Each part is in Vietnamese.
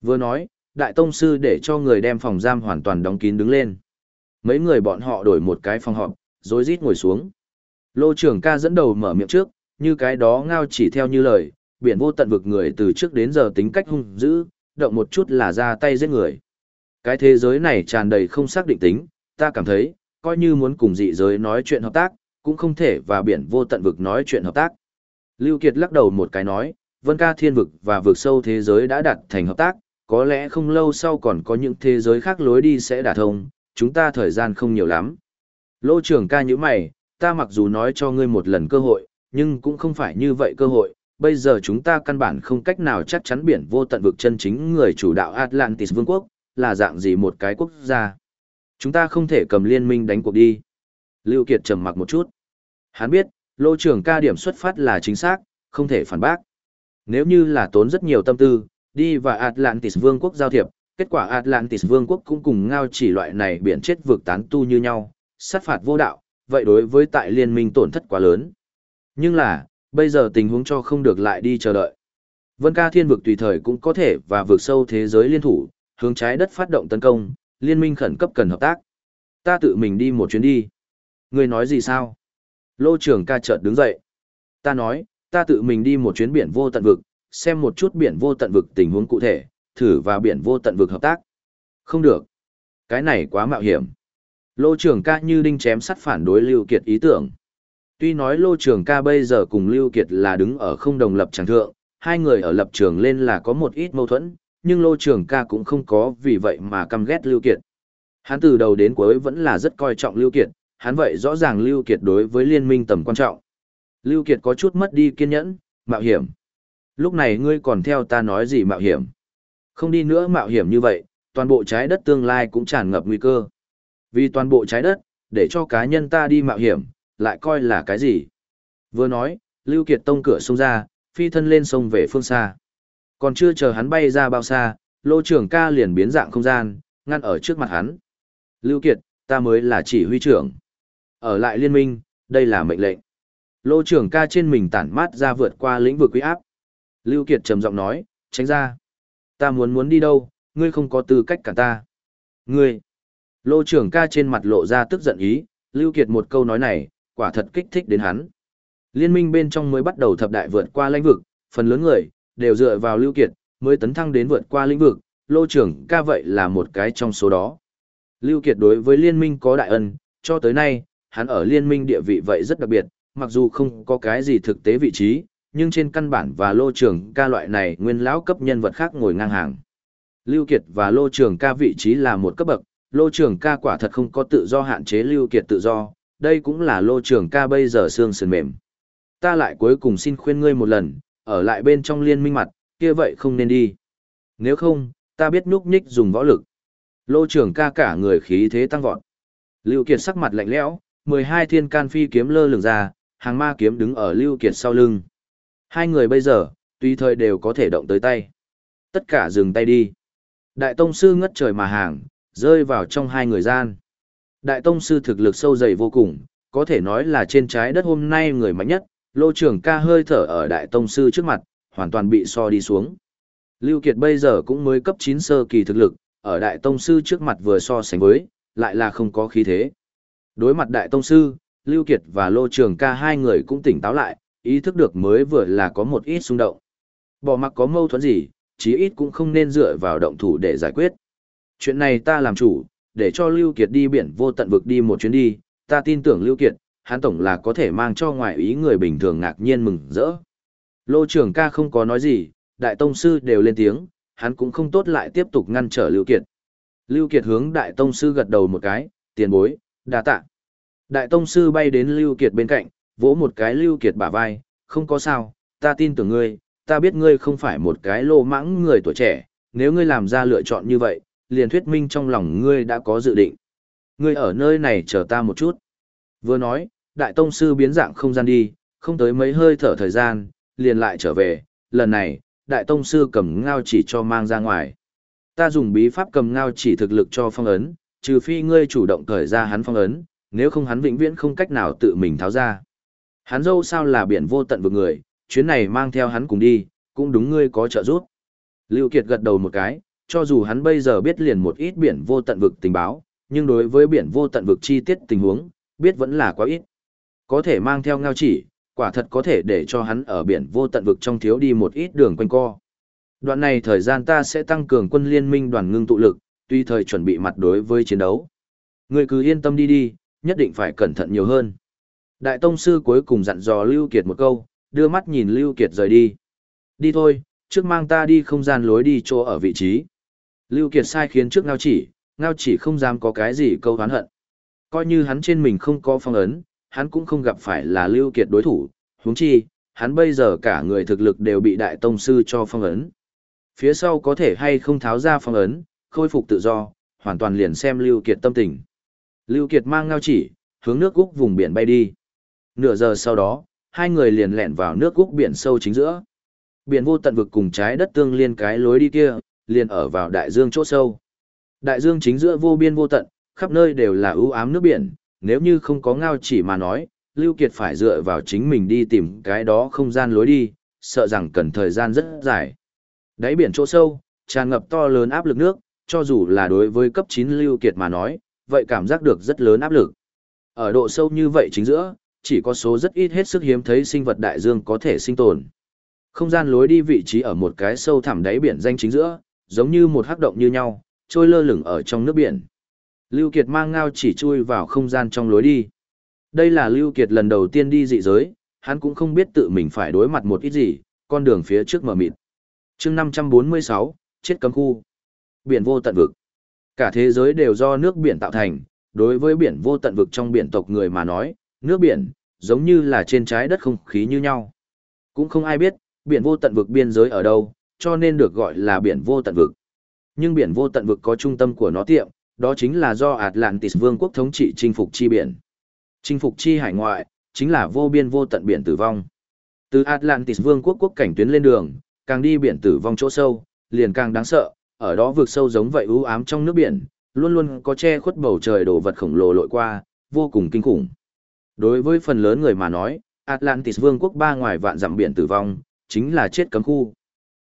Vừa nói, đại tông sư để cho người đem phòng giam hoàn toàn đóng kín đứng lên. Mấy người bọn họ đổi một cái phòng họp, rồi rít ngồi xuống. Lô trưởng ca dẫn đầu mở miệng trước, như cái đó ngao chỉ theo như lời, biển vô tận vực người từ trước đến giờ tính cách hung dữ, động một chút là ra tay giết người. Cái thế giới này tràn đầy không xác định tính, ta cảm thấy, coi như muốn cùng dị giới nói chuyện hợp tác, cũng không thể và biển vô tận vực nói chuyện hợp tác. Lưu Kiệt lắc đầu một cái nói, Vân ca thiên vực và vực sâu thế giới đã đạt thành hợp tác, có lẽ không lâu sau còn có những thế giới khác lối đi sẽ đả thông, chúng ta thời gian không nhiều lắm. Lô trưởng ca như mày, ta mặc dù nói cho ngươi một lần cơ hội, nhưng cũng không phải như vậy cơ hội, bây giờ chúng ta căn bản không cách nào chắc chắn biển vô tận vực chân chính người chủ đạo Atlantis Vương quốc, là dạng gì một cái quốc gia. Chúng ta không thể cầm liên minh đánh cuộc đi. Lưu Kiệt trầm mặc một chút. Hắn biết, lô trưởng ca điểm xuất phát là chính xác, không thể phản bác. Nếu như là tốn rất nhiều tâm tư, đi và Atlantis Vương quốc giao thiệp, kết quả Atlantis Vương quốc cũng cùng ngao chỉ loại này biển chết vực tán tu như nhau, sát phạt vô đạo, vậy đối với tại liên minh tổn thất quá lớn. Nhưng là, bây giờ tình huống cho không được lại đi chờ đợi. Vân ca thiên vực tùy thời cũng có thể và vượt sâu thế giới liên thủ, hướng trái đất phát động tấn công, liên minh khẩn cấp cần hợp tác. Ta tự mình đi một chuyến đi. Người nói gì sao? Lô trưởng ca chợt đứng dậy. Ta nói, ta tự mình đi một chuyến biển vô tận vực, xem một chút biển vô tận vực tình huống cụ thể, thử vào biển vô tận vực hợp tác. Không được. Cái này quá mạo hiểm. Lô trưởng ca như đinh chém sắt phản đối Lưu Kiệt ý tưởng. Tuy nói Lô trưởng ca bây giờ cùng Lưu Kiệt là đứng ở không đồng lập chẳng thượng, hai người ở lập trường lên là có một ít mâu thuẫn, nhưng Lô trưởng ca cũng không có vì vậy mà căm ghét Lưu Kiệt. Hắn từ đầu đến cuối vẫn là rất coi trọng Lưu Kiệt, hắn vậy rõ ràng Lưu Kiệt đối với liên minh tầm quan trọng. Lưu Kiệt có chút mất đi kiên nhẫn, mạo hiểm. Lúc này ngươi còn theo ta nói gì mạo hiểm? Không đi nữa mạo hiểm như vậy, toàn bộ trái đất tương lai cũng tràn ngập nguy cơ. Vì toàn bộ trái đất, để cho cá nhân ta đi mạo hiểm, lại coi là cái gì? Vừa nói, Lưu Kiệt tông cửa sông ra, phi thân lên sông về phương xa. Còn chưa chờ hắn bay ra bao xa, lô trưởng ca liền biến dạng không gian, ngăn ở trước mặt hắn. Lưu Kiệt, ta mới là chỉ huy trưởng. Ở lại liên minh, đây là mệnh lệnh. Lô trưởng ca trên mình tản mát ra vượt qua lĩnh vực quý áp. Lưu Kiệt trầm giọng nói, tránh ra. Ta muốn muốn đi đâu, ngươi không có tư cách cả ta. Ngươi. Lô trưởng ca trên mặt lộ ra tức giận ý, Lưu Kiệt một câu nói này, quả thật kích thích đến hắn. Liên minh bên trong mới bắt đầu thập đại vượt qua lãnh vực, phần lớn người, đều dựa vào Lưu Kiệt, mới tấn thăng đến vượt qua lĩnh vực, lô trưởng ca vậy là một cái trong số đó. Lưu Kiệt đối với liên minh có đại ân, cho tới nay, hắn ở liên minh địa vị vậy rất đặc biệt, mặc dù không có cái gì thực tế vị trí, nhưng trên căn bản và lô trưởng ca loại này nguyên lão cấp nhân vật khác ngồi ngang hàng. Lưu Kiệt và lô trưởng ca vị trí là một cấp bậc, lô trưởng ca quả thật không có tự do hạn chế Lưu Kiệt tự do, đây cũng là lô trưởng ca bây giờ xương sườn mềm. Ta lại cuối cùng xin khuyên ngươi một lần, ở lại bên trong liên minh mặt, kia vậy không nên đi. Nếu không, ta biết núp nhích dùng võ lực. Lô trưởng ca cả người khí thế tăng vọt. Lưu Kiệt sắc mặt lạnh lẽo, 12 thiên can phi kiếm lơ lửng ra, hàng ma kiếm đứng ở Lưu Kiệt sau lưng. Hai người bây giờ, tùy thời đều có thể động tới tay. Tất cả dừng tay đi. Đại Tông Sư ngất trời mà hàng, rơi vào trong hai người gian. Đại Tông Sư thực lực sâu dày vô cùng, có thể nói là trên trái đất hôm nay người mạnh nhất, lô trưởng ca hơi thở ở Đại Tông Sư trước mặt, hoàn toàn bị so đi xuống. Lưu Kiệt bây giờ cũng mới cấp 9 sơ kỳ thực lực, ở Đại Tông Sư trước mặt vừa so sánh với, lại là không có khí thế. Đối mặt Đại Tông Sư, Lưu Kiệt và Lô Trường ca hai người cũng tỉnh táo lại, ý thức được mới vừa là có một ít xung động. Bỏ mặc có mâu thuẫn gì, chí ít cũng không nên dựa vào động thủ để giải quyết. Chuyện này ta làm chủ, để cho Lưu Kiệt đi biển vô tận vực đi một chuyến đi, ta tin tưởng Lưu Kiệt, hắn tổng là có thể mang cho ngoại ý người bình thường ngạc nhiên mừng rỡ. Lô trưởng ca không có nói gì, đại tông sư đều lên tiếng, hắn cũng không tốt lại tiếp tục ngăn trở Lưu Kiệt. Lưu Kiệt hướng đại tông sư gật đầu một cái, tiền bối, đa tạ. Đại tông sư bay đến Lưu Kiệt bên cạnh, vỗ một cái Lưu Kiệt bả vai, không có sao, ta tin tưởng ngươi, ta biết ngươi không phải một cái lô mãng người tuổi trẻ, nếu ngươi làm ra lựa chọn như vậy, liền thuyết minh trong lòng ngươi đã có dự định. Ngươi ở nơi này chờ ta một chút. Vừa nói, đại tông sư biến dạng không gian đi, không tới mấy hơi thở thời gian, liền lại trở về, lần này, đại tông sư cầm ngao chỉ cho mang ra ngoài. Ta dùng bí pháp cầm ngao chỉ thực lực cho phong ấn, trừ phi ngươi chủ động cởi ra hắn phong ấn, nếu không hắn vĩnh viễn không cách nào tự mình tháo ra. Hắn dâu sao là biển vô tận vực người, chuyến này mang theo hắn cùng đi, cũng đúng ngươi có trợ giúp. Lưu Kiệt gật đầu một cái, cho dù hắn bây giờ biết liền một ít biển vô tận vực tình báo, nhưng đối với biển vô tận vực chi tiết tình huống, biết vẫn là quá ít. Có thể mang theo ngao chỉ, quả thật có thể để cho hắn ở biển vô tận vực trong thiếu đi một ít đường quanh co. Đoạn này thời gian ta sẽ tăng cường quân liên minh đoàn ngưng tụ lực, tuy thời chuẩn bị mặt đối với chiến đấu. Ngươi cứ yên tâm đi đi, nhất định phải cẩn thận nhiều hơn. Đại Tông Sư cuối cùng dặn dò Lưu Kiệt một câu, đưa mắt nhìn Lưu Kiệt rời đi. Đi thôi, trước mang ta đi không gian lối đi chỗ ở vị trí. Lưu Kiệt sai khiến trước ngao chỉ, ngao chỉ không dám có cái gì câu hán hận. Coi như hắn trên mình không có phong ấn, hắn cũng không gặp phải là Lưu Kiệt đối thủ, huống chi, hắn bây giờ cả người thực lực đều bị đại tông sư cho phong ấn. Phía sau có thể hay không tháo ra phong ấn, khôi phục tự do, hoàn toàn liền xem Lưu Kiệt tâm tình. Lưu Kiệt mang ngao chỉ, hướng nước Úc vùng biển bay đi. Nửa giờ sau đó, hai người liền lẹn vào nước gúc biển sâu chính giữa. Biển vô tận vực cùng trái đất tương liên cái lối đi kia, liền ở vào đại dương chỗ sâu. Đại dương chính giữa vô biên vô tận, khắp nơi đều là ưu ám nước biển, nếu như không có ngao chỉ mà nói, Lưu Kiệt phải dựa vào chính mình đi tìm cái đó không gian lối đi, sợ rằng cần thời gian rất dài. Đáy biển chỗ sâu, tràn ngập to lớn áp lực nước, cho dù là đối với cấp 9 Lưu Kiệt mà nói, vậy cảm giác được rất lớn áp lực. Ở độ sâu như vậy chính giữa, chỉ có số rất ít hết sức hiếm thấy sinh vật đại dương có thể sinh tồn. Không gian lối đi vị trí ở một cái sâu thẳm đáy biển danh chính giữa, giống như một hắc động như nhau, trôi lơ lửng ở trong nước biển. Lưu Kiệt mang ngao chỉ chui vào không gian trong lối đi. Đây là Lưu Kiệt lần đầu tiên đi dị giới, hắn cũng không biết tự mình phải đối mặt một ít gì, con đường phía trước mở mịt. Chương 546, chết cấm khu. Biển vô tận vực. Cả thế giới đều do nước biển tạo thành, đối với biển vô tận vực trong biển tộc người mà nói, nước biển, giống như là trên trái đất không khí như nhau. Cũng không ai biết, biển vô tận vực biên giới ở đâu, cho nên được gọi là biển vô tận vực. Nhưng biển vô tận vực có trung tâm của nó tiệm, đó chính là do Atlantis vương quốc thống trị chinh phục chi biển. Chinh phục chi hải ngoại, chính là vô biên vô tận biển tử vong. Từ Atlantis vương quốc quốc cảnh tuyến lên đường, càng đi biển tử vong chỗ sâu, liền càng đáng sợ, ở đó vượt sâu giống vậy u ám trong nước biển, luôn luôn có che khuất bầu trời đồ vật khổng lồ lội qua, vô cùng kinh khủng. Đối với phần lớn người mà nói, Atlantis vương quốc ba ngoài vạn dặm biển tử vong, chính là chết cấm khu.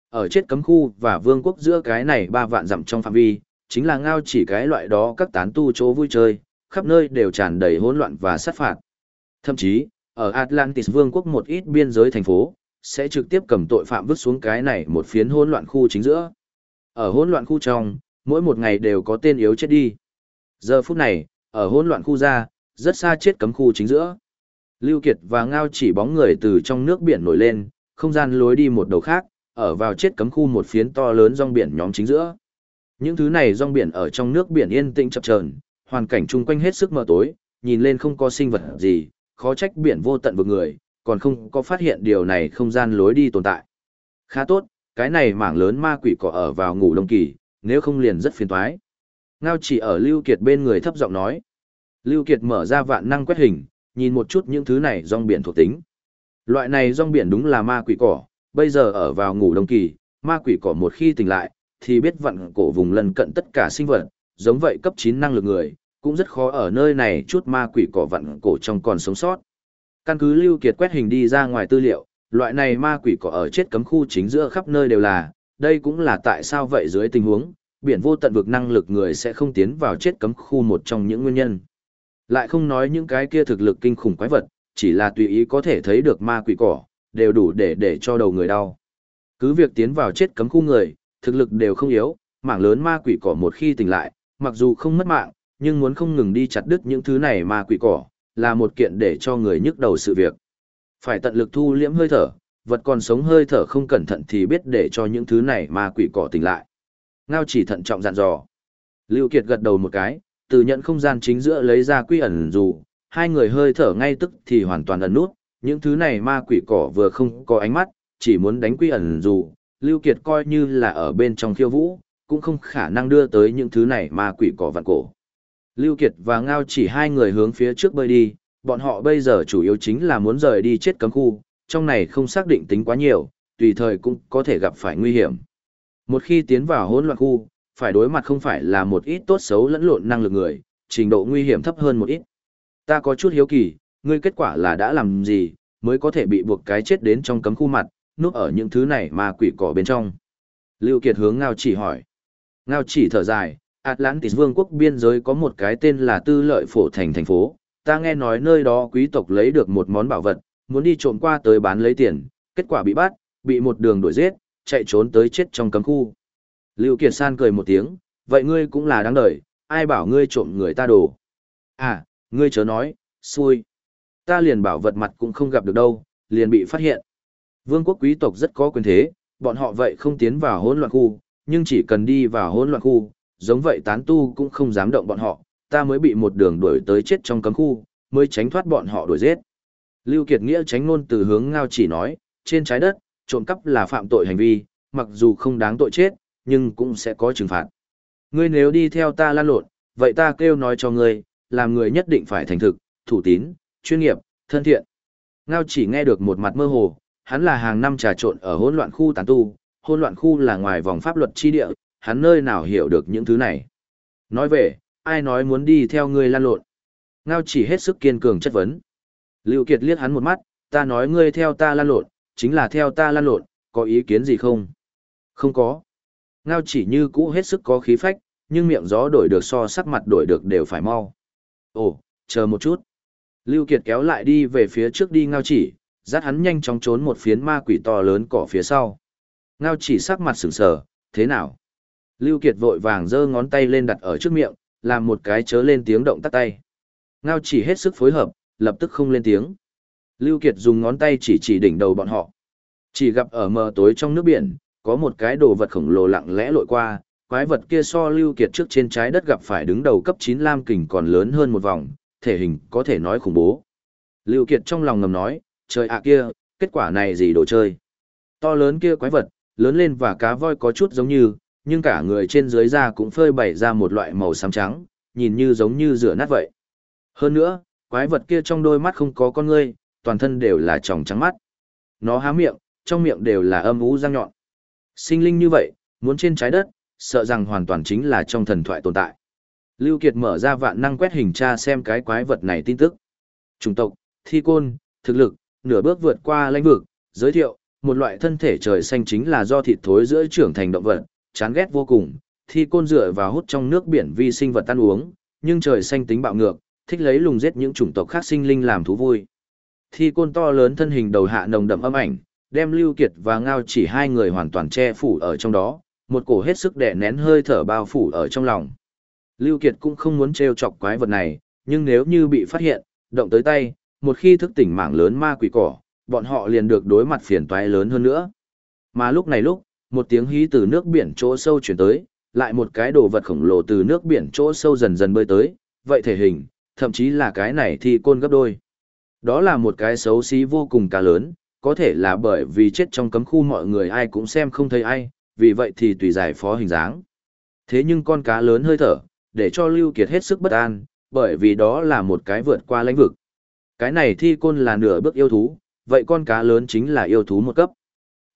Ở chết cấm khu và vương quốc giữa cái này ba vạn dặm trong phạm vi, chính là ngao chỉ cái loại đó các tán tu chỗ vui chơi, khắp nơi đều tràn đầy hỗn loạn và sát phạt. Thậm chí, ở Atlantis vương quốc một ít biên giới thành phố, sẽ trực tiếp cầm tội phạm vứt xuống cái này một phiến hỗn loạn khu chính giữa. Ở hỗn loạn khu trong, mỗi một ngày đều có tên yếu chết đi. Giờ phút này, ở hỗn loạn khu ra, rất xa chết cấm khu chính giữa. Lưu Kiệt và Ngao chỉ bóng người từ trong nước biển nổi lên, không gian lối đi một đầu khác, ở vào chết cấm khu một phiến to lớn rong biển nhóm chính giữa. Những thứ này rong biển ở trong nước biển yên tĩnh chập chờn, hoàn cảnh chung quanh hết sức mờ tối, nhìn lên không có sinh vật gì, khó trách biển vô tận vực người, còn không có phát hiện điều này không gian lối đi tồn tại. Khá tốt, cái này mảng lớn ma quỷ cỏ ở vào ngủ đông kỳ, nếu không liền rất phiền toái. Ngao chỉ ở Lưu Kiệt bên người thấp giọng nói. Lưu Kiệt mở ra vạn năng quét hình, nhìn một chút những thứ này rong biển thuộc tính. Loại này rong biển đúng là ma quỷ cỏ, bây giờ ở vào ngủ đông kỳ, ma quỷ cỏ một khi tỉnh lại, thì biết vặn cổ vùng lân cận tất cả sinh vật, giống vậy cấp 9 năng lực người, cũng rất khó ở nơi này chút ma quỷ cỏ vặn cổ trong còn sống sót. Căn cứ Lưu Kiệt quét hình đi ra ngoài tư liệu, loại này ma quỷ cỏ ở chết cấm khu chính giữa khắp nơi đều là, đây cũng là tại sao vậy dưới tình huống, biển vô tận vực năng lực người sẽ không tiến vào chết cấm khu một trong những nguyên nhân. Lại không nói những cái kia thực lực kinh khủng quái vật, chỉ là tùy ý có thể thấy được ma quỷ cỏ, đều đủ để để cho đầu người đau. Cứ việc tiến vào chết cấm khu người, thực lực đều không yếu, mảng lớn ma quỷ cỏ một khi tỉnh lại, mặc dù không mất mạng, nhưng muốn không ngừng đi chặt đứt những thứ này ma quỷ cỏ, là một kiện để cho người nhức đầu sự việc. Phải tận lực thu liễm hơi thở, vật còn sống hơi thở không cẩn thận thì biết để cho những thứ này ma quỷ cỏ tỉnh lại. Ngao chỉ thận trọng dặn dò. Lưu Kiệt gật đầu một cái, từ nhận không gian chính giữa lấy ra quy ẩn dù, hai người hơi thở ngay tức thì hoàn toàn ẩn nút, những thứ này ma quỷ cỏ vừa không có ánh mắt, chỉ muốn đánh quy ẩn dù, Lưu Kiệt coi như là ở bên trong khiêu vũ, cũng không khả năng đưa tới những thứ này ma quỷ cỏ vạn cổ. Lưu Kiệt và Ngao chỉ hai người hướng phía trước bơi đi, bọn họ bây giờ chủ yếu chính là muốn rời đi chết cấm khu, trong này không xác định tính quá nhiều, tùy thời cũng có thể gặp phải nguy hiểm. Một khi tiến vào hỗn loạn khu, phải đối mặt không phải là một ít tốt xấu lẫn lộn năng lực người, trình độ nguy hiểm thấp hơn một ít. Ta có chút hiếu kỳ, ngươi kết quả là đã làm gì, mới có thể bị buộc cái chết đến trong cấm khu mặt, núp ở những thứ này mà quỷ cỏ bên trong. Lưu Kiệt hướng Ngao chỉ hỏi. Ngao chỉ thở dài, Atlantis vương quốc biên giới có một cái tên là Tư Lợi Phổ Thành thành phố, ta nghe nói nơi đó quý tộc lấy được một món bảo vật, muốn đi trộm qua tới bán lấy tiền, kết quả bị bắt, bị một đường đuổi giết, chạy trốn tới chết trong cấm khu. Lưu Kiệt San cười một tiếng, vậy ngươi cũng là đáng đời, ai bảo ngươi trộm người ta đồ. À, ngươi chớ nói, xui. Ta liền bảo vật mặt cũng không gặp được đâu, liền bị phát hiện. Vương quốc quý tộc rất có quyền thế, bọn họ vậy không tiến vào hỗn loạn khu, nhưng chỉ cần đi vào hỗn loạn khu, giống vậy tán tu cũng không dám động bọn họ, ta mới bị một đường đuổi tới chết trong cấm khu, mới tránh thoát bọn họ đuổi giết. Lưu Kiệt Nghĩa tránh ngôn từ hướng ngao chỉ nói, trên trái đất, trộm cắp là phạm tội hành vi, mặc dù không đáng tội chết, nhưng cũng sẽ có trừng phạt. Ngươi nếu đi theo ta lan lộn, vậy ta kêu nói cho ngươi, làm người nhất định phải thành thực, thủ tín, chuyên nghiệp, thân thiện. Ngao chỉ nghe được một mặt mơ hồ, hắn là hàng năm trà trộn ở hỗn loạn khu tán tu, hỗn loạn khu là ngoài vòng pháp luật chi địa, hắn nơi nào hiểu được những thứ này. Nói về, ai nói muốn đi theo ngươi lan lộn. Ngao chỉ hết sức kiên cường chất vấn. Lưu Kiệt liếc hắn một mắt, ta nói ngươi theo ta lan lộn, chính là theo ta lan lộn, có ý kiến gì không? Không có. Ngao chỉ như cũ hết sức có khí phách, nhưng miệng gió đổi được so sắc mặt đổi được đều phải mau. Ồ, chờ một chút. Lưu Kiệt kéo lại đi về phía trước đi ngao chỉ, dắt hắn nhanh chóng trốn một phiến ma quỷ to lớn cỏ phía sau. Ngao chỉ sắc mặt sững sờ, thế nào? Lưu Kiệt vội vàng giơ ngón tay lên đặt ở trước miệng, làm một cái chớ lên tiếng động tắt tay. Ngao chỉ hết sức phối hợp, lập tức không lên tiếng. Lưu Kiệt dùng ngón tay chỉ chỉ đỉnh đầu bọn họ. Chỉ gặp ở mờ tối trong nước biển, có một cái đồ vật khổng lồ lặng lẽ lội qua, quái vật kia so Lưu Kiệt trước trên trái đất gặp phải đứng đầu cấp 9 lam kình còn lớn hơn một vòng, thể hình có thể nói khủng bố. Lưu Kiệt trong lòng ngầm nói, trời ạ kia, kết quả này gì đồ chơi. To lớn kia quái vật, lớn lên và cá voi có chút giống như, nhưng cả người trên dưới da cũng phơi bày ra một loại màu xám trắng, nhìn như giống như rửa nát vậy. Hơn nữa, quái vật kia trong đôi mắt không có con ngươi, toàn thân đều là tròng trắng mắt. Nó há miệng, trong miệng đều là âm ú răng nhọn. Sinh linh như vậy, muốn trên trái đất, sợ rằng hoàn toàn chính là trong thần thoại tồn tại. Lưu Kiệt mở ra vạn năng quét hình tra xem cái quái vật này tin tức. Chủng tộc, thi côn, thực lực, nửa bước vượt qua lãnh vực, giới thiệu, một loại thân thể trời xanh chính là do thịt thối giữa trưởng thành động vật, chán ghét vô cùng, thi côn dựa vào hút trong nước biển vi sinh vật ăn uống, nhưng trời xanh tính bạo ngược, thích lấy lùng giết những chủng tộc khác sinh linh làm thú vui. Thi côn to lớn thân hình đầu hạ nồng đậm âm ảnh, đem Lưu Kiệt và Ngao chỉ hai người hoàn toàn che phủ ở trong đó, một cổ hết sức đè nén hơi thở bao phủ ở trong lòng. Lưu Kiệt cũng không muốn treo chọc quái vật này, nhưng nếu như bị phát hiện, động tới tay, một khi thức tỉnh mảng lớn ma quỷ cỏ, bọn họ liền được đối mặt phiền toái lớn hơn nữa. Mà lúc này lúc, một tiếng hí từ nước biển chỗ sâu truyền tới, lại một cái đồ vật khổng lồ từ nước biển chỗ sâu dần dần bơi tới, vậy thể hình, thậm chí là cái này thì côn gấp đôi. Đó là một cái xấu xí vô cùng cá lớn, có thể là bởi vì chết trong cấm khu mọi người ai cũng xem không thấy ai, vì vậy thì tùy giải phó hình dáng. Thế nhưng con cá lớn hơi thở, để cho Lưu Kiệt hết sức bất an, bởi vì đó là một cái vượt qua lãnh vực. Cái này thi côn là nửa bước yêu thú, vậy con cá lớn chính là yêu thú một cấp.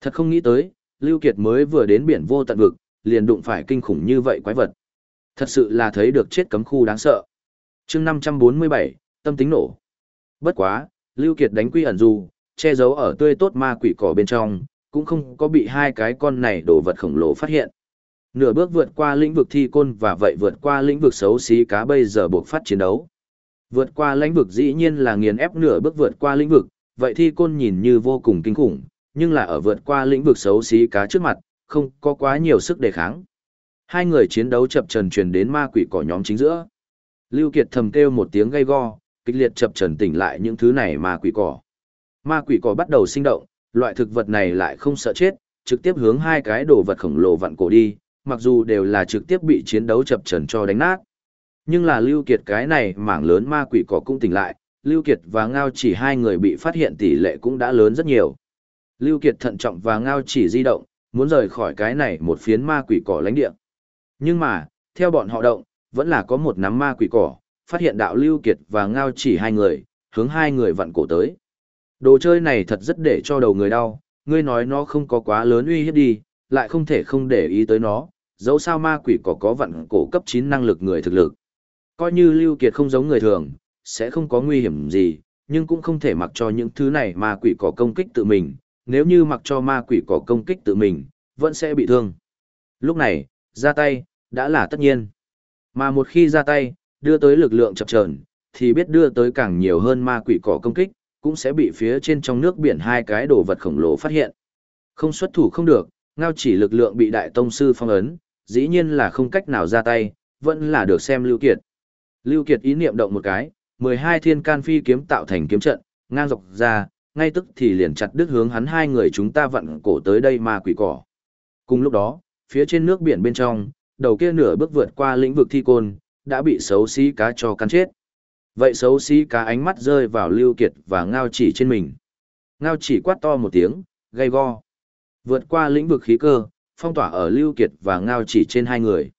Thật không nghĩ tới, Lưu Kiệt mới vừa đến biển vô tận vực, liền đụng phải kinh khủng như vậy quái vật. Thật sự là thấy được chết cấm khu đáng sợ. Chương 547, tâm tính nổ. Bất quá, Lưu Kiệt đánh quy ẩn dù, che giấu ở tươi tốt ma quỷ cỏ bên trong, cũng không có bị hai cái con này đồ vật khổng lồ phát hiện. Nửa bước vượt qua lĩnh vực thi côn và vậy vượt qua lĩnh vực xấu xí cá bây giờ buộc phát chiến đấu. Vượt qua lĩnh vực dĩ nhiên là nghiền ép nửa bước vượt qua lĩnh vực, vậy thi côn nhìn như vô cùng kinh khủng, nhưng là ở vượt qua lĩnh vực xấu xí cá trước mặt, không có quá nhiều sức đề kháng. Hai người chiến đấu chập trần truyền đến ma quỷ cỏ nhóm chính giữa. Lưu Kiệt thầm kêu một tiếng gay go, kịch liệt chập trần tỉnh lại những thứ này ma quỷ cỏ. Ma quỷ cỏ bắt đầu sinh động, loại thực vật này lại không sợ chết, trực tiếp hướng hai cái đồ vật khổng lồ vặn cổ đi, mặc dù đều là trực tiếp bị chiến đấu chập trần cho đánh nát. Nhưng là Lưu Kiệt cái này mảng lớn ma quỷ cỏ cũng tỉnh lại, Lưu Kiệt và Ngao chỉ hai người bị phát hiện tỷ lệ cũng đã lớn rất nhiều. Lưu Kiệt thận trọng và Ngao chỉ di động, muốn rời khỏi cái này một phiến ma quỷ cỏ lãnh địa. Nhưng mà, theo bọn họ động, vẫn là có một nắm ma quỷ cỏ, phát hiện đạo Lưu Kiệt và Ngao chỉ hai người, hướng hai người vặn cổ tới. Đồ chơi này thật rất để cho đầu người đau, ngươi nói nó không có quá lớn uy hiếp đi, lại không thể không để ý tới nó, dẫu sao ma quỷ cỏ có vặn cổ cấp 9 năng lực người thực lực. Coi như Lưu Kiệt không giống người thường, sẽ không có nguy hiểm gì, nhưng cũng không thể mặc cho những thứ này ma quỷ cỏ công kích tự mình, nếu như mặc cho ma quỷ cỏ công kích tự mình, vẫn sẽ bị thương. Lúc này, ra tay, đã là tất nhiên. Mà một khi ra tay, đưa tới lực lượng chập chờn, thì biết đưa tới càng nhiều hơn ma quỷ cỏ công kích, cũng sẽ bị phía trên trong nước biển hai cái đồ vật khổng lồ phát hiện. Không xuất thủ không được, ngao chỉ lực lượng bị đại tông sư phong ấn, dĩ nhiên là không cách nào ra tay, vẫn là được xem Lưu Kiệt. Lưu Kiệt ý niệm động một cái, 12 thiên can phi kiếm tạo thành kiếm trận, ngang dọc ra, ngay tức thì liền chặt đứt hướng hắn hai người chúng ta vặn cổ tới đây ma quỷ cỏ. Cùng lúc đó, phía trên nước biển bên trong, đầu kia nửa bước vượt qua lĩnh vực thi côn, đã bị xấu xí cá cho cắn chết. Vậy xấu xí cá ánh mắt rơi vào Lưu Kiệt và ngao chỉ trên mình. Ngao chỉ quát to một tiếng, gay go. Vượt qua lĩnh vực khí cơ, phong tỏa ở Lưu Kiệt và ngao chỉ trên hai người.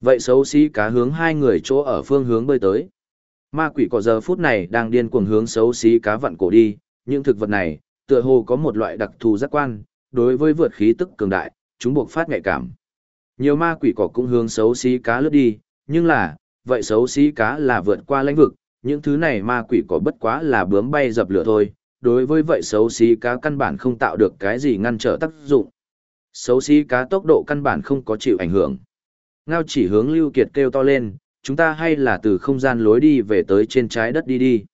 Vậy xấu xí cá hướng hai người chỗ ở phương hướng bơi tới. Ma quỷ cỏ giờ phút này đang điên cuồng hướng xấu xí cá vặn cổ đi, những thực vật này, tựa hồ có một loại đặc thù giác quan, đối với vượt khí tức cường đại, chúng buộc phát nhạy cảm. Nhiều ma quỷ cỏ cũng hướng xấu xí cá lướt đi, nhưng là, vậy xấu xí cá là vượt qua lãnh vực, những thứ này ma quỷ có bất quá là bướm bay dập lửa thôi, đối với vậy xấu xí cá căn bản không tạo được cái gì ngăn trở tác dụng. Xấu xí cá tốc độ căn bản không có chịu ảnh hưởng. Ngao chỉ hướng Lưu Kiệt kêu to lên, chúng ta hay là từ không gian lối đi về tới trên trái đất đi đi.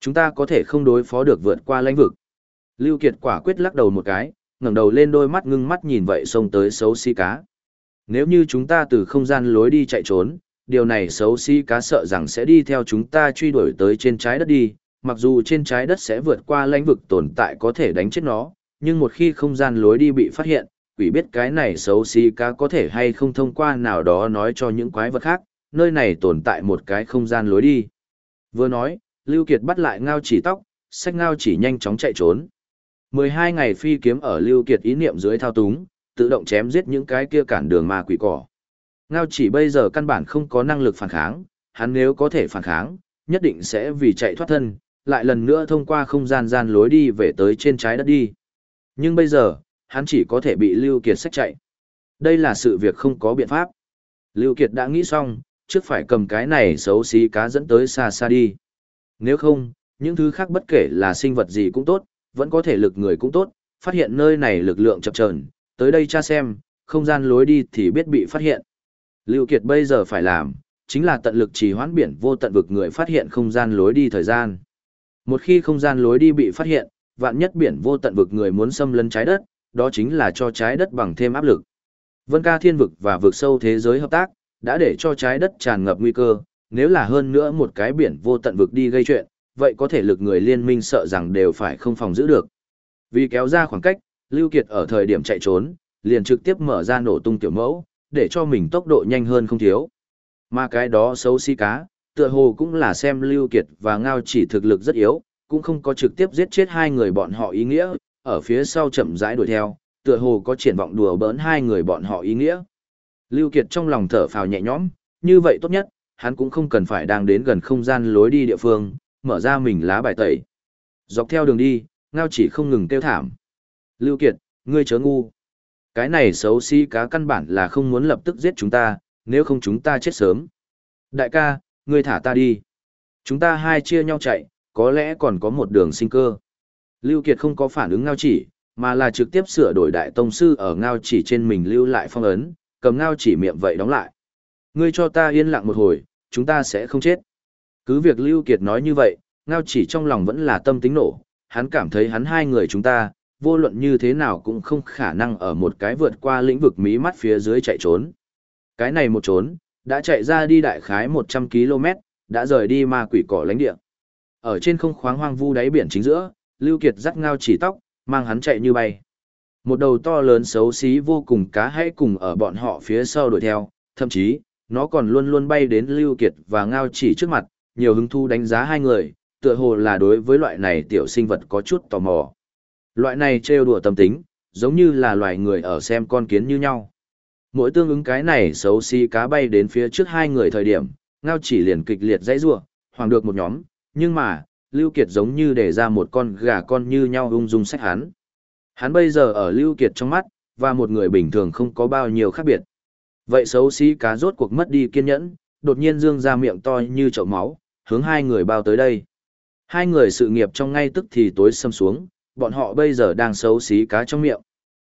Chúng ta có thể không đối phó được vượt qua lãnh vực. Lưu Kiệt quả quyết lắc đầu một cái, ngẩng đầu lên đôi mắt ngưng mắt nhìn vậy xông tới xấu xí cá. Nếu như chúng ta từ không gian lối đi chạy trốn, điều này xấu xí cá sợ rằng sẽ đi theo chúng ta truy đuổi tới trên trái đất đi, mặc dù trên trái đất sẽ vượt qua lãnh vực tồn tại có thể đánh chết nó, nhưng một khi không gian lối đi bị phát hiện, quỷ biết cái này xấu xí cá có thể hay không thông qua nào đó nói cho những quái vật khác, nơi này tồn tại một cái không gian lối đi. Vừa nói, Lưu Kiệt bắt lại ngao chỉ tóc, sách ngao chỉ nhanh chóng chạy trốn. 12 ngày phi kiếm ở Lưu Kiệt ý niệm dưới thao túng, tự động chém giết những cái kia cản đường ma quỷ cỏ. Ngao chỉ bây giờ căn bản không có năng lực phản kháng, hắn nếu có thể phản kháng, nhất định sẽ vì chạy thoát thân, lại lần nữa thông qua không gian gian lối đi về tới trên trái đất đi. Nhưng bây giờ, hắn chỉ có thể bị Lưu Kiệt sách chạy. Đây là sự việc không có biện pháp. Lưu Kiệt đã nghĩ xong, trước phải cầm cái này xấu xí cá dẫn tới xa xa đi. Nếu không, những thứ khác bất kể là sinh vật gì cũng tốt, vẫn có thể lực người cũng tốt, phát hiện nơi này lực lượng chập chờn, tới đây tra xem, không gian lối đi thì biết bị phát hiện. Lưu Kiệt bây giờ phải làm, chính là tận lực trì hoãn biển vô tận vực người phát hiện không gian lối đi thời gian. Một khi không gian lối đi bị phát hiện, vạn nhất biển vô tận vực người muốn xâm lấn trái đất, đó chính là cho trái đất bằng thêm áp lực. Vân ca thiên vực và vực sâu thế giới hợp tác, đã để cho trái đất tràn ngập nguy cơ, nếu là hơn nữa một cái biển vô tận vực đi gây chuyện, vậy có thể lực người liên minh sợ rằng đều phải không phòng giữ được. Vì kéo ra khoảng cách, Lưu Kiệt ở thời điểm chạy trốn, liền trực tiếp mở ra nổ tung tiểu mẫu, để cho mình tốc độ nhanh hơn không thiếu. Mà cái đó xấu xí cá, tựa hồ cũng là xem Lưu Kiệt và Ngao chỉ thực lực rất yếu, cũng không có trực tiếp giết chết hai người bọn họ ý nghĩa, ở phía sau chậm rãi đuổi theo, tựa hồ có triển vọng đùa bỡn hai người bọn họ ý nghĩa. Lưu Kiệt trong lòng thở phào nhẹ nhõm, như vậy tốt nhất, hắn cũng không cần phải đang đến gần không gian lối đi địa phương, mở ra mình lá bài tẩy. Dọc theo đường đi, Ngao chỉ không ngừng kêu thảm. Lưu Kiệt, ngươi chớ ngu. Cái này xấu xí si cá căn bản là không muốn lập tức giết chúng ta, nếu không chúng ta chết sớm. Đại ca, ngươi thả ta đi. Chúng ta hai chia nhau chạy, có lẽ còn có một đường sinh cơ. Lưu Kiệt không có phản ứng ngao chỉ, mà là trực tiếp sửa đổi đại tông sư ở ngao chỉ trên mình lưu lại phong ấn, cầm ngao chỉ miệng vậy đóng lại. Ngươi cho ta yên lặng một hồi, chúng ta sẽ không chết. Cứ việc Lưu Kiệt nói như vậy, ngao chỉ trong lòng vẫn là tâm tính nổ, hắn cảm thấy hắn hai người chúng ta, vô luận như thế nào cũng không khả năng ở một cái vượt qua lĩnh vực mí mắt phía dưới chạy trốn. Cái này một trốn, đã chạy ra đi đại khái 100 km, đã rời đi ma quỷ cỏ lãnh địa. Ở trên không khoáng hoang vu đáy biển chính giữa, Lưu Kiệt dắt ngao chỉ tóc, mang hắn chạy như bay. Một đầu to lớn xấu xí vô cùng cá hãy cùng ở bọn họ phía sau đuổi theo, thậm chí, nó còn luôn luôn bay đến Lưu Kiệt và ngao chỉ trước mặt, nhiều hứng thu đánh giá hai người, tựa hồ là đối với loại này tiểu sinh vật có chút tò mò. Loại này trêu đùa tâm tính, giống như là loài người ở xem con kiến như nhau. Mỗi tương ứng cái này xấu xí cá bay đến phía trước hai người thời điểm, ngao chỉ liền kịch liệt dãy rủa, hoàng được một nhóm, nhưng mà, Lưu Kiệt giống như để ra một con gà con như nhau ung dung sách hắn. Hắn bây giờ ở Lưu Kiệt trong mắt, và một người bình thường không có bao nhiêu khác biệt. Vậy xấu xí cá rốt cuộc mất đi kiên nhẫn, đột nhiên dương ra miệng to như chậu máu, hướng hai người bao tới đây. Hai người sự nghiệp trong ngay tức thì tối sầm xuống, bọn họ bây giờ đang xấu xí cá trong miệng.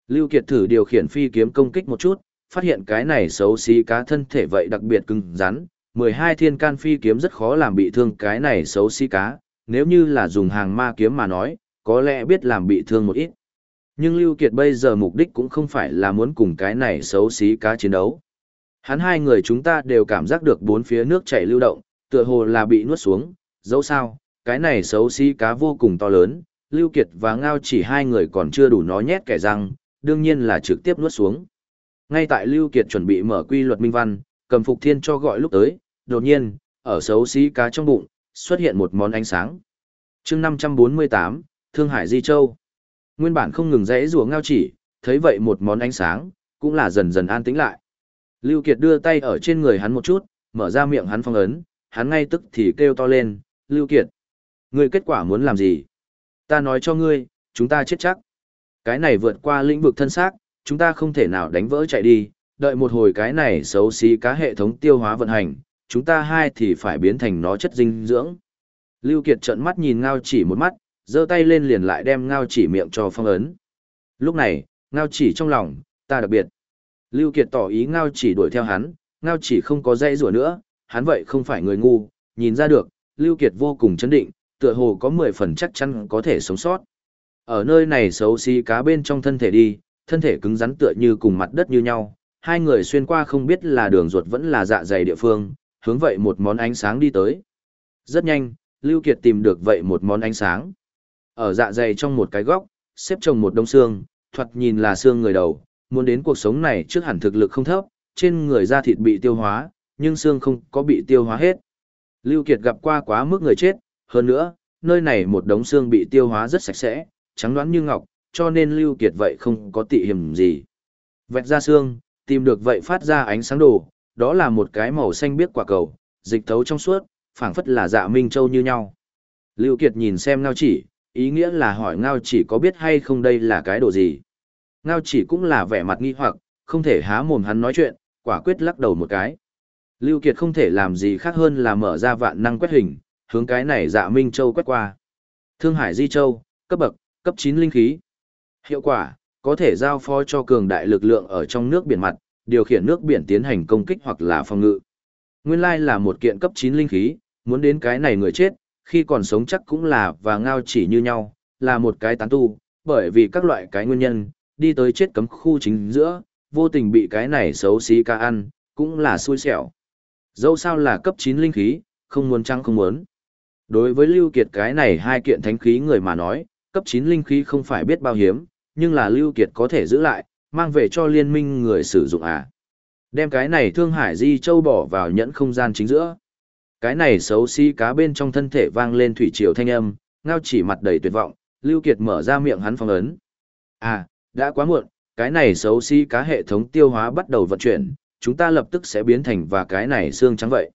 Lưu Kiệt thử điều khiển phi kiếm công kích một chút, phát hiện cái này xấu xí cá thân thể vậy đặc biệt cứng rắn, 12 thiên can phi kiếm rất khó làm bị thương cái này xấu xí cá, nếu như là dùng hàng ma kiếm mà nói, có lẽ biết làm bị thương một ít. Nhưng Lưu Kiệt bây giờ mục đích cũng không phải là muốn cùng cái này xấu xí cá chiến đấu. Hắn hai người chúng ta đều cảm giác được bốn phía nước chảy lưu động, tựa hồ là bị nuốt xuống, dẫu sao, cái này xấu xí cá vô cùng to lớn, Lưu Kiệt và Ngao chỉ hai người còn chưa đủ nó nhét kẻ răng, đương nhiên là trực tiếp nuốt xuống. Ngay tại Lưu Kiệt chuẩn bị mở quy luật minh văn, cầm Phục Thiên cho gọi lúc tới, đột nhiên, ở xấu xí cá trong bụng, xuất hiện một món ánh sáng. Chương 548, Thương Hải Di Châu. Nguyên bản không ngừng rẽ rùa ngao chỉ, thấy vậy một món ánh sáng, cũng là dần dần an tĩnh lại. Lưu Kiệt đưa tay ở trên người hắn một chút, mở ra miệng hắn phong ấn, hắn ngay tức thì kêu to lên, Lưu Kiệt. Ngươi kết quả muốn làm gì? Ta nói cho ngươi, chúng ta chết chắc. Cái này vượt qua lĩnh vực thân xác, chúng ta không thể nào đánh vỡ chạy đi, đợi một hồi cái này xấu xí cá hệ thống tiêu hóa vận hành, chúng ta hai thì phải biến thành nó chất dinh dưỡng. Lưu Kiệt trợn mắt nhìn ngao chỉ một mắt, giơ tay lên liền lại đem ngao chỉ miệng cho phong ấn. Lúc này, ngao chỉ trong lòng, ta đặc biệt. Lưu Kiệt tỏ ý ngao chỉ đuổi theo hắn, ngao chỉ không có dây rùa nữa, hắn vậy không phải người ngu, nhìn ra được, Lưu Kiệt vô cùng chấn định, tựa hồ có 10 phần chắc chắn có thể sống sót. Ở nơi này xấu xí cá bên trong thân thể đi, thân thể cứng rắn tựa như cùng mặt đất như nhau, hai người xuyên qua không biết là đường ruột vẫn là dạ dày địa phương, hướng vậy một món ánh sáng đi tới. Rất nhanh, Lưu Kiệt tìm được vậy một món ánh sáng. Ở dạ dày trong một cái góc, xếp chồng một đông xương, thoạt nhìn là xương người đầu, muốn đến cuộc sống này trước hẳn thực lực không thấp, trên người da thịt bị tiêu hóa, nhưng xương không có bị tiêu hóa hết. Lưu Kiệt gặp qua quá mức người chết, hơn nữa, nơi này một đống xương bị tiêu hóa rất sạch sẽ, trắng đoán như ngọc, cho nên Lưu Kiệt vậy không có tị hiểm gì. Vẹt ra xương, tìm được vậy phát ra ánh sáng đồ, đó là một cái màu xanh biếc quả cầu, dịch thấu trong suốt, phảng phất là dạ minh châu như nhau. Lưu Kiệt nhìn xem ngao chỉ, ý nghĩa là hỏi ngao chỉ có biết hay không đây là cái đồ gì. Ngao chỉ cũng là vẻ mặt nghi hoặc, không thể há mồm hắn nói chuyện, quả quyết lắc đầu một cái. Lưu Kiệt không thể làm gì khác hơn là mở ra vạn năng quét hình, hướng cái này dạ Minh Châu quét qua. Thương Hải Di Châu, cấp bậc, cấp 9 linh khí. Hiệu quả, có thể giao phó cho cường đại lực lượng ở trong nước biển mặt, điều khiển nước biển tiến hành công kích hoặc là phòng ngự. Nguyên lai là một kiện cấp 9 linh khí, muốn đến cái này người chết, khi còn sống chắc cũng là và ngao chỉ như nhau, là một cái tán tu, bởi vì các loại cái nguyên nhân, đi tới chết cấm khu chính giữa, vô tình bị cái này xấu xí ca ăn, cũng là xui xẻo. Dẫu sao là cấp 9 linh khí, không muốn trăng không muốn. Đối với Lưu Kiệt cái này hai kiện thánh khí người mà nói, cấp 9 linh khí không phải biết bao hiếm, nhưng là Lưu Kiệt có thể giữ lại, mang về cho liên minh người sử dụng à. Đem cái này thương hải di châu bỏ vào nhẫn không gian chính giữa. Cái này xấu xí cá bên trong thân thể vang lên thủy triều thanh âm, ngao chỉ mặt đầy tuyệt vọng, Lưu Kiệt mở ra miệng hắn phong ấn. À, đã quá muộn, cái này xấu xí cá hệ thống tiêu hóa bắt đầu vận chuyển, chúng ta lập tức sẽ biến thành và cái này xương trắng vậy.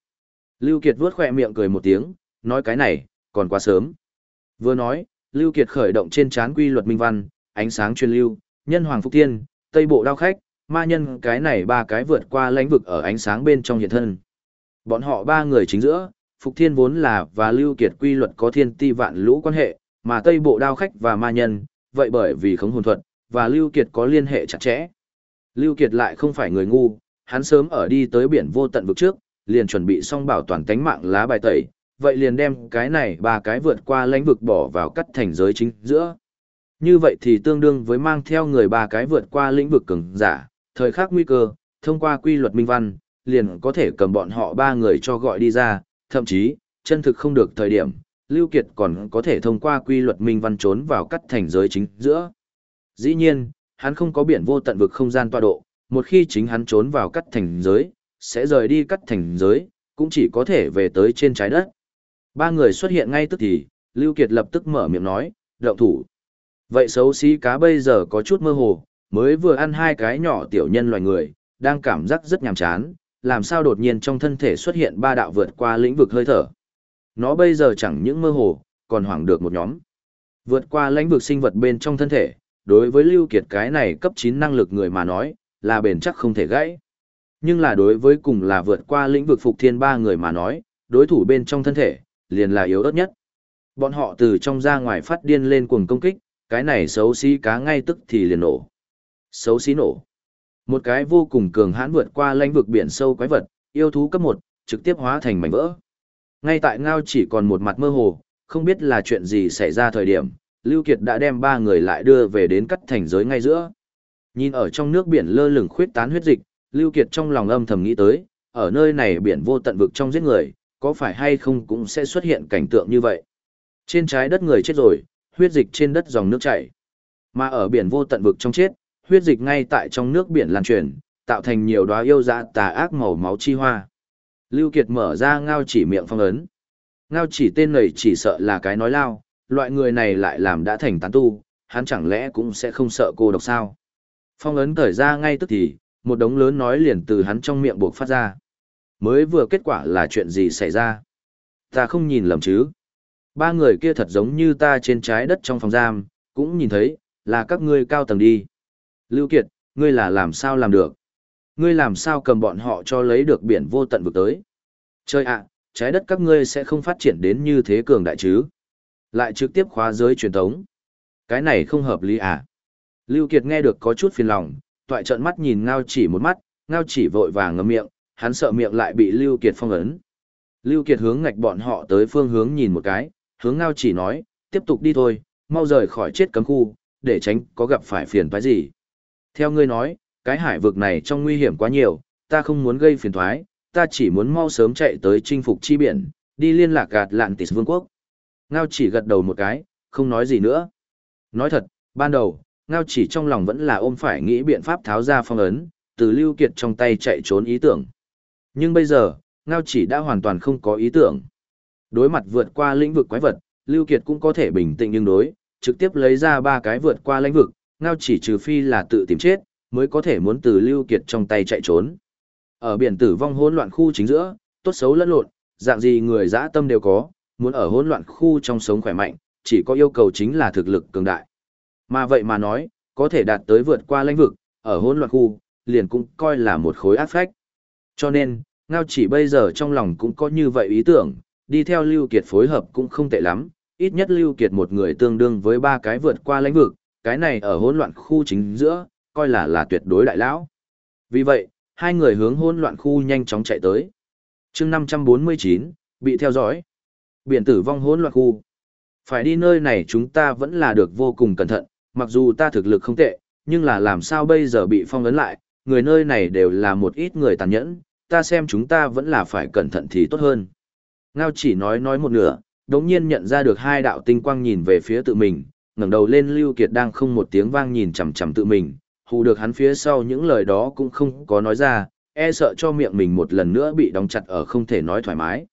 Lưu Kiệt vuốt khỏe miệng cười một tiếng, nói cái này, còn quá sớm. Vừa nói, Lưu Kiệt khởi động trên chán quy luật minh văn, ánh sáng truyền lưu, nhân hoàng phúc thiên, tây bộ đao khách, ma nhân cái này ba cái vượt qua lãnh vực ở ánh sáng bên trong hiện thân. Bọn họ ba người chính giữa, Phục Thiên vốn là và Lưu Kiệt quy luật có thiên ti vạn lũ quan hệ, mà Tây Bộ Đao Khách và Ma Nhân, vậy bởi vì khống hồn thuật, và Lưu Kiệt có liên hệ chặt chẽ. Lưu Kiệt lại không phải người ngu, hắn sớm ở đi tới biển vô tận vực trước, liền chuẩn bị xong bảo toàn tánh mạng lá bài tẩy, vậy liền đem cái này ba cái vượt qua lãnh vực bỏ vào cắt thành giới chính giữa. Như vậy thì tương đương với mang theo người ba cái vượt qua lĩnh vực cường giả, thời khắc nguy cơ, thông qua quy luật minh văn, liền có thể cầm bọn họ ba người cho gọi đi ra, thậm chí, chân thực không được thời điểm, Lưu Kiệt còn có thể thông qua quy luật minh văn trốn vào cắt thành giới chính giữa. Dĩ nhiên, hắn không có biển vô tận vực không gian tọa độ, một khi chính hắn trốn vào cắt thành giới, sẽ rời đi cắt thành giới, cũng chỉ có thể về tới trên trái đất. Ba người xuất hiện ngay tức thì, Lưu Kiệt lập tức mở miệng nói, động thủ. Vậy xấu xí cá bây giờ có chút mơ hồ, mới vừa ăn hai cái nhỏ tiểu nhân loài người, đang cảm giác rất nhàm chán, làm sao đột nhiên trong thân thể xuất hiện ba đạo vượt qua lĩnh vực hơi thở. Nó bây giờ chẳng những mơ hồ, còn hoảng được một nhóm. Vượt qua lĩnh vực sinh vật bên trong thân thể, đối với Lưu Kiệt cái này cấp 9 năng lực người mà nói, là bền chắc không thể gãy. Nhưng là đối với cùng là vượt qua lĩnh vực phục thiên ba người mà nói, đối thủ bên trong thân thể, liền là yếu ớt nhất. Bọn họ từ trong ra ngoài phát điên lên cuồng công kích, cái này xấu xí cá ngay tức thì liền nổ. Xấu xí nổ. Một cái vô cùng cường hãn vượt qua lãnh vực biển sâu quái vật, yêu thú cấp 1, trực tiếp hóa thành mảnh vỡ. Ngay tại ngao chỉ còn một mặt mơ hồ, không biết là chuyện gì xảy ra thời điểm, Lưu Kiệt đã đem ba người lại đưa về đến cắt thành giới ngay giữa. Nhìn ở trong nước biển lơ lửng khuyết tán huyết dịch, Lưu Kiệt trong lòng âm thầm nghĩ tới, ở nơi này biển vô tận vực trong giết người, có phải hay không cũng sẽ xuất hiện cảnh tượng như vậy. Trên trái đất người chết rồi, huyết dịch trên đất dòng nước chảy. Mà ở biển vô tận vực trong chết, huyết dịch ngay tại trong nước biển lan truyền, tạo thành nhiều đóa yêu dã tà ác màu máu chi hoa. Lưu Kiệt mở ra ngao chỉ miệng phong ấn. Ngao chỉ tên này chỉ sợ là cái nói lao, loại người này lại làm đã thành tán tu, hắn chẳng lẽ cũng sẽ không sợ cô độc sao. Phong ấn cởi ra ngay tức thì, một đống lớn nói liền từ hắn trong miệng buộc phát ra. Mới vừa kết quả là chuyện gì xảy ra? Ta không nhìn lầm chứ. Ba người kia thật giống như ta trên trái đất trong phòng giam, cũng nhìn thấy, là các ngươi cao tầng đi. Lưu Kiệt, ngươi là làm sao làm được? Ngươi làm sao cầm bọn họ cho lấy được biển vô tận vực tới? Chơi ạ, trái đất các ngươi sẽ không phát triển đến như thế cường đại chứ? Lại trực tiếp khóa giới truyền thống. Cái này không hợp lý à? Lưu Kiệt nghe được có chút phiền lòng, toại trợn mắt nhìn Ngao chỉ một mắt, Ngao chỉ vội vàng ngậm miệng, hắn sợ miệng lại bị Lưu Kiệt phong ấn. Lưu Kiệt hướng ngạch bọn họ tới phương hướng nhìn một cái, hướng Ngao chỉ nói, tiếp tục đi thôi, mau rời khỏi chết cấm khu, để tránh có gặp phải phiền toái gì. Theo ngươi nói, cái hải vực này trong nguy hiểm quá nhiều, ta không muốn gây phiền toái, ta chỉ muốn mau sớm chạy tới chinh phục chi biển, đi liên lạc gạt lạn tịt vương quốc. Ngao chỉ gật đầu một cái, không nói gì nữa. Nói thật, ban đầu, Ngao chỉ trong lòng vẫn là ôm phải nghĩ biện pháp tháo ra phong ấn, từ Lưu Kiệt trong tay chạy trốn ý tưởng. Nhưng bây giờ, Ngao chỉ đã hoàn toàn không có ý tưởng. Đối mặt vượt qua lĩnh vực quái vật, Lưu Kiệt cũng có thể bình tĩnh nhưng đối, trực tiếp lấy ra ba cái vượt qua lĩnh vực, Ngao chỉ trừ phi là tự tìm chết, mới có thể muốn từ Lưu Kiệt trong tay chạy trốn. Ở biển tử vong hỗn loạn khu chính giữa, tốt xấu lẫn lộn, dạng gì người dã tâm đều có, muốn ở hỗn loạn khu trong sống khỏe mạnh, chỉ có yêu cầu chính là thực lực cường đại. Mà vậy mà nói, có thể đạt tới vượt qua lãnh vực, ở hỗn loạn khu, liền cũng coi là một khối ác phách. Cho nên, Ngao chỉ bây giờ trong lòng cũng có như vậy ý tưởng, đi theo Lưu Kiệt phối hợp cũng không tệ lắm, ít nhất Lưu Kiệt một người tương đương với ba cái vượt qua lãnh vực, cái này ở hỗn loạn khu chính giữa, coi là là tuyệt đối đại lão. Vì vậy, hai người hướng hỗn loạn khu nhanh chóng chạy tới. Chương 549, bị theo dõi. Biển tử vong hỗn loạn khu. Phải đi nơi này chúng ta vẫn là được vô cùng cẩn thận, mặc dù ta thực lực không tệ, nhưng là làm sao bây giờ bị phong ấn lại, người nơi này đều là một ít người tàn nhẫn, ta xem chúng ta vẫn là phải cẩn thận thì tốt hơn. Ngao chỉ nói nói một nửa, đống nhiên nhận ra được hai đạo tinh quang nhìn về phía tự mình, ngẩng đầu lên Lưu Kiệt đang không một tiếng vang nhìn chằm chằm tự mình, hù được hắn phía sau những lời đó cũng không có nói ra, e sợ cho miệng mình một lần nữa bị đóng chặt ở không thể nói thoải mái.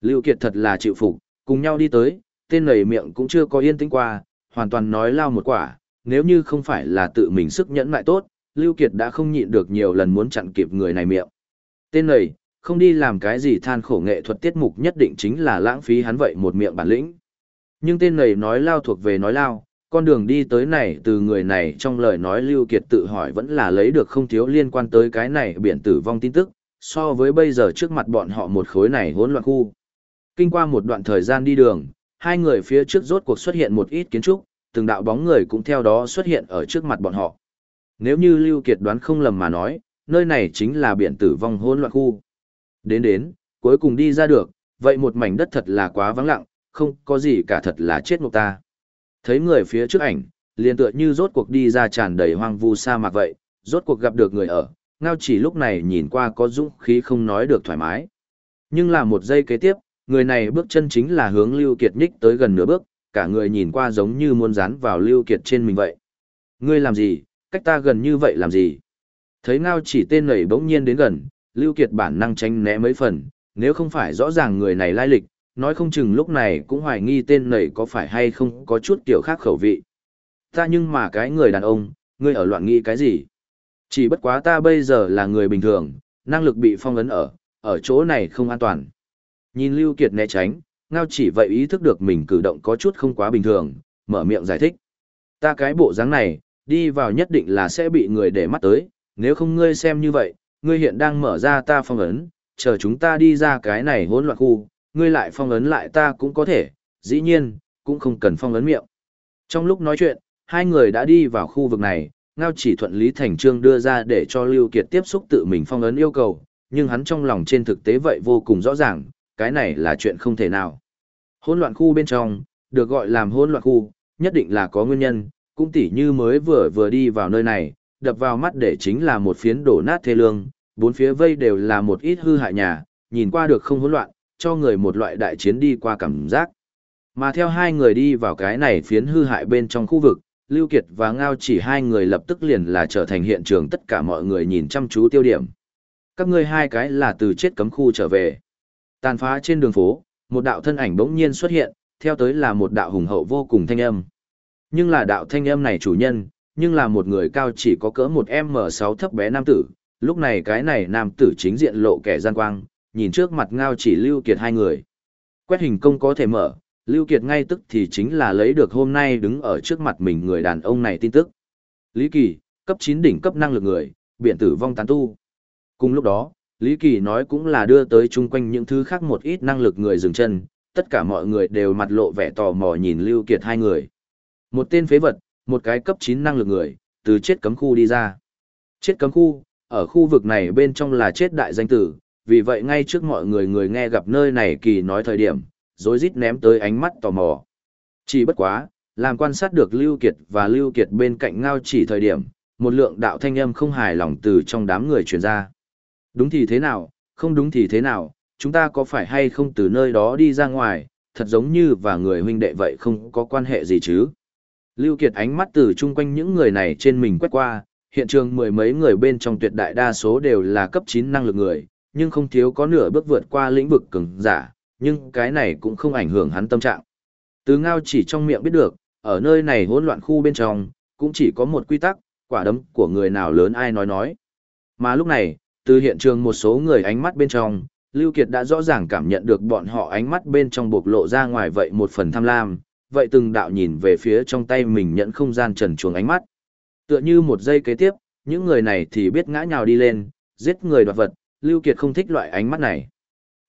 Lưu Kiệt thật là chịu phục, cùng nhau đi tới, tên này miệng cũng chưa có yên tĩnh qua, hoàn toàn nói lao một quả, nếu như không phải là tự mình sức nhẫn lại tốt, Lưu Kiệt đã không nhịn được nhiều lần muốn chặn kịp người này miệng. Tên này, không đi làm cái gì than khổ nghệ thuật tiết mục nhất định chính là lãng phí hắn vậy một miệng bản lĩnh. Nhưng tên này nói lao thuộc về nói lao, con đường đi tới này từ người này trong lời nói Lưu Kiệt tự hỏi vẫn là lấy được không thiếu liên quan tới cái này biển tử vong tin tức, so với bây giờ trước mặt bọn họ một khối này hỗn loạn khu. Kinh qua một đoạn thời gian đi đường, hai người phía trước rốt cuộc xuất hiện một ít kiến trúc, từng đạo bóng người cũng theo đó xuất hiện ở trước mặt bọn họ. Nếu như Lưu Kiệt đoán không lầm mà nói, nơi này chính là biển tử vong hỗn loạn khu. Đến đến, cuối cùng đi ra được, vậy một mảnh đất thật là quá vắng lặng, không có gì cả thật là chết ngục ta. Thấy người phía trước ảnh, liền tựa như rốt cuộc đi ra tràn đầy hoang vu sa mạc vậy, rốt cuộc gặp được người ở, ngao chỉ lúc này nhìn qua có dũng khí không nói được thoải mái. Nhưng là một giây kế tiếp, người này bước chân chính là hướng Lưu Kiệt nhích tới gần nửa bước, cả người nhìn qua giống như muốn dán vào Lưu Kiệt trên mình vậy. Ngươi làm gì, cách ta gần như vậy làm gì? Thấy ngao chỉ tên nảy bỗng nhiên đến gần, Lưu Kiệt bản năng tránh né mấy phần, nếu không phải rõ ràng người này lai lịch, nói không chừng lúc này cũng hoài nghi tên nảy có phải hay không có chút kiểu khác khẩu vị. Ta nhưng mà cái người đàn ông, ngươi ở loạn nghĩ cái gì? Chỉ bất quá ta bây giờ là người bình thường, năng lực bị phong ấn ở, ở chỗ này không an toàn. Nhìn Lưu Kiệt né tránh, ngao chỉ vậy ý thức được mình cử động có chút không quá bình thường, mở miệng giải thích. Ta cái bộ dáng này, đi vào nhất định là sẽ bị người để mắt tới, nếu không ngươi xem như vậy, ngươi hiện đang mở ra ta phong ấn, chờ chúng ta đi ra cái này hỗn loạn khu, ngươi lại phong ấn lại ta cũng có thể, dĩ nhiên, cũng không cần phong ấn miệng. Trong lúc nói chuyện, hai người đã đi vào khu vực này, ngao chỉ thuận lý thành trương đưa ra để cho Lưu Kiệt tiếp xúc tự mình phong ấn yêu cầu, nhưng hắn trong lòng trên thực tế vậy vô cùng rõ ràng, cái này là chuyện không thể nào. Hỗn loạn khu bên trong, được gọi làm hỗn loạn khu, nhất định là có nguyên nhân, cũng tỉ như mới vừa vừa đi vào nơi này, đập vào mắt để chính là một phiến đổ nát thê lương, bốn phía vây đều là một ít hư hại nhà, nhìn qua được không hỗn loạn, cho người một loại đại chiến đi qua cảm giác. Mà theo hai người đi vào cái này phiến hư hại bên trong khu vực, Lưu Kiệt và Ngao chỉ hai người lập tức liền là trở thành hiện trường tất cả mọi người nhìn chăm chú tiêu điểm. Các ngươi hai cái là từ chết cấm khu trở về. Tàn phá trên đường phố, một đạo thân ảnh bỗng nhiên xuất hiện, theo tới là một đạo hùng hậu vô cùng thanh âm. Nhưng là đạo thanh âm này chủ nhân, nhưng là một người cao chỉ có cỡ một M6 thấp bé nam tử, lúc này cái này nam tử chính diện lộ kẻ gian quang, nhìn trước mặt ngao chỉ Lưu Kiệt hai người. Quét hình công có thể mở, Lưu Kiệt ngay tức thì chính là lấy được hôm nay đứng ở trước mặt mình người đàn ông này tin tức. Lý Kỳ, cấp 9 đỉnh cấp năng lực người, biện tử vong tán tu. Cùng lúc đó, Lý Kỳ nói cũng là đưa tới chung quanh những thứ khác một ít năng lực người dừng chân, tất cả mọi người đều mặt lộ vẻ tò mò nhìn Lưu Kiệt hai người. Một tên phế vật, một cái cấp 9 năng lực người, từ chết cấm khu đi ra. Chết cấm khu, ở khu vực này bên trong là chết đại danh tử, vì vậy ngay trước mọi người người nghe gặp nơi này kỳ nói thời điểm, rối rít ném tới ánh mắt tò mò. Chỉ bất quá, làm quan sát được Lưu Kiệt và Lưu Kiệt bên cạnh ngao chỉ thời điểm, một lượng đạo thanh âm không hài lòng từ trong đám người truyền ra. Đúng thì thế nào, không đúng thì thế nào, chúng ta có phải hay không từ nơi đó đi ra ngoài, thật giống như và người huynh đệ vậy không có quan hệ gì chứ. Lưu Kiệt ánh mắt từ chung quanh những người này trên mình quét qua, hiện trường mười mấy người bên trong tuyệt đại đa số đều là cấp 9 năng lực người, nhưng không thiếu có nửa bước vượt qua lĩnh vực cường giả, nhưng cái này cũng không ảnh hưởng hắn tâm trạng. Từ ngao chỉ trong miệng biết được, ở nơi này hỗn loạn khu bên trong, cũng chỉ có một quy tắc, quả đấm của người nào lớn ai nói nói. Mà lúc này, từ hiện trường một số người ánh mắt bên trong, Lưu Kiệt đã rõ ràng cảm nhận được bọn họ ánh mắt bên trong bộc lộ ra ngoài vậy một phần tham lam, vậy từng đạo nhìn về phía trong tay mình nhận không gian trần chuồng ánh mắt. Tựa như một giây kế tiếp, những người này thì biết ngã nhào đi lên, giết người đoạt vật, Lưu Kiệt không thích loại ánh mắt này.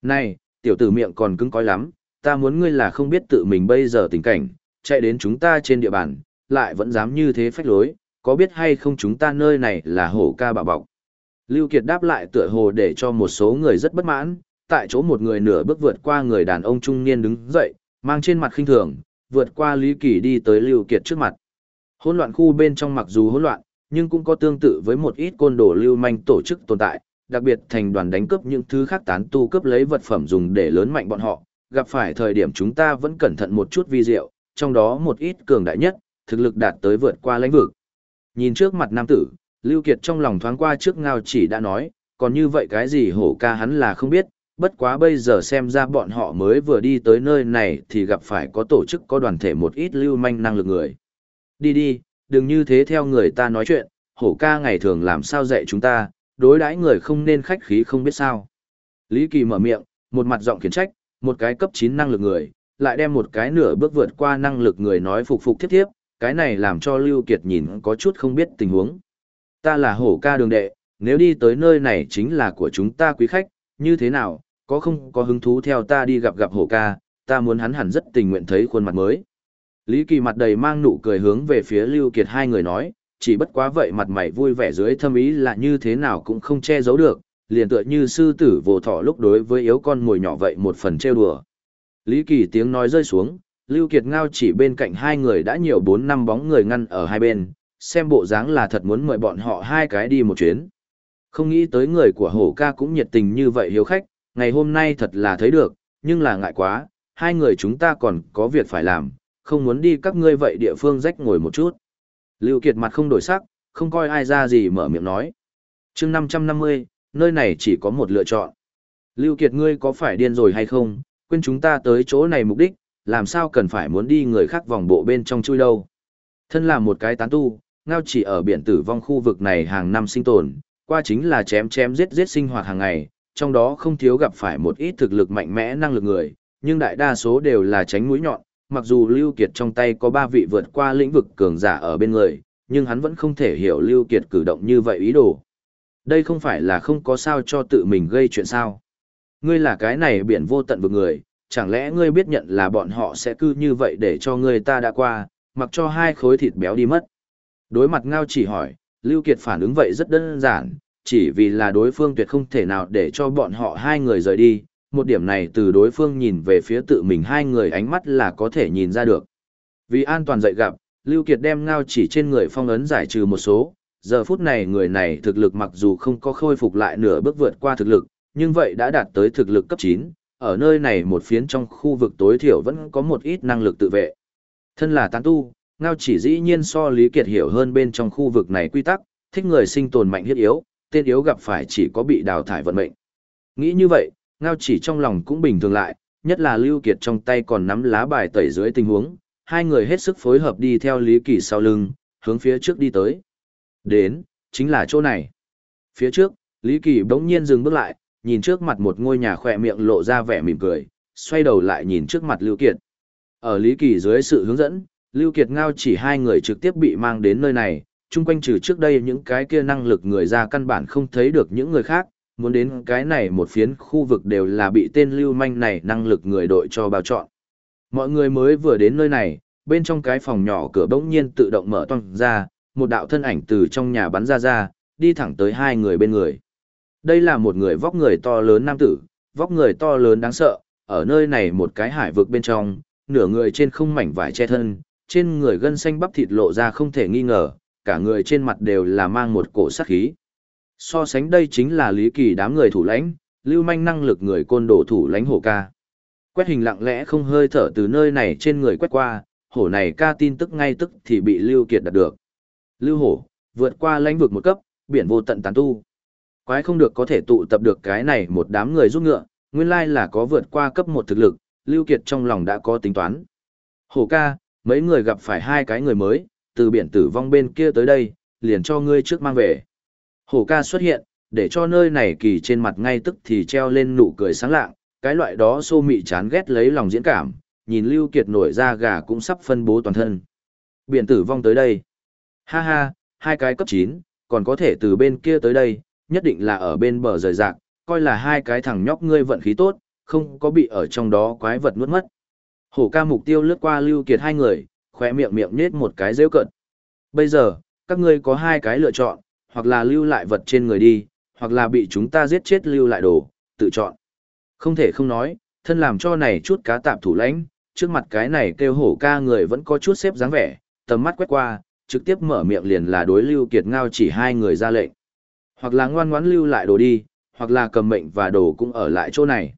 Này, tiểu tử miệng còn cứng cỏi lắm, ta muốn ngươi là không biết tự mình bây giờ tình cảnh, chạy đến chúng ta trên địa bàn, lại vẫn dám như thế phách lối, có biết hay không chúng ta nơi này là hổ ca bạo bọc. Lưu Kiệt đáp lại tựa hồ để cho một số người rất bất mãn, tại chỗ một người nửa bước vượt qua người đàn ông trung niên đứng dậy, mang trên mặt khinh thường, vượt qua Lý Kỳ đi tới Lưu Kiệt trước mặt. Hỗn loạn khu bên trong mặc dù hỗn loạn, nhưng cũng có tương tự với một ít côn đồ lưu manh tổ chức tồn tại, đặc biệt thành đoàn đánh cướp những thứ khác tán tu cướp lấy vật phẩm dùng để lớn mạnh bọn họ, gặp phải thời điểm chúng ta vẫn cẩn thận một chút vi diệu, trong đó một ít cường đại nhất, thực lực đạt tới vượt qua lãnh vực. Nhìn trước mặt nam tử, Lưu Kiệt trong lòng thoáng qua trước ngao chỉ đã nói, còn như vậy cái gì hổ ca hắn là không biết, bất quá bây giờ xem ra bọn họ mới vừa đi tới nơi này thì gặp phải có tổ chức có đoàn thể một ít lưu manh năng lực người. Đi đi, đừng như thế theo người ta nói chuyện, hổ ca ngày thường làm sao dạy chúng ta, đối đãi người không nên khách khí không biết sao. Lý Kỳ mở miệng, một mặt giọng khiển trách, một cái cấp 9 năng lực người, lại đem một cái nửa bước vượt qua năng lực người nói phục phục tiếp tiếp, cái này làm cho Lưu Kiệt nhìn có chút không biết tình huống. Ta là hổ ca đường đệ, nếu đi tới nơi này chính là của chúng ta quý khách, như thế nào, có không có hứng thú theo ta đi gặp gặp hổ ca, ta muốn hắn hẳn rất tình nguyện thấy khuôn mặt mới. Lý Kỳ mặt đầy mang nụ cười hướng về phía Lưu Kiệt hai người nói, chỉ bất quá vậy mặt mày vui vẻ dưới thâm ý là như thế nào cũng không che giấu được, liền tựa như sư tử vô thọ lúc đối với yếu con ngồi nhỏ vậy một phần trêu đùa. Lý Kỳ tiếng nói rơi xuống, Lưu Kiệt ngao chỉ bên cạnh hai người đã nhiều bốn năm bóng người ngăn ở hai bên, xem bộ dáng là thật muốn mời bọn họ hai cái đi một chuyến. Không nghĩ tới người của hổ ca cũng nhiệt tình như vậy hiếu khách, ngày hôm nay thật là thấy được, nhưng là ngại quá, hai người chúng ta còn có việc phải làm, không muốn đi các ngươi vậy địa phương rách ngồi một chút. Lưu Kiệt mặt không đổi sắc, không coi ai ra gì mở miệng nói. Chương 550, nơi này chỉ có một lựa chọn. Lưu Kiệt ngươi có phải điên rồi hay không, quên chúng ta tới chỗ này mục đích, làm sao cần phải muốn đi người khác vòng bộ bên trong chui đâu. Thân là một cái tán tu, ngao chỉ ở biển tử vong khu vực này hàng năm sinh tồn, qua chính là chém chém giết giết sinh hoạt hàng ngày, trong đó không thiếu gặp phải một ít thực lực mạnh mẽ năng lực người, nhưng đại đa số đều là tránh mũi nhọn, mặc dù Lưu Kiệt trong tay có ba vị vượt qua lĩnh vực cường giả ở bên người, nhưng hắn vẫn không thể hiểu Lưu Kiệt cử động như vậy ý đồ. Đây không phải là không có sao cho tự mình gây chuyện sao. Ngươi là cái này biển vô tận vực người, chẳng lẽ ngươi biết nhận là bọn họ sẽ cư như vậy để cho ngươi ta đã qua, mặc cho hai khối thịt béo đi mất. Đối mặt Ngao chỉ hỏi, Lưu Kiệt phản ứng vậy rất đơn giản, chỉ vì là đối phương tuyệt không thể nào để cho bọn họ hai người rời đi, một điểm này từ đối phương nhìn về phía tự mình hai người ánh mắt là có thể nhìn ra được. Vì an toàn dậy gặp, Lưu Kiệt đem Ngao chỉ trên người phong ấn giải trừ một số, giờ phút này người này thực lực mặc dù không có khôi phục lại nửa bước vượt qua thực lực, nhưng vậy đã đạt tới thực lực cấp 9, ở nơi này một phiến trong khu vực tối thiểu vẫn có một ít năng lực tự vệ. Thân là tán tu, Ngao chỉ dĩ nhiên so Lý Kiệt hiểu hơn bên trong khu vực này quy tắc, thích người sinh tồn mạnh hiết yếu, tên yếu gặp phải chỉ có bị đào thải vận mệnh. Nghĩ như vậy, Ngao chỉ trong lòng cũng bình thường lại, nhất là Lưu Kiệt trong tay còn nắm lá bài tẩy dưới tình huống, hai người hết sức phối hợp đi theo Lý Kỳ sau lưng, hướng phía trước đi tới. Đến, chính là chỗ này. Phía trước, Lý Kỳ bỗng nhiên dừng bước lại, nhìn trước mặt một ngôi nhà khỏe miệng lộ ra vẻ mỉm cười, xoay đầu lại nhìn trước mặt Lưu Kiệt. Ở Lý Kỳ dưới sự hướng dẫn, Lưu Kiệt ngao chỉ hai người trực tiếp bị mang đến nơi này, chung quanh trừ trước đây những cái kia năng lực người ra căn bản không thấy được những người khác, muốn đến cái này một phiến khu vực đều là bị tên lưu manh này năng lực người đội cho bao chọn. Mọi người mới vừa đến nơi này, bên trong cái phòng nhỏ cửa bỗng nhiên tự động mở toang ra, một đạo thân ảnh từ trong nhà bắn ra ra, đi thẳng tới hai người bên người. Đây là một người vóc người to lớn nam tử, vóc người to lớn đáng sợ, ở nơi này một cái hải vực bên trong, nửa người trên không mảnh vải che thân, trên người gân xanh bắp thịt lộ ra không thể nghi ngờ, cả người trên mặt đều là mang một cổ sát khí. So sánh đây chính là lý kỳ đám người thủ lãnh, lưu manh năng lực người côn đồ thủ lãnh hổ ca. Quét hình lặng lẽ không hơi thở từ nơi này trên người quét qua, hổ này ca tin tức ngay tức thì bị Lưu Kiệt đạt được. Lưu hổ, vượt qua lãnh vực một cấp, biển vô tận tán tu. Quái không được có thể tụ tập được cái này một đám người giúp ngựa, nguyên lai là có vượt qua cấp một thực lực, Lưu Kiệt trong lòng đã có tính toán. Hổ ca, mấy người gặp phải hai cái người mới, từ biển tử vong bên kia tới đây, liền cho ngươi trước mang về. Hổ ca xuất hiện, để cho nơi này kỳ trên mặt ngay tức thì treo lên nụ cười sáng lạng, cái loại đó xô mị chán ghét lấy lòng diễn cảm, nhìn Lưu Kiệt nổi ra gà cũng sắp phân bố toàn thân. Biển tử vong tới đây. Ha ha, hai cái cấp 9, còn có thể từ bên kia tới đây, nhất định là ở bên bờ rời rạc, coi là hai cái thằng nhóc ngươi vận khí tốt, không có bị ở trong đó quái vật nuốt mất. Hổ ca mục tiêu lướt qua Lưu Kiệt hai người, khoe miệng miệng nết một cái rêu cận. Bây giờ, các ngươi có hai cái lựa chọn, hoặc là lưu lại vật trên người đi, hoặc là bị chúng ta giết chết lưu lại đồ, tự chọn. Không thể không nói, thân làm cho này chút cá tạp thủ lãnh, trước mặt cái này kêu hổ ca người vẫn có chút xếp dáng vẻ, tầm mắt quét qua, trực tiếp mở miệng liền là đối lưu kiệt ngao chỉ hai người ra lệnh. Hoặc là ngoan ngoãn lưu lại đồ đi, hoặc là cầm mệnh và đồ cũng ở lại chỗ này.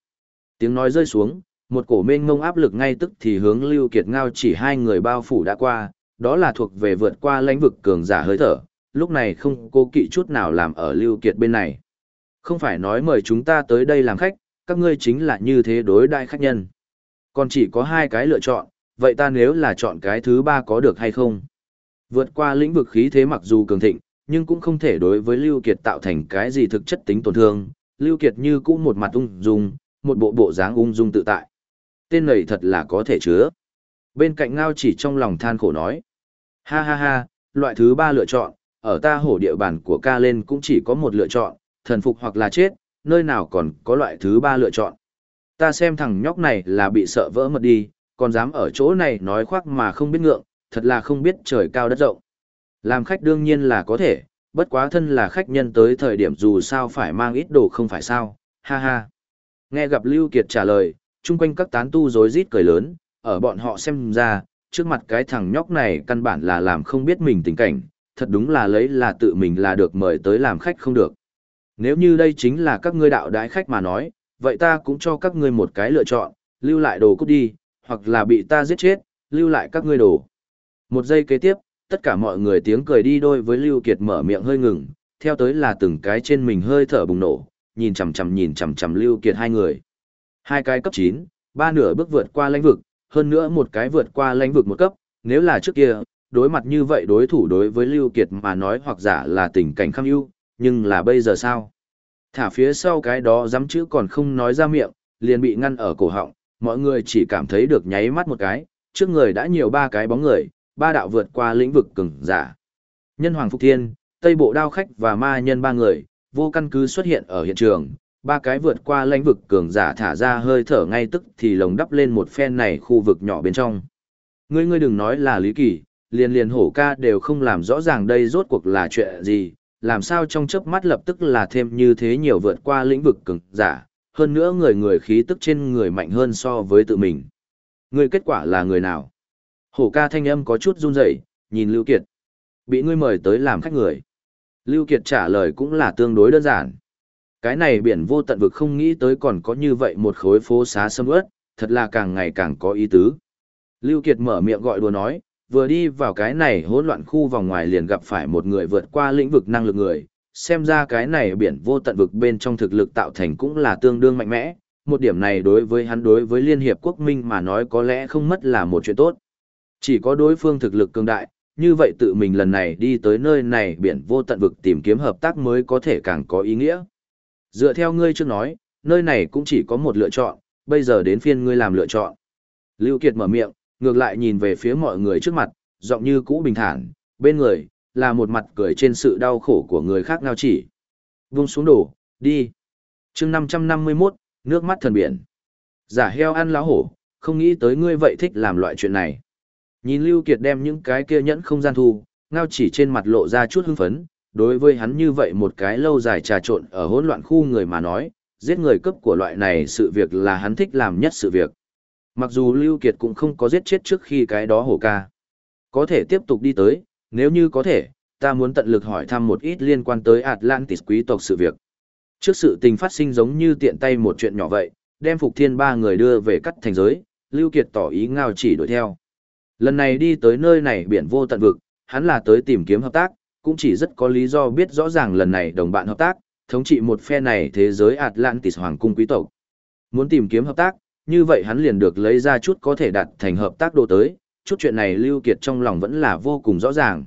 Tiếng nói rơi xuống, một cổ mênh ngông áp lực ngay tức thì hướng lưu kiệt ngao chỉ hai người bao phủ đã qua, đó là thuộc về vượt qua lãnh vực cường giả hơi thở, lúc này không cố kỵ chút nào làm ở lưu kiệt bên này. Không phải nói mời chúng ta tới đây làm khách, các ngươi chính là như thế đối đại khách nhân. Còn chỉ có hai cái lựa chọn, vậy ta nếu là chọn cái thứ ba có được hay không? Vượt qua lĩnh vực khí thế mặc dù cường thịnh, nhưng cũng không thể đối với Lưu Kiệt tạo thành cái gì thực chất tính tổn thương. Lưu Kiệt như cũ một mặt ung dung, một bộ bộ dáng ung dung tự tại. Tên này thật là có thể chứa. Bên cạnh ngao chỉ trong lòng than khổ nói. Ha ha ha, loại thứ ba lựa chọn, ở ta hổ địa bàn của ca lên cũng chỉ có một lựa chọn, thần phục hoặc là chết, nơi nào còn có loại thứ ba lựa chọn. Ta xem thằng nhóc này là bị sợ vỡ mật đi, còn dám ở chỗ này nói khoác mà không biết ngượng, thật là không biết trời cao đất rộng. Làm khách đương nhiên là có thể, bất quá thân là khách nhân tới thời điểm dù sao phải mang ít đồ không phải sao, ha ha. Nghe gặp Lưu Kiệt trả lời, chung quanh các tán tu rối rít cười lớn, ở bọn họ xem ra, trước mặt cái thằng nhóc này căn bản là làm không biết mình tình cảnh, thật đúng là lấy là tự mình là được mời tới làm khách không được. Nếu như đây chính là các ngươi đạo đái khách mà nói, vậy ta cũng cho các ngươi một cái lựa chọn, lưu lại đồ cút đi, hoặc là bị ta giết chết, lưu lại các ngươi đồ. Một giây kế tiếp, tất cả mọi người tiếng cười đi đôi với Lưu Kiệt mở miệng hơi ngừng, theo tới là từng cái trên mình hơi thở bùng nổ, nhìn chằm chằm nhìn chằm chằm Lưu Kiệt hai người. Hai cái cấp 9, ba nửa bước vượt qua lãnh vực, hơn nữa một cái vượt qua lãnh vực một cấp, nếu là trước kia, đối mặt như vậy đối thủ đối với Lưu Kiệt mà nói hoặc giả là tình cảnh khâm ưu, nhưng là bây giờ sao? Thả phía sau cái đó dám chữ còn không nói ra miệng, liền bị ngăn ở cổ họng, mọi người chỉ cảm thấy được nháy mắt một cái, trước người đã nhiều ba cái bóng người, ba đạo vượt qua lĩnh vực cường giả. Nhân Hoàng Phục Thiên, Tây Bộ Đao Khách và Ma Nhân ba người, vô căn cứ xuất hiện ở hiện trường, ba cái vượt qua lãnh vực cường giả thả ra hơi thở ngay tức thì lồng đắp lên một phen này khu vực nhỏ bên trong. Ngươi ngươi đừng nói là Lý Kỳ, liền liền hổ ca đều không làm rõ ràng đây rốt cuộc là chuyện gì, làm sao trong chớp mắt lập tức là thêm như thế nhiều vượt qua lĩnh vực cường giả, hơn nữa người người khí tức trên người mạnh hơn so với tự mình. ngươi kết quả là người nào? Hổ ca thanh âm có chút run rẩy, nhìn Lưu Kiệt. Bị ngươi mời tới làm khách người. Lưu Kiệt trả lời cũng là tương đối đơn giản. Cái này biển vô tận vực không nghĩ tới còn có như vậy một khối phố xá sâm ướt, thật là càng ngày càng có ý tứ. Lưu Kiệt mở miệng gọi đùa nói, vừa đi vào cái này hỗn loạn khu vòng ngoài liền gặp phải một người vượt qua lĩnh vực năng lực người, xem ra cái này biển vô tận vực bên trong thực lực tạo thành cũng là tương đương mạnh mẽ, một điểm này đối với hắn đối với Liên Hiệp Quốc Minh mà nói có lẽ không mất là một chuyện tốt. Chỉ có đối phương thực lực cường đại, như vậy tự mình lần này đi tới nơi này biển vô tận vực tìm kiếm hợp tác mới có thể càng có ý nghĩa. Dựa theo ngươi trước nói, nơi này cũng chỉ có một lựa chọn, bây giờ đến phiên ngươi làm lựa chọn. Lưu Kiệt mở miệng, ngược lại nhìn về phía mọi người trước mặt, giọng như cũ bình thản, bên người, là một mặt cười trên sự đau khổ của người khác ngao chỉ. Vung xuống đổ, đi. chương 551, nước mắt thần biển. Giả heo ăn lá hổ, không nghĩ tới ngươi vậy thích làm loại chuyện này. Nhìn Lưu Kiệt đem những cái kia nhẫn không gian thu, ngao chỉ trên mặt lộ ra chút hưng phấn, đối với hắn như vậy một cái lâu dài trà trộn ở hỗn loạn khu người mà nói, giết người cấp của loại này sự việc là hắn thích làm nhất sự việc. Mặc dù Lưu Kiệt cũng không có giết chết trước khi cái đó hổ ca. Có thể tiếp tục đi tới, nếu như có thể, ta muốn tận lực hỏi thăm một ít liên quan tới Atlantis quý tộc sự việc. Trước sự tình phát sinh giống như tiện tay một chuyện nhỏ vậy, đem Phục Thiên ba người đưa về cắt thành giới, Lưu Kiệt tỏ ý ngao chỉ đuổi theo. Lần này đi tới nơi này biển vô tận vực, hắn là tới tìm kiếm hợp tác, cũng chỉ rất có lý do biết rõ ràng lần này đồng bạn hợp tác, thống trị một phe này thế giới Atlantis hoàng cung quý tộc. Muốn tìm kiếm hợp tác, như vậy hắn liền được lấy ra chút có thể đạt thành hợp tác đồ tới, chút chuyện này Lưu Kiệt trong lòng vẫn là vô cùng rõ ràng.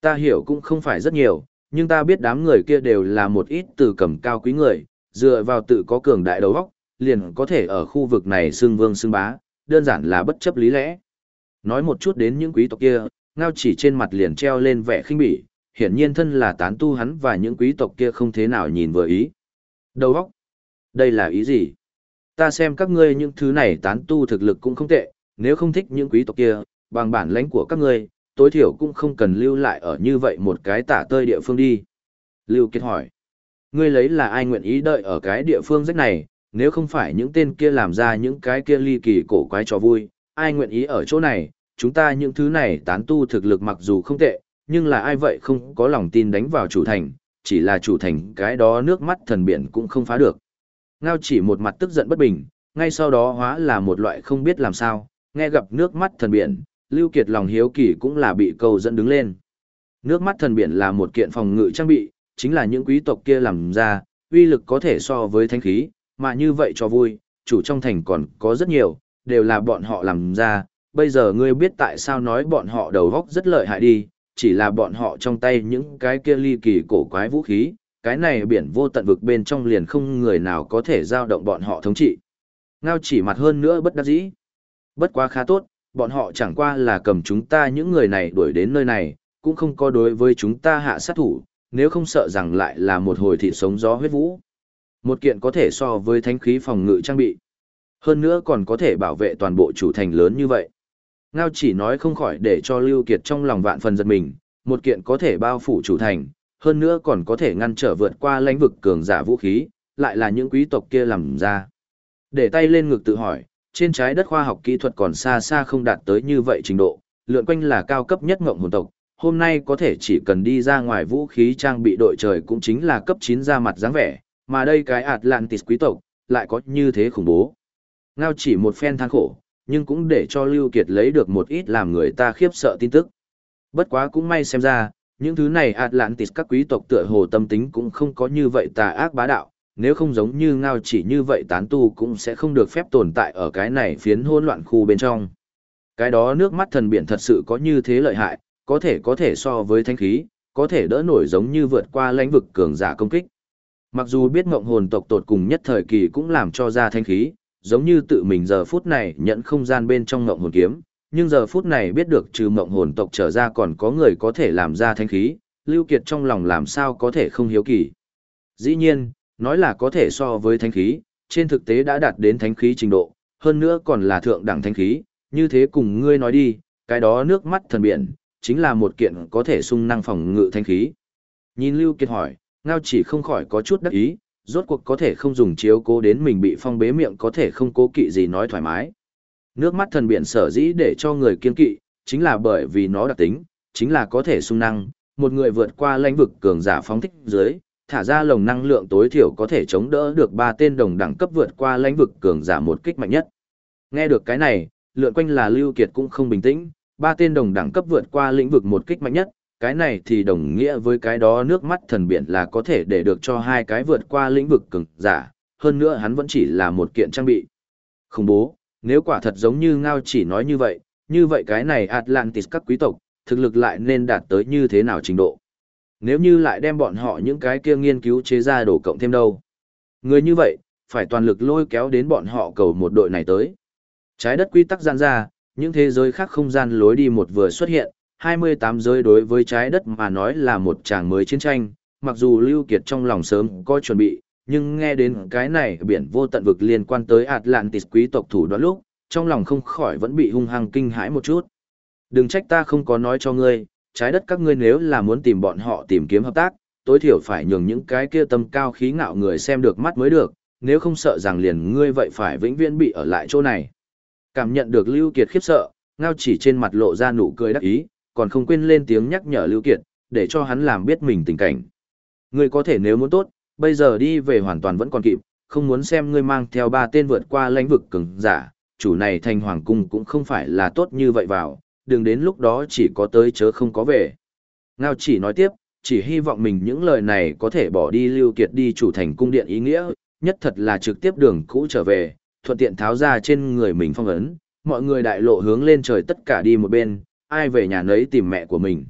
Ta hiểu cũng không phải rất nhiều, nhưng ta biết đám người kia đều là một ít từ cầm cao quý người, dựa vào tự có cường đại đầu óc, liền có thể ở khu vực này xưng vương xưng bá, đơn giản là bất chấp lý lẽ. Nói một chút đến những quý tộc kia, ngao chỉ trên mặt liền treo lên vẻ khinh bỉ, hiển nhiên thân là tán tu hắn và những quý tộc kia không thế nào nhìn vừa ý. Đầu óc? Đây là ý gì? Ta xem các ngươi những thứ này tán tu thực lực cũng không tệ, nếu không thích những quý tộc kia, bằng bản lãnh của các ngươi, tối thiểu cũng không cần lưu lại ở như vậy một cái tả tơi địa phương đi. Lưu Kiệt hỏi, ngươi lấy là ai nguyện ý đợi ở cái địa phương rách này, nếu không phải những tên kia làm ra những cái kia ly kỳ cổ quái cho vui, ai nguyện ý ở chỗ này, chúng ta những thứ này tán tu thực lực mặc dù không tệ, nhưng là ai vậy không có lòng tin đánh vào chủ thành, chỉ là chủ thành cái đó nước mắt thần biển cũng không phá được. Ngao chỉ một mặt tức giận bất bình, ngay sau đó hóa là một loại không biết làm sao, nghe gặp nước mắt thần biển, Lưu Kiệt lòng hiếu kỳ cũng là bị câu dẫn đứng lên. Nước mắt thần biển là một kiện phòng ngự trang bị, chính là những quý tộc kia làm ra, uy lực có thể so với thanh khí, mà như vậy cho vui, chủ trong thành còn có rất nhiều, đều là bọn họ làm ra, bây giờ ngươi biết tại sao nói bọn họ đầu góc rất lợi hại đi, chỉ là bọn họ trong tay những cái kia ly kỳ cổ quái vũ khí, cái này biển vô tận vực bên trong liền không người nào có thể giao động bọn họ thống trị. Ngao chỉ mặt hơn nữa bất đắc dĩ. Bất quá khá tốt, bọn họ chẳng qua là cầm chúng ta những người này đuổi đến nơi này, cũng không có đối với chúng ta hạ sát thủ, nếu không sợ rằng lại là một hồi thị sống gió huyết vũ. Một kiện có thể so với thánh khí phòng ngự trang bị. Hơn nữa còn có thể bảo vệ toàn bộ chủ thành lớn như vậy. Ngao chỉ nói không khỏi để cho Lưu Kiệt trong lòng vạn phần giật mình, một kiện có thể bao phủ chủ thành, hơn nữa còn có thể ngăn trở vượt qua lãnh vực cường giả vũ khí, lại là những quý tộc kia làm ra. Để tay lên ngực tự hỏi, trên trái đất khoa học kỹ thuật còn xa xa không đạt tới như vậy trình độ, lượn quanh là cao cấp nhất ngộng hồn tộc, hôm nay có thể chỉ cần đi ra ngoài vũ khí trang bị đội trời cũng chính là cấp 9 ra mặt dáng vẻ, mà đây cái Atlantis quý tộc, lại có như thế khủng bố. Ngao chỉ một phen than khổ, nhưng cũng để cho Lưu Kiệt lấy được một ít làm người ta khiếp sợ tin tức. Bất quá cũng may xem ra, những thứ này Atlantis các quý tộc tựa hồ tâm tính cũng không có như vậy tà ác bá đạo, nếu không giống như ngao chỉ như vậy tán tu cũng sẽ không được phép tồn tại ở cái này phiến hỗn loạn khu bên trong. Cái đó nước mắt thần biển thật sự có như thế lợi hại, có thể có thể so với thanh khí, có thể đỡ nổi giống như vượt qua lãnh vực cường giả công kích. Mặc dù biết ngộng hồn tộc tột cùng nhất thời kỳ cũng làm cho ra thanh khí, giống như tự mình giờ phút này nhận không gian bên trong ngộng hồn kiếm, nhưng giờ phút này biết được trừ mộng hồn tộc trở ra còn có người có thể làm ra thanh khí, Lưu Kiệt trong lòng làm sao có thể không hiếu kỳ. Dĩ nhiên, nói là có thể so với thanh khí, trên thực tế đã đạt đến thanh khí trình độ, hơn nữa còn là thượng đẳng thanh khí, như thế cùng ngươi nói đi, cái đó nước mắt thần biển, chính là một kiện có thể sung năng phòng ngự thanh khí. Nhìn Lưu Kiệt hỏi, Ngao chỉ không khỏi có chút đắc ý, rốt cuộc có thể không dùng chiếu cố đến mình bị phong bế miệng có thể không cố kỵ gì nói thoải mái. Nước mắt thần biển sở dĩ để cho người kiên kỵ, chính là bởi vì nó đặc tính, chính là có thể sung năng, một người vượt qua lãnh vực cường giả phóng thích dưới, thả ra lồng năng lượng tối thiểu có thể chống đỡ được ba tên đồng đẳng cấp vượt qua lãnh vực cường giả một kích mạnh nhất. Nghe được cái này, lượn quanh là Lưu Kiệt cũng không bình tĩnh, ba tên đồng đẳng cấp vượt qua lĩnh vực một kích mạnh nhất, cái này thì đồng nghĩa với cái đó nước mắt thần biển là có thể để được cho hai cái vượt qua lĩnh vực cường giả, hơn nữa hắn vẫn chỉ là một kiện trang bị. Không bố, nếu quả thật giống như Ngao chỉ nói như vậy, như vậy cái này Atlantis các quý tộc, thực lực lại nên đạt tới như thế nào trình độ. Nếu như lại đem bọn họ những cái kia nghiên cứu chế ra đổ cộng thêm đâu. Người như vậy, phải toàn lực lôi kéo đến bọn họ cầu một đội này tới. Trái đất quy tắc gian ra, những thế giới khác không gian lối đi một vừa xuất hiện, 28 giới đối với trái đất mà nói là một tràng mới chiến tranh, mặc dù Lưu Kiệt trong lòng sớm có chuẩn bị, nhưng nghe đến cái này biển vô tận vực liên quan tới Atlantis quý tộc thủ đoạn lúc, trong lòng không khỏi vẫn bị hung hăng kinh hãi một chút. Đừng trách ta không có nói cho ngươi, trái đất các ngươi nếu là muốn tìm bọn họ tìm kiếm hợp tác, tối thiểu phải nhường những cái kia tâm cao khí ngạo người xem được mắt mới được, nếu không sợ rằng liền ngươi vậy phải vĩnh viễn bị ở lại chỗ này. Cảm nhận được Lưu Kiệt khiếp sợ, ngao chỉ trên mặt lộ ra nụ cười đắc ý, còn không quên lên tiếng nhắc nhở Lưu Kiệt, để cho hắn làm biết mình tình cảnh. Ngươi có thể nếu muốn tốt, bây giờ đi về hoàn toàn vẫn còn kịp, không muốn xem ngươi mang theo ba tên vượt qua lãnh vực cường giả, chủ này thành hoàng cung cũng không phải là tốt như vậy vào, đừng đến lúc đó chỉ có tới chớ không có về. Ngao chỉ nói tiếp, chỉ hy vọng mình những lời này có thể bỏ đi Lưu Kiệt đi chủ thành cung điện ý nghĩa, nhất thật là trực tiếp đường cũ trở về, thuận tiện tháo ra trên người mình phong ấn, mọi người đại lộ hướng lên trời tất cả đi một bên, ai về nhà nấy tìm mẹ của mình.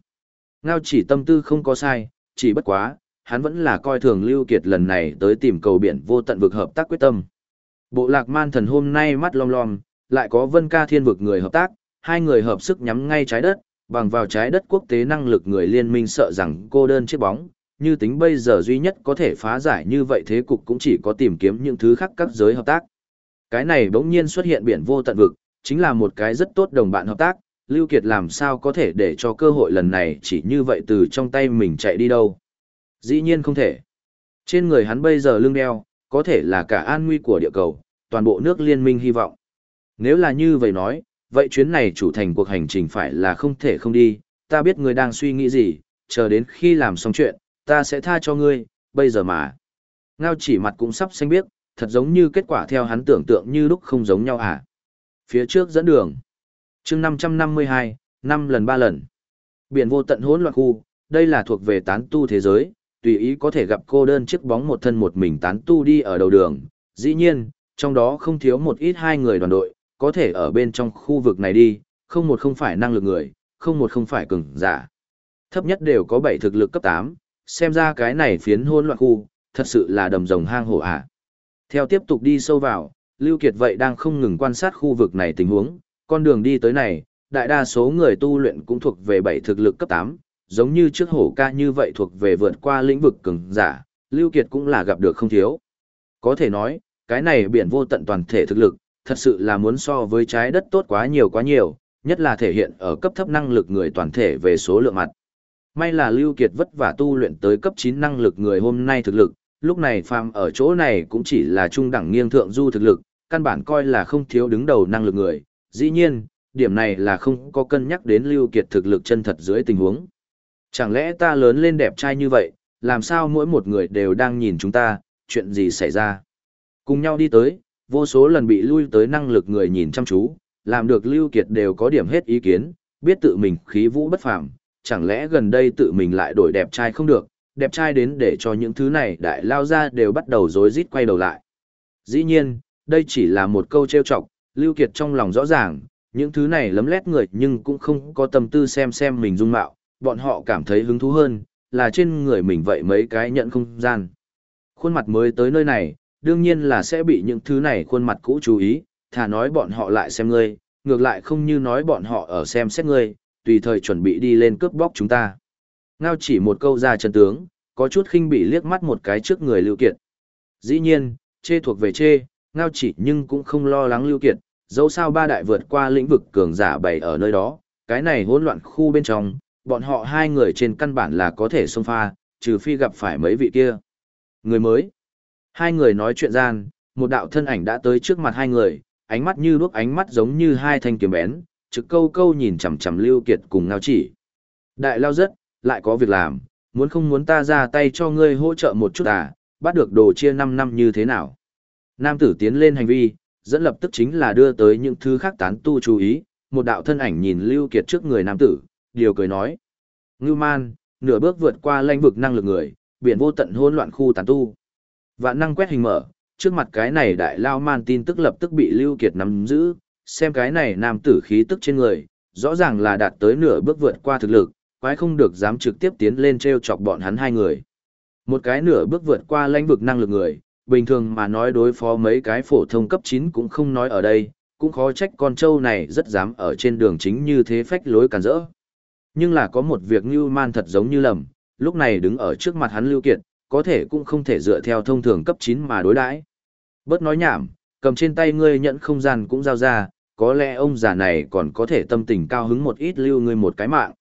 Ngao chỉ tâm tư không có sai, chỉ bất quá, hắn vẫn là coi thường Lưu Kiệt lần này tới tìm cầu biển vô tận vực hợp tác quyết tâm. Bộ lạc man thần hôm nay mắt long long, lại có vân ca thiên vực người hợp tác, hai người hợp sức nhắm ngay trái đất, bằng vào trái đất quốc tế năng lực người liên minh sợ rằng cô đơn chiếc bóng, như tính bây giờ duy nhất có thể phá giải như vậy thế cục cũng chỉ có tìm kiếm những thứ khác các giới hợp tác. Cái này bỗng nhiên xuất hiện biển vô tận vực, chính là một cái rất tốt đồng bạn hợp tác, Lưu Kiệt làm sao có thể để cho cơ hội lần này chỉ như vậy từ trong tay mình chạy đi đâu. Dĩ nhiên không thể. Trên người hắn bây giờ lưng đeo, có thể là cả an nguy của địa cầu, toàn bộ nước liên minh hy vọng. Nếu là như vậy nói, vậy chuyến này chủ thành cuộc hành trình phải là không thể không đi, ta biết ngươi đang suy nghĩ gì, chờ đến khi làm xong chuyện, ta sẽ tha cho ngươi, bây giờ mà. Ngao chỉ mặt cũng sắp xanh biếc, thật giống như kết quả theo hắn tưởng tượng như lúc không giống nhau à. Phía trước dẫn đường chương 552, năm lần ba lần. Biển vô tận hỗn loạn khu, đây là thuộc về tán tu thế giới, tùy ý có thể gặp cô đơn chiếc bóng một thân một mình tán tu đi ở đầu đường. Dĩ nhiên, trong đó không thiếu một ít hai người đoàn đội, có thể ở bên trong khu vực này đi, không một không phải năng lực người, không một không phải cường giả. Thấp nhất đều có 7 thực lực cấp 8, xem ra cái này phiến hỗn loạn khu, thật sự là đầm rồng hang hổ à. Theo tiếp tục đi sâu vào, Lưu Kiệt vậy đang không ngừng quan sát khu vực này tình huống, con đường đi tới này, đại đa số người tu luyện cũng thuộc về bảy thực lực cấp 8, giống như trước hổ ca như vậy thuộc về vượt qua lĩnh vực cường giả, Lưu Kiệt cũng là gặp được không thiếu. Có thể nói, cái này biển vô tận toàn thể thực lực, thật sự là muốn so với trái đất tốt quá nhiều quá nhiều, nhất là thể hiện ở cấp thấp năng lực người toàn thể về số lượng mặt. May là Lưu Kiệt vất vả tu luyện tới cấp 9 năng lực người hôm nay thực lực, lúc này phàm ở chỗ này cũng chỉ là trung đẳng nghiêng thượng du thực lực, căn bản coi là không thiếu đứng đầu năng lực người. Dĩ nhiên, điểm này là không có cân nhắc đến Lưu Kiệt thực lực chân thật dưới tình huống. Chẳng lẽ ta lớn lên đẹp trai như vậy, làm sao mỗi một người đều đang nhìn chúng ta, chuyện gì xảy ra? Cùng nhau đi tới, vô số lần bị lui tới năng lực người nhìn chăm chú, làm được Lưu Kiệt đều có điểm hết ý kiến, biết tự mình khí vũ bất phàm, chẳng lẽ gần đây tự mình lại đổi đẹp trai không được, đẹp trai đến để cho những thứ này đại lao ra đều bắt đầu rối rít quay đầu lại. Dĩ nhiên, đây chỉ là một câu trêu chọc, Lưu Kiệt trong lòng rõ ràng, những thứ này lấm lét người nhưng cũng không có tâm tư xem xem mình dung mạo, bọn họ cảm thấy hứng thú hơn, là trên người mình vậy mấy cái nhận không gian. Khuôn mặt mới tới nơi này, đương nhiên là sẽ bị những thứ này khuôn mặt cũ chú ý, thà nói bọn họ lại xem ngươi, ngược lại không như nói bọn họ ở xem xét ngươi, tùy thời chuẩn bị đi lên cướp bóc chúng ta. Ngao chỉ một câu ra chân tướng, có chút khinh bị liếc mắt một cái trước người Lưu Kiệt. Dĩ nhiên, chê thuộc về chê, ngao chỉ nhưng cũng không lo lắng Lưu Kiệt, dẫu sao ba đại vượt qua lĩnh vực cường giả bày ở nơi đó, cái này hỗn loạn khu bên trong, bọn họ hai người trên căn bản là có thể xông pha, trừ phi gặp phải mấy vị kia. Người mới. Hai người nói chuyện gian, một đạo thân ảnh đã tới trước mặt hai người, ánh mắt như đuốc ánh mắt giống như hai thanh kiếm bén, trực câu câu nhìn chằm chằm Lưu Kiệt cùng ngao chỉ. Đại lao rất, lại có việc làm, muốn không muốn ta ra tay cho ngươi hỗ trợ một chút à, bắt được đồ chia 5 năm như thế nào. Nam tử tiến lên hành vi, dẫn lập tức chính là đưa tới những thứ khác tán tu chú ý, một đạo thân ảnh nhìn Lưu Kiệt trước người nam tử, điều cười nói. Ngưu man, nửa bước vượt qua lãnh vực năng lực người, biển vô tận hỗn loạn khu tán tu. Vạn năng quét hình mở, trước mặt cái này đại lao man tin tức lập tức bị Lưu Kiệt nắm giữ, xem cái này nam tử khí tức trên người, rõ ràng là đạt tới nửa bước vượt qua thực lực, quái không được dám trực tiếp tiến lên treo chọc bọn hắn hai người. Một cái nửa bước vượt qua lãnh vực năng lực người, bình thường mà nói đối phó mấy cái phổ thông cấp 9 cũng không nói ở đây, cũng khó trách con trâu này rất dám ở trên đường chính như thế phách lối cản rỡ. Nhưng là có một việc như man thật giống như lầm, lúc này đứng ở trước mặt hắn lưu kiệt, có thể cũng không thể dựa theo thông thường cấp 9 mà đối đãi. Bớt nói nhảm, cầm trên tay ngươi nhận không gian cũng giao ra, có lẽ ông già này còn có thể tâm tình cao hứng một ít lưu ngươi một cái mạng.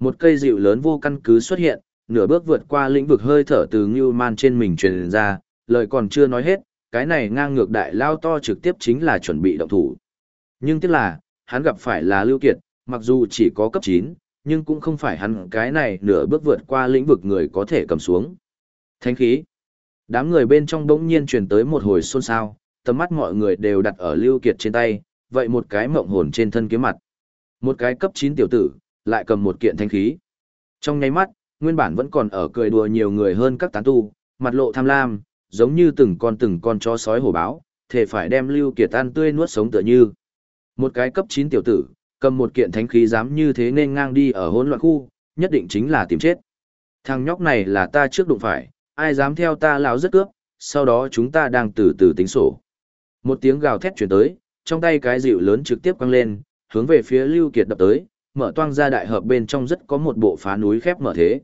Một cây dịu lớn vô căn cứ xuất hiện, nửa bước vượt qua lĩnh vực hơi thở từ Ngưu Man trên mình truyền ra, lời còn chưa nói hết, cái này ngang ngược đại lao to trực tiếp chính là chuẩn bị động thủ. Nhưng tiếc là, hắn gặp phải là Lưu Kiệt, mặc dù chỉ có cấp 9, nhưng cũng không phải hắn cái này nửa bước vượt qua lĩnh vực người có thể cầm xuống. Thánh khí. Đám người bên trong bỗng nhiên truyền tới một hồi xôn xao, tầm mắt mọi người đều đặt ở Lưu Kiệt trên tay, vậy một cái mộng hồn trên thân kiếm mặt. Một cái cấp 9 tiểu tử, lại cầm một kiện thanh khí. Trong nháy mắt, nguyên bản vẫn còn ở cười đùa nhiều người hơn các tán tu, mặt lộ tham lam, giống như từng con từng con chó sói hổ báo, thể phải đem Lưu Kiệt tan tươi nuốt sống tựa như. Một cái cấp 9 tiểu tử, cầm một kiện thánh khí dám như thế nên ngang đi ở hỗn loạn khu, nhất định chính là tìm chết. Thằng nhóc này là ta trước đụng phải, ai dám theo ta lão rất cướp, sau đó chúng ta đang từ từ tính sổ. Một tiếng gào thét truyền tới, trong tay cái dịu lớn trực tiếp quăng lên, hướng về phía Lưu Kiệt đập tới, mở toang ra đại hợp bên trong rất có một bộ phá núi khép mở thế.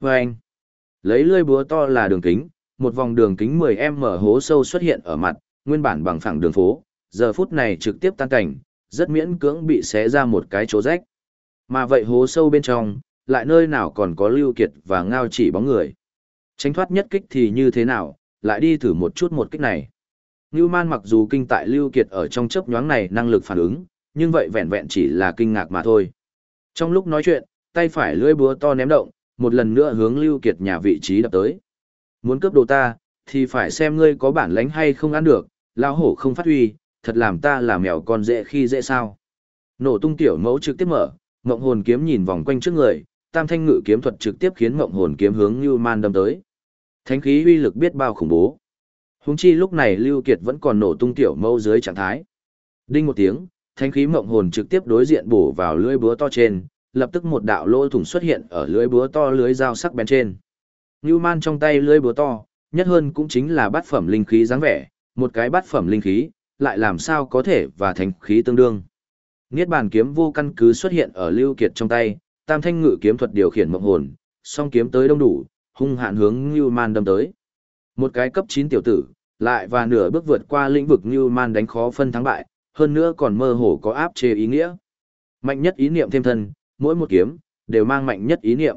Và anh, lấy lươi búa to là đường kính, một vòng đường kính 10m hố sâu xuất hiện ở mặt, nguyên bản bằng phẳng đường phố, giờ phút này trực tiếp tan cảnh, rất miễn cưỡng bị xé ra một cái chỗ rách. Mà vậy hố sâu bên trong, lại nơi nào còn có lưu kiệt và ngao chỉ bóng người. Tránh thoát nhất kích thì như thế nào, lại đi thử một chút một kích này. Ngưu man mặc dù kinh tại lưu kiệt ở trong chớp nhoáng này năng lực phản ứng, nhưng vậy vẹn vẹn chỉ là kinh ngạc mà thôi. Trong lúc nói chuyện, tay phải lưỡi búa to ném động, một lần nữa hướng lưu kiệt nhà vị trí đập tới. Muốn cướp đồ ta, thì phải xem ngươi có bản lánh hay không ăn được, lão hổ không phát huy, thật làm ta là mèo con dễ khi dễ sao. Nổ tung tiểu mẫu trực tiếp mở, mộng hồn kiếm nhìn vòng quanh trước người, tam thanh ngự kiếm thuật trực tiếp khiến mộng hồn kiếm hướng Lưu Man đâm tới. Thánh khí uy lực biết bao khủng bố. Húng chi lúc này Lưu Kiệt vẫn còn nổ tung tiểu mẫu dưới trạng thái. Đinh một tiếng, thánh khí mộng hồn trực tiếp đối diện bổ vào lưỡi búa to trên, lập tức một đạo lỗ thủng xuất hiện ở lưỡi búa to lưới dao sắc bén trên. Ngưu Man trong tay lưỡi búa to, nhất hơn cũng chính là bát phẩm linh khí dáng vẻ, một cái bát phẩm linh khí, lại làm sao có thể và thánh khí tương đương. Niết bàn kiếm vô căn cứ xuất hiện ở Lưu Kiệt trong tay, tam thanh ngự kiếm thuật điều khiển mộng hồn, song kiếm tới đông đủ, hung hạn hướng Ngưu Man đâm tới. Một cái cấp 9 tiểu tử, lại và nửa bước vượt qua lĩnh vực Ngưu Man đánh khó phân thắng bại, hơn nữa còn mơ hồ có áp chế ý nghĩa. Mạnh nhất ý niệm thêm thân, mỗi một kiếm, đều mang mạnh nhất ý niệm.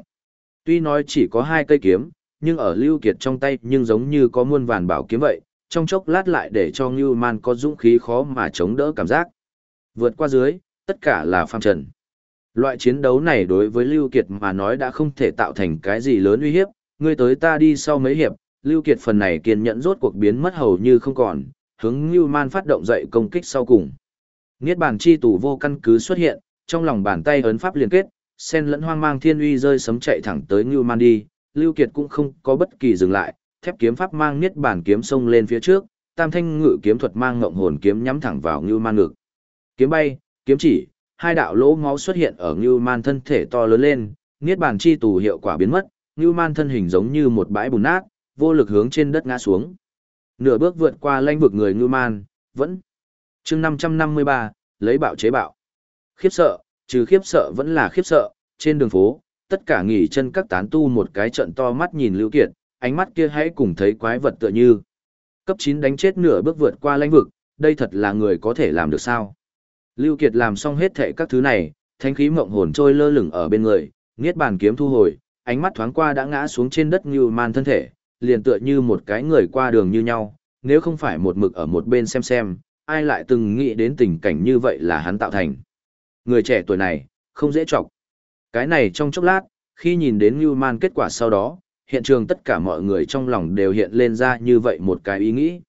Tuy nói chỉ có hai cây kiếm, nhưng ở Lưu Kiệt trong tay nhưng giống như có muôn vàn bảo kiếm vậy, trong chốc lát lại để cho Ngưu Man có dũng khí khó mà chống đỡ cảm giác. Vượt qua dưới, tất cả là phàm trần. Loại chiến đấu này đối với Lưu Kiệt mà nói đã không thể tạo thành cái gì lớn uy hiếp, ngươi tới ta đi sau mấy hiệp, Lưu Kiệt phần này kiên nhẫn rốt cuộc biến mất hầu như không còn, hướng Ngưu Man phát động dậy công kích sau cùng. Niết bàn chi tủ vô căn cứ xuất hiện, trong lòng bàn tay ấn pháp liên kết, sen lẫn hoang mang thiên uy rơi sấm chạy thẳng tới Ngưu Man đi, Lưu Kiệt cũng không có bất kỳ dừng lại, thép kiếm pháp mang niết bàn kiếm xông lên phía trước, tam thanh ngự kiếm thuật mang ngộng hồn kiếm nhắm thẳng vào Ngưu Man ngực. Kiếm bay, kiếm chỉ, hai đạo lỗ máu xuất hiện ở Ngưu Man thân thể to lớn lên, niết bàn chi tù hiệu quả biến mất, Ngưu Man thân hình giống như một bãi bùn nát, vô lực hướng trên đất ngã xuống. Nửa bước vượt qua lãnh vực người Ngưu Man, vẫn chương 553, lấy bạo chế bạo. Khiếp sợ, trừ khiếp sợ vẫn là khiếp sợ, trên đường phố, tất cả nghỉ chân các tán tu một cái trận to mắt nhìn Lưu Kiệt, ánh mắt kia hãy cùng thấy quái vật tựa như. Cấp 9 đánh chết nửa bước vượt qua lãnh vực, đây thật là người có thể làm được sao? Lưu Kiệt làm xong hết thệ các thứ này, thanh khí mộng hồn trôi lơ lửng ở bên người, niết bàn kiếm thu hồi, ánh mắt thoáng qua đã ngã xuống trên đất như man thân thể, liền tựa như một cái người qua đường như nhau, nếu không phải một mực ở một bên xem xem, ai lại từng nghĩ đến tình cảnh như vậy là hắn tạo thành. Người trẻ tuổi này, không dễ chọc. Cái này trong chốc lát, khi nhìn đến Ngưu Man kết quả sau đó, hiện trường tất cả mọi người trong lòng đều hiện lên ra như vậy một cái ý nghĩ.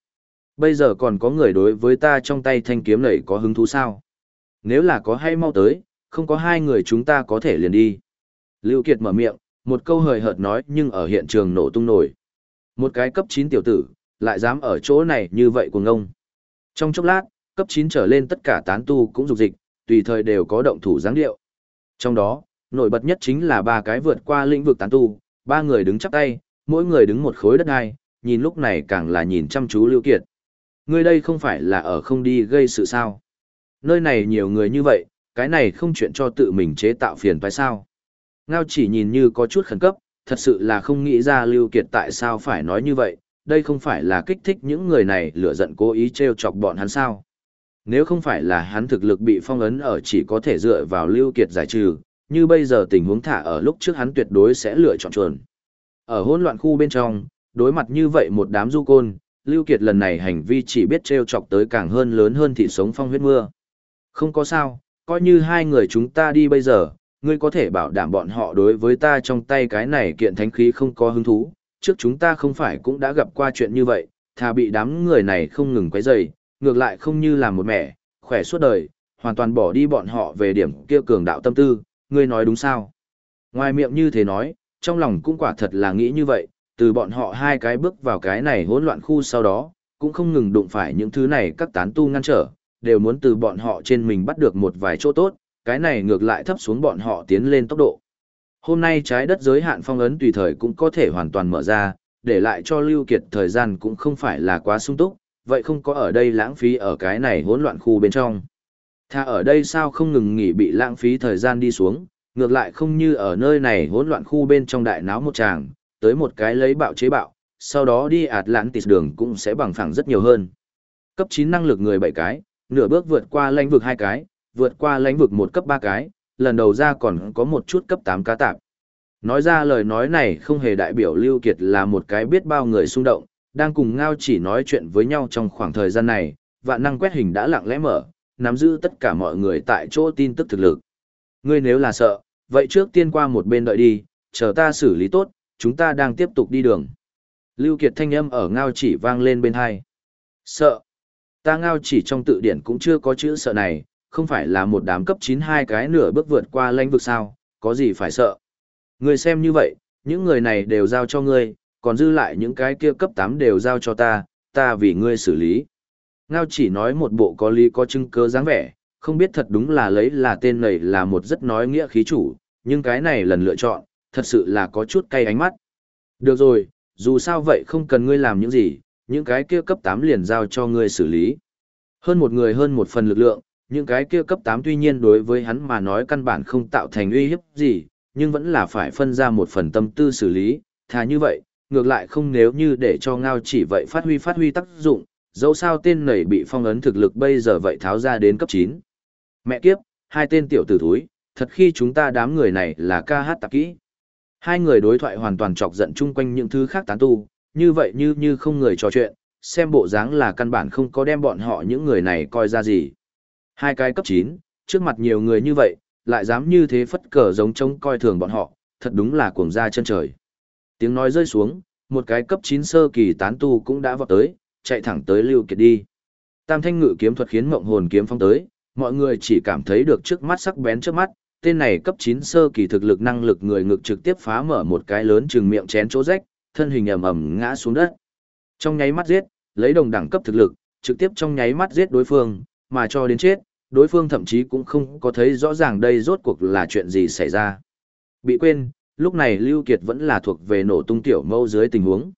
Bây giờ còn có người đối với ta trong tay thanh kiếm này có hứng thú sao? Nếu là có hay mau tới, không có hai người chúng ta có thể liền đi. Lưu Kiệt mở miệng, một câu hời hợt nói nhưng ở hiện trường nổ tung nổi. Một cái cấp 9 tiểu tử, lại dám ở chỗ này như vậy của ngông. Trong chốc lát, cấp 9 trở lên tất cả tán tu cũng dục dịch, tùy thời đều có động thủ dáng điệu. Trong đó, nổi bật nhất chính là ba cái vượt qua lĩnh vực tán tu, ba người đứng chắp tay, mỗi người đứng một khối đất ai, nhìn lúc này càng là nhìn chăm chú Lưu Kiệt. Người đây không phải là ở không đi gây sự sao? Nơi này nhiều người như vậy, cái này không chuyện cho tự mình chế tạo phiền phải sao? Ngao chỉ nhìn như có chút khẩn cấp, thật sự là không nghĩ ra Lưu Kiệt tại sao phải nói như vậy, đây không phải là kích thích những người này lửa giận cố ý treo chọc bọn hắn sao. Nếu không phải là hắn thực lực bị phong ấn ở chỉ có thể dựa vào Lưu Kiệt giải trừ, như bây giờ tình huống thả ở lúc trước hắn tuyệt đối sẽ lựa chọn chuồn. Ở hỗn loạn khu bên trong, đối mặt như vậy một đám du côn, Lưu Kiệt lần này hành vi chỉ biết treo chọc tới càng hơn lớn hơn thị sống phong huyết mưa. Không có sao, coi như hai người chúng ta đi bây giờ, ngươi có thể bảo đảm bọn họ đối với ta trong tay cái này kiện thánh khí không có hứng thú, trước chúng ta không phải cũng đã gặp qua chuyện như vậy, thà bị đám người này không ngừng quấy rầy, ngược lại không như làm một mẹ, khỏe suốt đời, hoàn toàn bỏ đi bọn họ về điểm kia cường đạo tâm tư, ngươi nói đúng sao? Ngoài miệng như thế nói, trong lòng cũng quả thật là nghĩ như vậy, từ bọn họ hai cái bước vào cái này hỗn loạn khu sau đó, cũng không ngừng đụng phải những thứ này các tán tu ngăn trở, đều muốn từ bọn họ trên mình bắt được một vài chỗ tốt, cái này ngược lại thấp xuống bọn họ tiến lên tốc độ. Hôm nay trái đất giới hạn phong ấn tùy thời cũng có thể hoàn toàn mở ra, để lại cho Lưu Kiệt thời gian cũng không phải là quá sung túc, vậy không có ở đây lãng phí ở cái này hỗn loạn khu bên trong. Tha ở đây sao không ngừng nghỉ bị lãng phí thời gian đi xuống, ngược lại không như ở nơi này hỗn loạn khu bên trong đại náo một tràng, tới một cái lấy bạo chế bạo, sau đó đi Atlantis đường cũng sẽ bằng phẳng rất nhiều hơn. Cấp 9 năng lực người 7 cái, nửa bước vượt qua lãnh vực hai cái, vượt qua lãnh vực một cấp 3 cái, lần đầu ra còn có một chút cấp 8 cá tạp. Nói ra lời nói này không hề đại biểu Lưu Kiệt là một cái biết bao người xung động, đang cùng Ngao chỉ nói chuyện với nhau trong khoảng thời gian này, vạn năng quét hình đã lặng lẽ mở, nắm giữ tất cả mọi người tại chỗ tin tức thực lực. Ngươi nếu là sợ, vậy trước tiên qua một bên đợi đi, chờ ta xử lý tốt, chúng ta đang tiếp tục đi đường. Lưu Kiệt thanh âm ở Ngao chỉ vang lên bên hai. Sợ. Ta Ngao chỉ trong tự điển cũng chưa có chữ sợ này, không phải là một đám cấp 9 hai cái nửa bước vượt qua lãnh vực sao, có gì phải sợ. Ngươi xem như vậy, những người này đều giao cho ngươi, còn dư lại những cái kia cấp 8 đều giao cho ta, ta vì ngươi xử lý. Ngao chỉ nói một bộ có lý có chứng cơ dáng vẻ, không biết thật đúng là lấy là tên này là một rất nói nghĩa khí chủ, nhưng cái này lần lựa chọn, thật sự là có chút cay ánh mắt. Được rồi, dù sao vậy không cần ngươi làm những gì, những cái kia cấp 8 liền giao cho ngươi xử lý. Hơn một người hơn một phần lực lượng, những cái kia cấp 8 tuy nhiên đối với hắn mà nói căn bản không tạo thành uy hiếp gì, nhưng vẫn là phải phân ra một phần tâm tư xử lý, thà như vậy, ngược lại không nếu như để cho ngao chỉ vậy phát huy phát huy tác dụng, dẫu sao tên nảy bị phong ấn thực lực bây giờ vậy tháo ra đến cấp 9. Mẹ kiếp, hai tên tiểu tử thúi, thật khi chúng ta đám người này là ca hát tạp kỹ. Hai người đối thoại hoàn toàn chọc giận chung quanh những thứ khác tán tu, như vậy như như không người trò chuyện, xem bộ dáng là căn bản không có đem bọn họ những người này coi ra gì. Hai cái cấp 9, trước mặt nhiều người như vậy, lại dám như thế phất cờ giống trông coi thường bọn họ, thật đúng là cuồng ra chân trời. Tiếng nói rơi xuống, một cái cấp 9 sơ kỳ tán tu cũng đã vọt tới, chạy thẳng tới Lưu Kiệt đi. Tam thanh ngự kiếm thuật khiến mộng hồn kiếm phong tới, mọi người chỉ cảm thấy được trước mắt sắc bén trước mắt, tên này cấp 9 sơ kỳ thực lực năng lực người ngực trực tiếp phá mở một cái lớn chừng miệng chén chỗ rách, thân hình ầm ầm ngã xuống đất. Trong nháy mắt giết, lấy đồng đẳng cấp thực lực, trực tiếp trong nháy mắt giết đối phương, mà cho đến chết, đối phương thậm chí cũng không có thấy rõ ràng đây rốt cuộc là chuyện gì xảy ra. Bị quên, lúc này Lưu Kiệt vẫn là thuộc về nổ tung tiểu mâu dưới tình huống.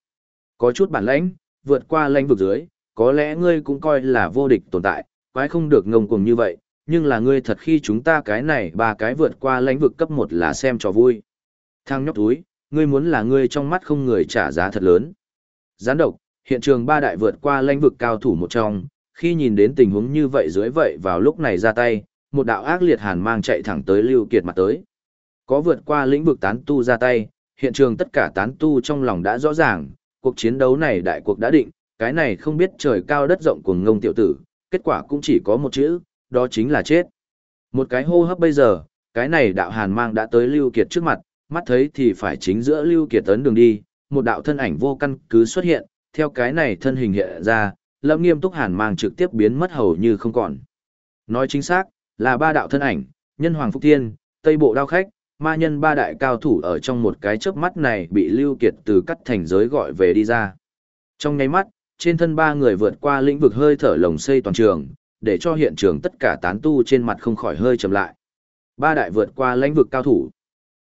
Có chút bản lãnh, vượt qua lãnh vực dưới, có lẽ ngươi cũng coi là vô địch tồn tại, quái không được ngông cuồng như vậy, nhưng là ngươi thật khi chúng ta cái này ba cái vượt qua lãnh vực cấp một là xem cho vui. Thang nhóc túi, ngươi muốn là ngươi trong mắt không người trả giá thật lớn. Gián độc, hiện trường ba đại vượt qua lãnh vực cao thủ một trong, khi nhìn đến tình huống như vậy dưới vậy vào lúc này ra tay, một đạo ác liệt hàn mang chạy thẳng tới Lưu Kiệt mặt tới. Có vượt qua lĩnh vực tán tu ra tay, hiện trường tất cả tán tu trong lòng đã rõ ràng, cuộc chiến đấu này đại cuộc đã định, cái này không biết trời cao đất rộng của ngông tiểu tử, kết quả cũng chỉ có một chữ, đó chính là chết. Một cái hô hấp bây giờ, cái này đạo hàn mang đã tới Lưu Kiệt trước mặt, mắt thấy thì phải chính giữa Lưu Kiệt tấn đường đi, một đạo thân ảnh vô căn cứ xuất hiện, theo cái này thân hình hiện ra, lâm nghiêm túc hàn mang trực tiếp biến mất hầu như không còn. Nói chính xác, là ba đạo thân ảnh, nhân hoàng phúc thiên, tây bộ đao khách, ma nhân ba đại cao thủ ở trong một cái chớp mắt này bị Lưu Kiệt từ cắt thành giới gọi về đi ra. Trong nháy mắt, trên thân ba người vượt qua lĩnh vực hơi thở lồng xây toàn trường, để cho hiện trường tất cả tán tu trên mặt không khỏi hơi trầm lại. Ba đại vượt qua lĩnh vực cao thủ.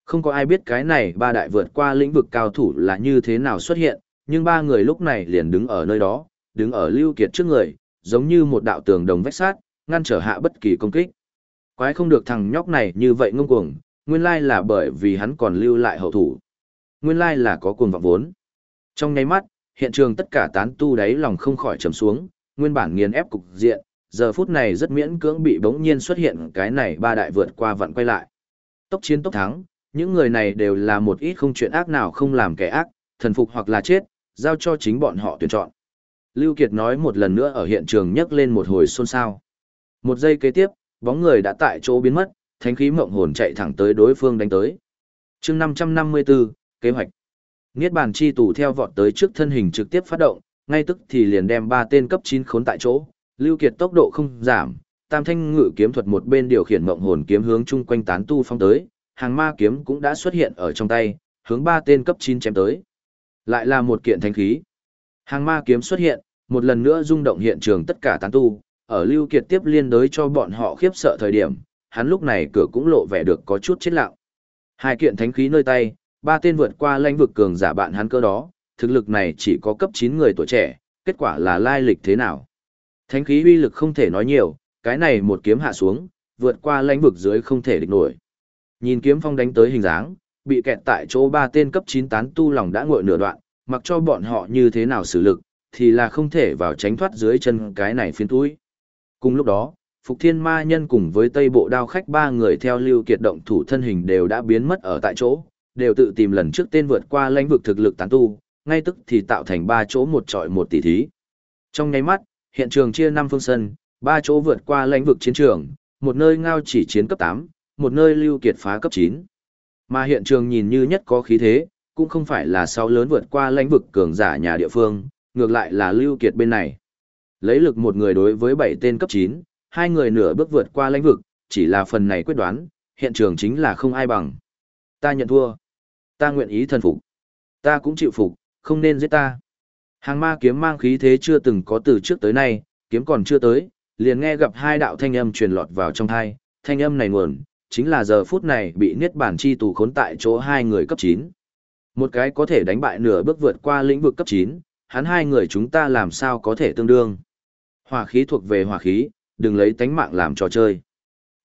Không có ai biết cái này ba đại vượt qua lĩnh vực cao thủ là như thế nào xuất hiện, nhưng ba người lúc này liền đứng ở nơi đó, đứng ở Lưu Kiệt trước người, giống như một đạo tường đồng vách sát, ngăn trở hạ bất kỳ công kích. Quái không được thằng nhóc này như vậy ngông cuồng, nguyên lai là bởi vì hắn còn lưu lại hậu thủ. Nguyên lai là có cuồng vọng vốn. Trong nháy mắt, hiện trường tất cả tán tu đáy lòng không khỏi trầm xuống, nguyên bản nghiền ép cục diện, giờ phút này rất miễn cưỡng bị bỗng nhiên xuất hiện cái này ba đại vượt qua vặn quay lại. Tốc chiến tốc thắng, những người này đều là một ít không chuyện ác nào không làm kẻ ác, thần phục hoặc là chết, giao cho chính bọn họ tuyển chọn. Lưu Kiệt nói một lần nữa ở hiện trường nhấc lên một hồi xôn xao. Một giây kế tiếp, bóng người đã tại chỗ biến mất, thánh khí mộng hồn chạy thẳng tới đối phương đánh tới. Chương 554, kế hoạch. Niết bàn chi tù theo vọt tới trước thân hình trực tiếp phát động, ngay tức thì liền đem ba tên cấp 9 khốn tại chỗ, Lưu Kiệt tốc độ không giảm, tam thanh ngự kiếm thuật một bên điều khiển mộng hồn kiếm hướng chung quanh tán tu phong tới, hàng ma kiếm cũng đã xuất hiện ở trong tay, hướng ba tên cấp 9 chém tới. Lại là một kiện thánh khí. Hàng ma kiếm xuất hiện, một lần nữa rung động hiện trường tất cả tán tu, ở Lưu Kiệt tiếp liên đối cho bọn họ khiếp sợ thời điểm, hắn lúc này cửa cũng lộ vẻ được có chút chết lặng. Hai kiện thánh khí nơi tay, ba tên vượt qua lãnh vực cường giả bạn hắn cơ đó, thực lực này chỉ có cấp 9 người tuổi trẻ, kết quả là lai lịch thế nào? Thánh khí uy lực không thể nói nhiều, cái này một kiếm hạ xuống, vượt qua lãnh vực dưới không thể địch nổi. Nhìn kiếm phong đánh tới hình dáng, bị kẹt tại chỗ ba tên cấp 9 tán tu lòng đã ngội nửa đoạn, mặc cho bọn họ như thế nào xử lực, thì là không thể vào tránh thoát dưới chân cái này phiến túi. Cùng lúc đó, Phục Thiên Ma Nhân cùng với Tây Bộ Đao Khách ba người theo Lưu Kiệt động thủ thân hình đều đã biến mất ở tại chỗ, đều tự tìm lần trước tên vượt qua lãnh vực thực lực tán tu, ngay tức thì tạo thành ba chỗ một trọi một tỷ thí. Trong nháy mắt, hiện trường chia năm phương sân, ba chỗ vượt qua lãnh vực chiến trường, một nơi ngao chỉ chiến cấp 8, một nơi Lưu Kiệt phá cấp 9. Mà hiện trường nhìn như nhất có khí thế, cũng không phải là sau lớn vượt qua lãnh vực cường giả nhà địa phương, ngược lại là Lưu Kiệt bên này. Lấy lực một người đối với bảy tên cấp 9, hai người nửa bước vượt qua lãnh vực, chỉ là phần này quyết đoán, hiện trường chính là không ai bằng. Ta nhận thua. Ta nguyện ý thần phục. Ta cũng chịu phục, không nên giết ta. Hàng ma kiếm mang khí thế chưa từng có từ trước tới nay, kiếm còn chưa tới, liền nghe gặp hai đạo thanh âm truyền lọt vào trong thai, thanh âm này nguồn, chính là giờ phút này bị niết bản chi tù khốn tại chỗ hai người cấp 9. Một cái có thể đánh bại nửa bước vượt qua lĩnh vực cấp 9, hắn hai người chúng ta làm sao có thể tương đương. Hỏa khí thuộc về hỏa khí, đừng lấy tánh mạng làm trò chơi.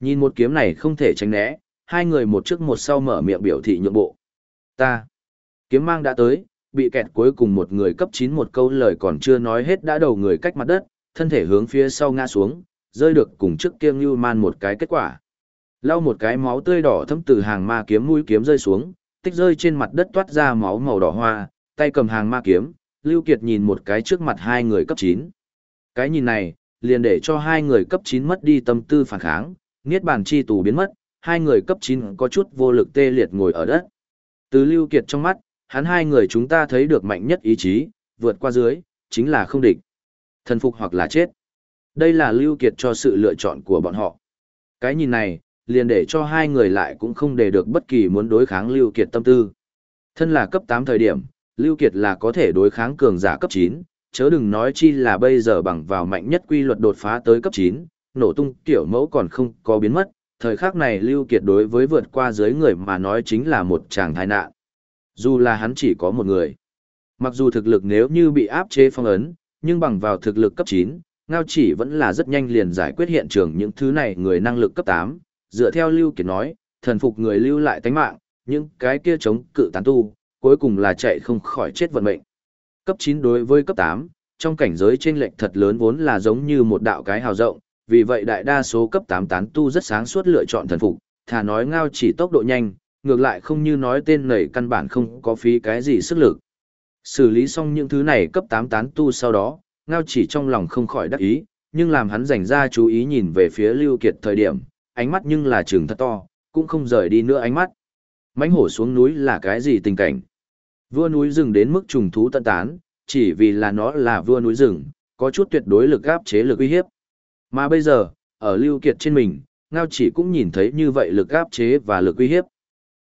Nhìn một kiếm này không thể tránh né, hai người một trước một sau mở miệng biểu thị nhượng bộ. Ta. Kiếm mang đã tới, bị kẹt cuối cùng một người cấp 9 một câu lời còn chưa nói hết đã đầu người cách mặt đất, thân thể hướng phía sau ngã xuống, rơi được cùng trước kia như man một cái kết quả. Lau một cái máu tươi đỏ thấm từ hàng ma kiếm mũi kiếm rơi xuống, tích rơi trên mặt đất toát ra máu màu đỏ hoa, tay cầm hàng ma kiếm, Lưu Kiệt nhìn một cái trước mặt hai người cấp 9. Cái nhìn này, liền để cho hai người cấp 9 mất đi tâm tư phản kháng, niết bàn chi tù biến mất, hai người cấp 9 có chút vô lực tê liệt ngồi ở đất. Từ Lưu Kiệt trong mắt, hắn hai người chúng ta thấy được mạnh nhất ý chí, vượt qua dưới, chính là không địch. Thần phục hoặc là chết. Đây là Lưu Kiệt cho sự lựa chọn của bọn họ. Cái nhìn này, liền để cho hai người lại cũng không để được bất kỳ muốn đối kháng Lưu Kiệt tâm tư. Thân là cấp 8 thời điểm, Lưu Kiệt là có thể đối kháng cường giả cấp 9, chớ đừng nói chi là bây giờ bằng vào mạnh nhất quy luật đột phá tới cấp 9, nổ tung tiểu mẫu còn không có biến mất, thời khắc này Lưu Kiệt đối với vượt qua dưới người mà nói chính là một chàng tai nạn. Dù là hắn chỉ có một người. Mặc dù thực lực nếu như bị áp chế phong ấn, nhưng bằng vào thực lực cấp 9, Ngao chỉ vẫn là rất nhanh liền giải quyết hiện trường những thứ này người năng lực cấp 8, dựa theo Lưu Kiệt nói, thần phục người lưu lại tánh mạng, những cái kia chống cự tán tu, cuối cùng là chạy không khỏi chết vận mệnh. Cấp 9 đối với cấp 8, trong cảnh giới chênh lệch thật lớn vốn là giống như một đạo cái hào rộng, vì vậy đại đa số cấp 8 tán tu rất sáng suốt lựa chọn thần phục, thà nói ngao chỉ tốc độ nhanh, ngược lại không như nói tên nảy căn bản không có phí cái gì sức lực. Xử lý xong những thứ này cấp 8 tán tu sau đó, ngao chỉ trong lòng không khỏi đắc ý, nhưng làm hắn dành ra chú ý nhìn về phía Lưu Kiệt thời điểm, ánh mắt nhưng là trường thật to, cũng không rời đi nữa ánh mắt. Mánh hổ xuống núi là cái gì tình cảnh? Vua núi rừng đến mức trùng thú tận tán, chỉ vì là nó là vua núi rừng, có chút tuyệt đối lực áp chế lực uy hiếp. Mà bây giờ, ở Lưu Kiệt trên mình, Ngao chỉ cũng nhìn thấy như vậy lực áp chế và lực uy hiếp.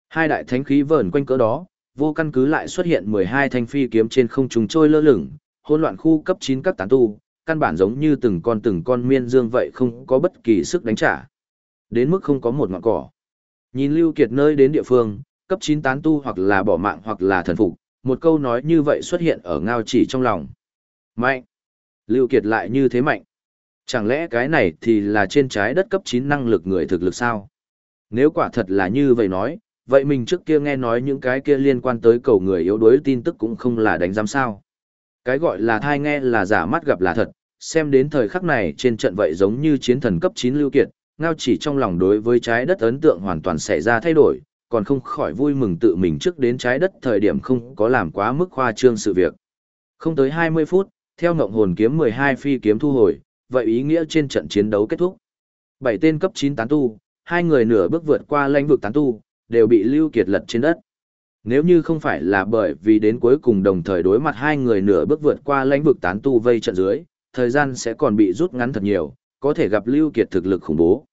Hai đại thánh khí vờn quanh cỡ đó, vô căn cứ lại xuất hiện 12 thanh phi kiếm trên không trung trôi lơ lửng, hỗn loạn khu cấp 9 các tán tu, căn bản giống như từng con từng con miên dương vậy không có bất kỳ sức đánh trả. Đến mức không có một ngọn cỏ. Nhìn Lưu Kiệt nơi đến địa phương, cấp 9 tán tu hoặc là bỏ mạng hoặc là thần phục, một câu nói như vậy xuất hiện ở ngao chỉ trong lòng. Mạnh! Lưu Kiệt lại như thế mạnh. Chẳng lẽ cái này thì là trên trái đất cấp 9 năng lực người thực lực sao? Nếu quả thật là như vậy nói, vậy mình trước kia nghe nói những cái kia liên quan tới cầu người yếu đuối tin tức cũng không là đánh giám sao. Cái gọi là thai nghe là giả mắt gặp là thật, xem đến thời khắc này trên trận vậy giống như chiến thần cấp 9 lưu kiệt, ngao chỉ trong lòng đối với trái đất ấn tượng hoàn toàn xảy ra thay đổi, còn không khỏi vui mừng tự mình trước đến trái đất thời điểm không có làm quá mức khoa trương sự việc. Không tới 20 phút, theo ngộng hồn kiếm 12 phi kiếm thu hồi, vậy ý nghĩa trên trận chiến đấu kết thúc. Bảy tên cấp 9 tán tu, hai người nửa bước vượt qua lãnh vực tán tu, đều bị Lưu Kiệt lật trên đất. Nếu như không phải là bởi vì đến cuối cùng đồng thời đối mặt hai người nửa bước vượt qua lãnh vực tán tu vây trận dưới, thời gian sẽ còn bị rút ngắn thật nhiều, có thể gặp Lưu Kiệt thực lực khủng bố.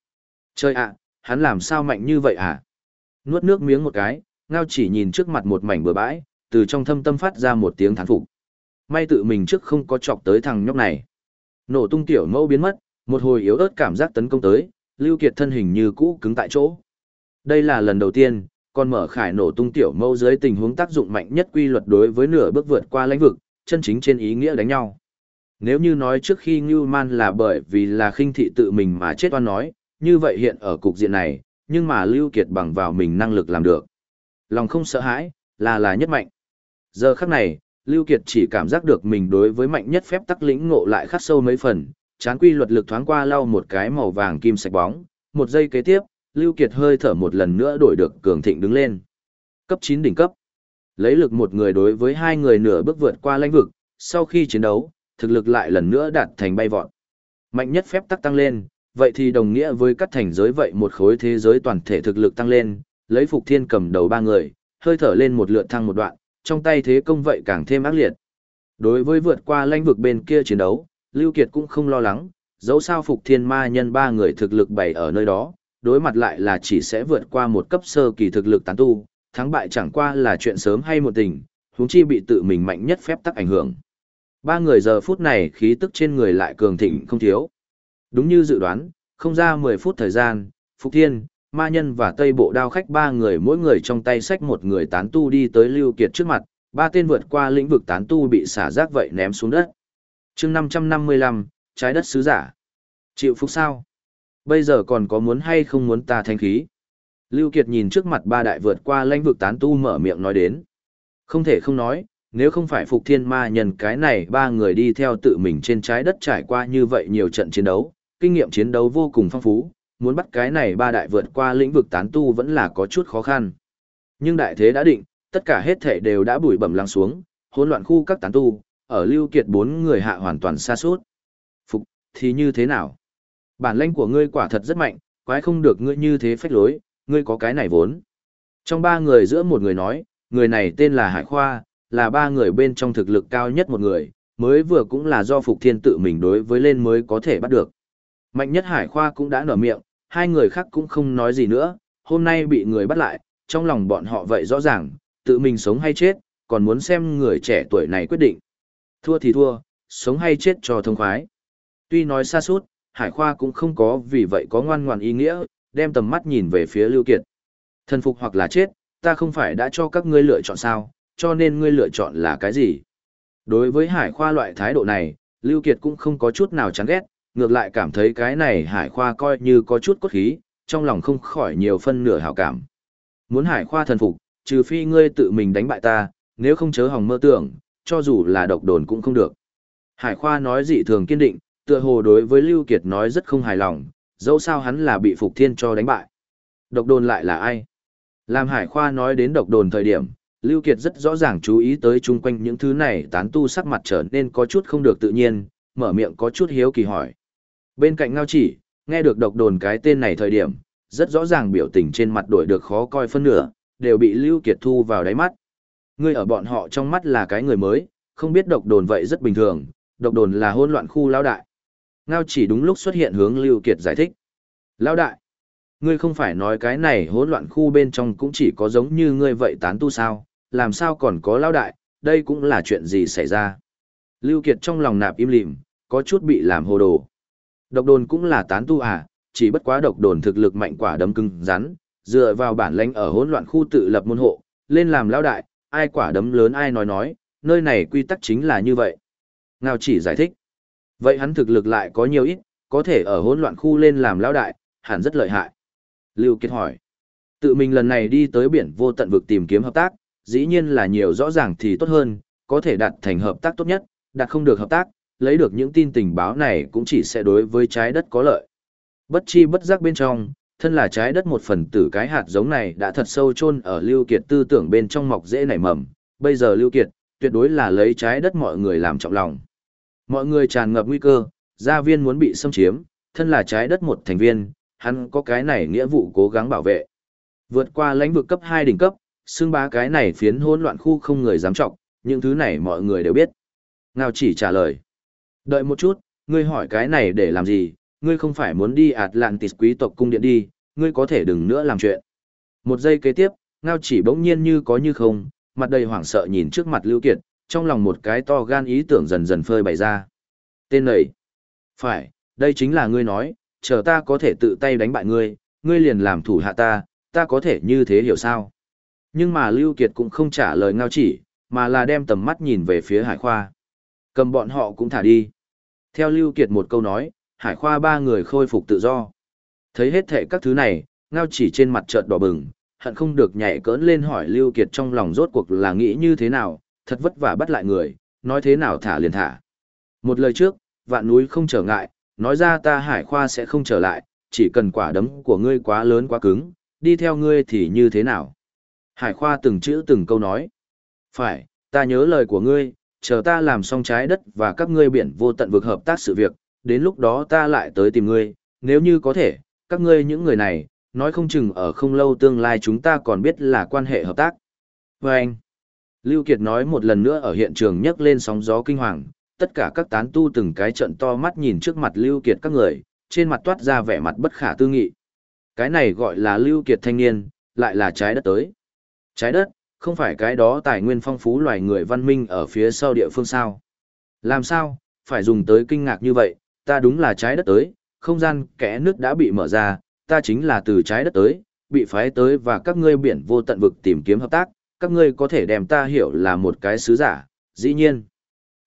Chơi ạ, hắn làm sao mạnh như vậy à? Nuốt nước miếng một cái, ngao chỉ nhìn trước mặt một mảnh bừa bãi, từ trong thâm tâm phát ra một tiếng thán phục. May tự mình trước không có chọc tới thằng nhóc này. Nổ tung tiểu mẫu biến mất, một hồi yếu ớt cảm giác tấn công tới, Lưu Kiệt thân hình như cũ cứng tại chỗ. Đây là lần đầu tiên, còn mở khải nổ tung tiểu mẫu dưới tình huống tác dụng mạnh nhất quy luật đối với nửa bước vượt qua lãnh vực, chân chính trên ý nghĩa đánh nhau. Nếu như nói trước khi Ngưu Man là bởi vì là khinh thị tự mình mà chết oan nói, như vậy hiện ở cục diện này, nhưng mà Lưu Kiệt bằng vào mình năng lực làm được. Lòng không sợ hãi, là là nhất mạnh. Giờ khắc này, Lưu Kiệt chỉ cảm giác được mình đối với mạnh nhất phép tắc lĩnh ngộ lại khắc sâu mấy phần, chán quy luật lực thoáng qua lau một cái màu vàng kim sạch bóng, một giây kế tiếp, Lưu Kiệt hơi thở một lần nữa đổi được cường thịnh đứng lên. Cấp 9 đỉnh cấp. Lấy lực một người đối với hai người nửa bước vượt qua lãnh vực, sau khi chiến đấu, thực lực lại lần nữa đạt thành bay vọt. Mạnh nhất phép tắc tăng lên, vậy thì đồng nghĩa với cắt thành giới vậy một khối thế giới toàn thể thực lực tăng lên, lấy Phục Thiên cầm đầu ba người, hơi thở lên một lượt thăng một đoạn, trong tay thế công vậy càng thêm ác liệt. Đối với vượt qua lãnh vực bên kia chiến đấu, Lưu Kiệt cũng không lo lắng, dẫu sao Phục Thiên Ma nhân ba người thực lực bày ở nơi đó, đối mặt lại là chỉ sẽ vượt qua một cấp sơ kỳ thực lực tán tu, thắng bại chẳng qua là chuyện sớm hay một tình, huống chi bị tự mình mạnh nhất phép tắc ảnh hưởng. Ba người giờ phút này khí tức trên người lại cường thịnh không thiếu. Đúng như dự đoán, không ra 10 phút thời gian, Phục Thiên, Ma Nhân và Tây Bộ Đao Khách ba người mỗi người trong tay sách một người tán tu đi tới Lưu Kiệt trước mặt, ba tên vượt qua lĩnh vực tán tu bị xả rác vậy ném xuống đất. chương 555, trái đất sứ giả. Chịu phúc sao? Bây giờ còn có muốn hay không muốn ta thanh khí? Lưu Kiệt nhìn trước mặt ba đại vượt qua lãnh vực tán tu mở miệng nói đến. Không thể không nói, nếu không phải Phục Thiên Ma nhân cái này ba người đi theo tự mình trên trái đất trải qua như vậy nhiều trận chiến đấu, kinh nghiệm chiến đấu vô cùng phong phú, muốn bắt cái này ba đại vượt qua lĩnh vực tán tu vẫn là có chút khó khăn. Nhưng đại thế đã định, tất cả hết thể đều đã bùi bẩm lắng xuống, hỗn loạn khu các tán tu, ở Lưu Kiệt bốn người hạ hoàn toàn xa suốt. Phục, thì như thế nào? Bản lãnh của ngươi quả thật rất mạnh, quái không được ngươi như thế phách lối, ngươi có cái này vốn. Trong ba người giữa một người nói, người này tên là Hải Khoa, là ba người bên trong thực lực cao nhất một người, mới vừa cũng là do Phục Thiên tự mình đối với lên mới có thể bắt được. Mạnh nhất Hải Khoa cũng đã nở miệng, hai người khác cũng không nói gì nữa, hôm nay bị người bắt lại, trong lòng bọn họ vậy rõ ràng, tự mình sống hay chết, còn muốn xem người trẻ tuổi này quyết định. Thua thì thua, sống hay chết cho thông khoái. Tuy nói xa suốt, Hải Khoa cũng không có vì vậy có ngoan ngoan ý nghĩa, đem tầm mắt nhìn về phía Lưu Kiệt. Thần phục hoặc là chết, ta không phải đã cho các ngươi lựa chọn sao, cho nên ngươi lựa chọn là cái gì? Đối với Hải Khoa loại thái độ này, Lưu Kiệt cũng không có chút nào chán ghét, ngược lại cảm thấy cái này Hải Khoa coi như có chút cốt khí, trong lòng không khỏi nhiều phân nửa hảo cảm. Muốn Hải Khoa thần phục, trừ phi ngươi tự mình đánh bại ta, nếu không chớ hòng mơ tưởng, cho dù là độc đồn cũng không được. Hải Khoa nói dị thường kiên định, Tựa hồ đối với Lưu Kiệt nói rất không hài lòng, dẫu sao hắn là bị Phục Thiên cho đánh bại. Độc đồn lại là ai? Làm Hải Khoa nói đến độc đồn thời điểm, Lưu Kiệt rất rõ ràng chú ý tới chung quanh những thứ này tán tu sắc mặt trở nên có chút không được tự nhiên, mở miệng có chút hiếu kỳ hỏi. Bên cạnh ngao chỉ, nghe được độc đồn cái tên này thời điểm, rất rõ ràng biểu tình trên mặt đổi được khó coi phân nửa, đều bị Lưu Kiệt thu vào đáy mắt. Ngươi ở bọn họ trong mắt là cái người mới, không biết độc đồn vậy rất bình thường, độc đồn là hỗn loạn khu lão đại. Ngao chỉ đúng lúc xuất hiện hướng Lưu Kiệt giải thích. Lão đại, ngươi không phải nói cái này hỗn loạn khu bên trong cũng chỉ có giống như ngươi vậy tán tu sao, làm sao còn có lão đại, đây cũng là chuyện gì xảy ra. Lưu Kiệt trong lòng nạp im lìm, có chút bị làm hồ đồ. Độc đồn cũng là tán tu à, chỉ bất quá độc đồn thực lực mạnh quả đấm cứng rắn, dựa vào bản lãnh ở hỗn loạn khu tự lập môn hộ, lên làm lão đại, ai quả đấm lớn ai nói nói, nơi này quy tắc chính là như vậy. Ngao chỉ giải thích. Vậy hắn thực lực lại có nhiều ít, có thể ở hỗn loạn khu lên làm lão đại, hẳn rất lợi hại. Lưu Kiệt hỏi. Tự mình lần này đi tới biển vô tận vực tìm kiếm hợp tác, dĩ nhiên là nhiều rõ ràng thì tốt hơn, có thể đạt thành hợp tác tốt nhất, đạt không được hợp tác, lấy được những tin tình báo này cũng chỉ sẽ đối với trái đất có lợi. Bất chi bất giác bên trong, thân là trái đất một phần tử cái hạt giống này đã thật sâu chôn ở Lưu Kiệt tư tưởng bên trong mọc dễ nảy mầm, bây giờ Lưu Kiệt, tuyệt đối là lấy trái đất mọi người làm trọng lòng. Mọi người tràn ngập nguy cơ, gia viên muốn bị xâm chiếm, thân là trái đất một thành viên, hắn có cái này nghĩa vụ cố gắng bảo vệ. Vượt qua lãnh vực cấp 2 đỉnh cấp, xương bá cái này phiến hỗn loạn khu không người dám trọng, những thứ này mọi người đều biết. Ngao chỉ trả lời. Đợi một chút, ngươi hỏi cái này để làm gì, ngươi không phải muốn đi Atlantis quý tộc cung điện đi, ngươi có thể đừng nữa làm chuyện. Một giây kế tiếp, Ngao chỉ bỗng nhiên như có như không, mặt đầy hoảng sợ nhìn trước mặt Lưu Kiệt, trong lòng một cái to gan ý tưởng dần dần phơi bày ra. Tên này, phải, đây chính là ngươi nói, chờ ta có thể tự tay đánh bại ngươi, ngươi liền làm thủ hạ ta, ta có thể như thế hiểu sao? Nhưng mà Lưu Kiệt cũng không trả lời ngao chỉ, mà là đem tầm mắt nhìn về phía Hải Khoa. Cầm bọn họ cũng thả đi. Theo Lưu Kiệt một câu nói, Hải Khoa ba người khôi phục tự do. Thấy hết thệ các thứ này, ngao chỉ trên mặt chợt đỏ bừng, hận không được nhảy cỡn lên hỏi Lưu Kiệt trong lòng rốt cuộc là nghĩ như thế nào, thật vất vả bắt lại người, nói thế nào thả liền thả. Một lời trước, vạn núi không trở ngại, nói ra ta hải khoa sẽ không trở lại, chỉ cần quả đấm của ngươi quá lớn quá cứng, đi theo ngươi thì như thế nào. Hải khoa từng chữ từng câu nói. Phải, ta nhớ lời của ngươi, chờ ta làm xong trái đất và các ngươi biển vô tận vực hợp tác sự việc, đến lúc đó ta lại tới tìm ngươi, nếu như có thể, các ngươi những người này, nói không chừng ở không lâu tương lai chúng ta còn biết là quan hệ hợp tác. Và anh, Lưu Kiệt nói một lần nữa ở hiện trường nhấc lên sóng gió kinh hoàng, tất cả các tán tu từng cái trận to mắt nhìn trước mặt Lưu Kiệt các người, trên mặt toát ra vẻ mặt bất khả tư nghị. Cái này gọi là Lưu Kiệt thanh niên, lại là trái đất tới. Trái đất, không phải cái đó tài nguyên phong phú loài người văn minh ở phía sau địa phương sao. Làm sao, phải dùng tới kinh ngạc như vậy, ta đúng là trái đất tới, không gian kẽ nước đã bị mở ra, ta chính là từ trái đất tới, bị phái tới và các ngươi biển vô tận vực tìm kiếm hợp tác, các ngươi có thể đem ta hiểu là một cái sứ giả, dĩ nhiên,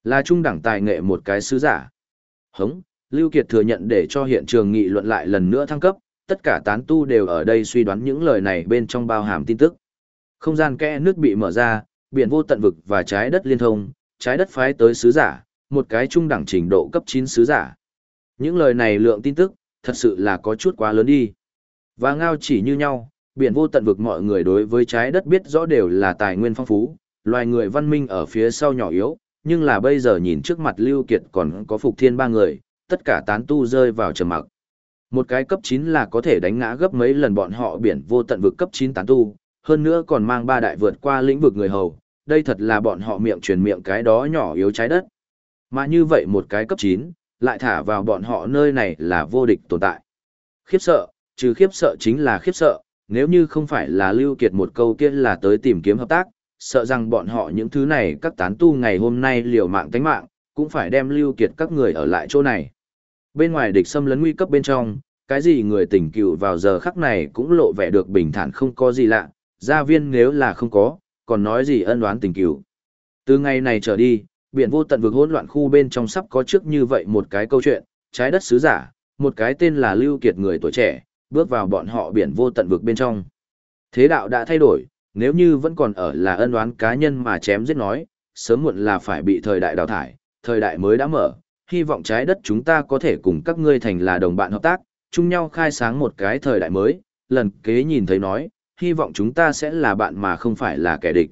là trung đẳng tài nghệ một cái sứ giả. Hống, Lưu Kiệt thừa nhận để cho hiện trường nghị luận lại lần nữa thăng cấp, tất cả tán tu đều ở đây suy đoán những lời này bên trong bao hàm tin tức. Không gian kẽ nước bị mở ra, biển vô tận vực và trái đất liên thông, trái đất phái tới sứ giả, một cái trung đẳng trình độ cấp 9 sứ giả. Những lời này lượng tin tức, thật sự là có chút quá lớn đi. Và ngao chỉ như nhau, biển vô tận vực mọi người đối với trái đất biết rõ đều là tài nguyên phong phú, loài người văn minh ở phía sau nhỏ yếu, nhưng là bây giờ nhìn trước mặt Lưu Kiệt còn có Phục Thiên ba người, tất cả tán tu rơi vào trầm mặc. Một cái cấp 9 là có thể đánh ngã gấp mấy lần bọn họ biển vô tận vực cấp 9 tán tu, hơn nữa còn mang ba đại vượt qua lĩnh vực người hầu, đây thật là bọn họ miệng truyền miệng cái đó nhỏ yếu trái đất. Mà như vậy một cái cấp 9, lại thả vào bọn họ nơi này là vô địch tồn tại. Khiếp sợ, trừ khiếp sợ chính là khiếp sợ, nếu như không phải là Lưu Kiệt một câu kia là tới tìm kiếm hợp tác, sợ rằng bọn họ những thứ này các tán tu ngày hôm nay liều mạng tánh mạng, cũng phải đem Lưu Kiệt các người ở lại chỗ này. Bên ngoài địch xâm lấn nguy cấp bên trong, cái gì người tỉnh cựu vào giờ khắc này cũng lộ vẻ được bình thản không có gì lạ, gia viên nếu là không có, còn nói gì ân oán tình cựu. Từ ngày này trở đi, biển vô tận vực hỗn loạn khu bên trong sắp có trước như vậy một cái câu chuyện, trái đất sứ giả, một cái tên là Lưu Kiệt người tuổi trẻ, bước vào bọn họ biển vô tận vực bên trong. Thế đạo đã thay đổi, nếu như vẫn còn ở là ân oán cá nhân mà chém giết nói, sớm muộn là phải bị thời đại đào thải, thời đại mới đã mở, hy vọng trái đất chúng ta có thể cùng các ngươi thành là đồng bạn hợp tác, chung nhau khai sáng một cái thời đại mới, lần kế nhìn thấy nói, hy vọng chúng ta sẽ là bạn mà không phải là kẻ địch.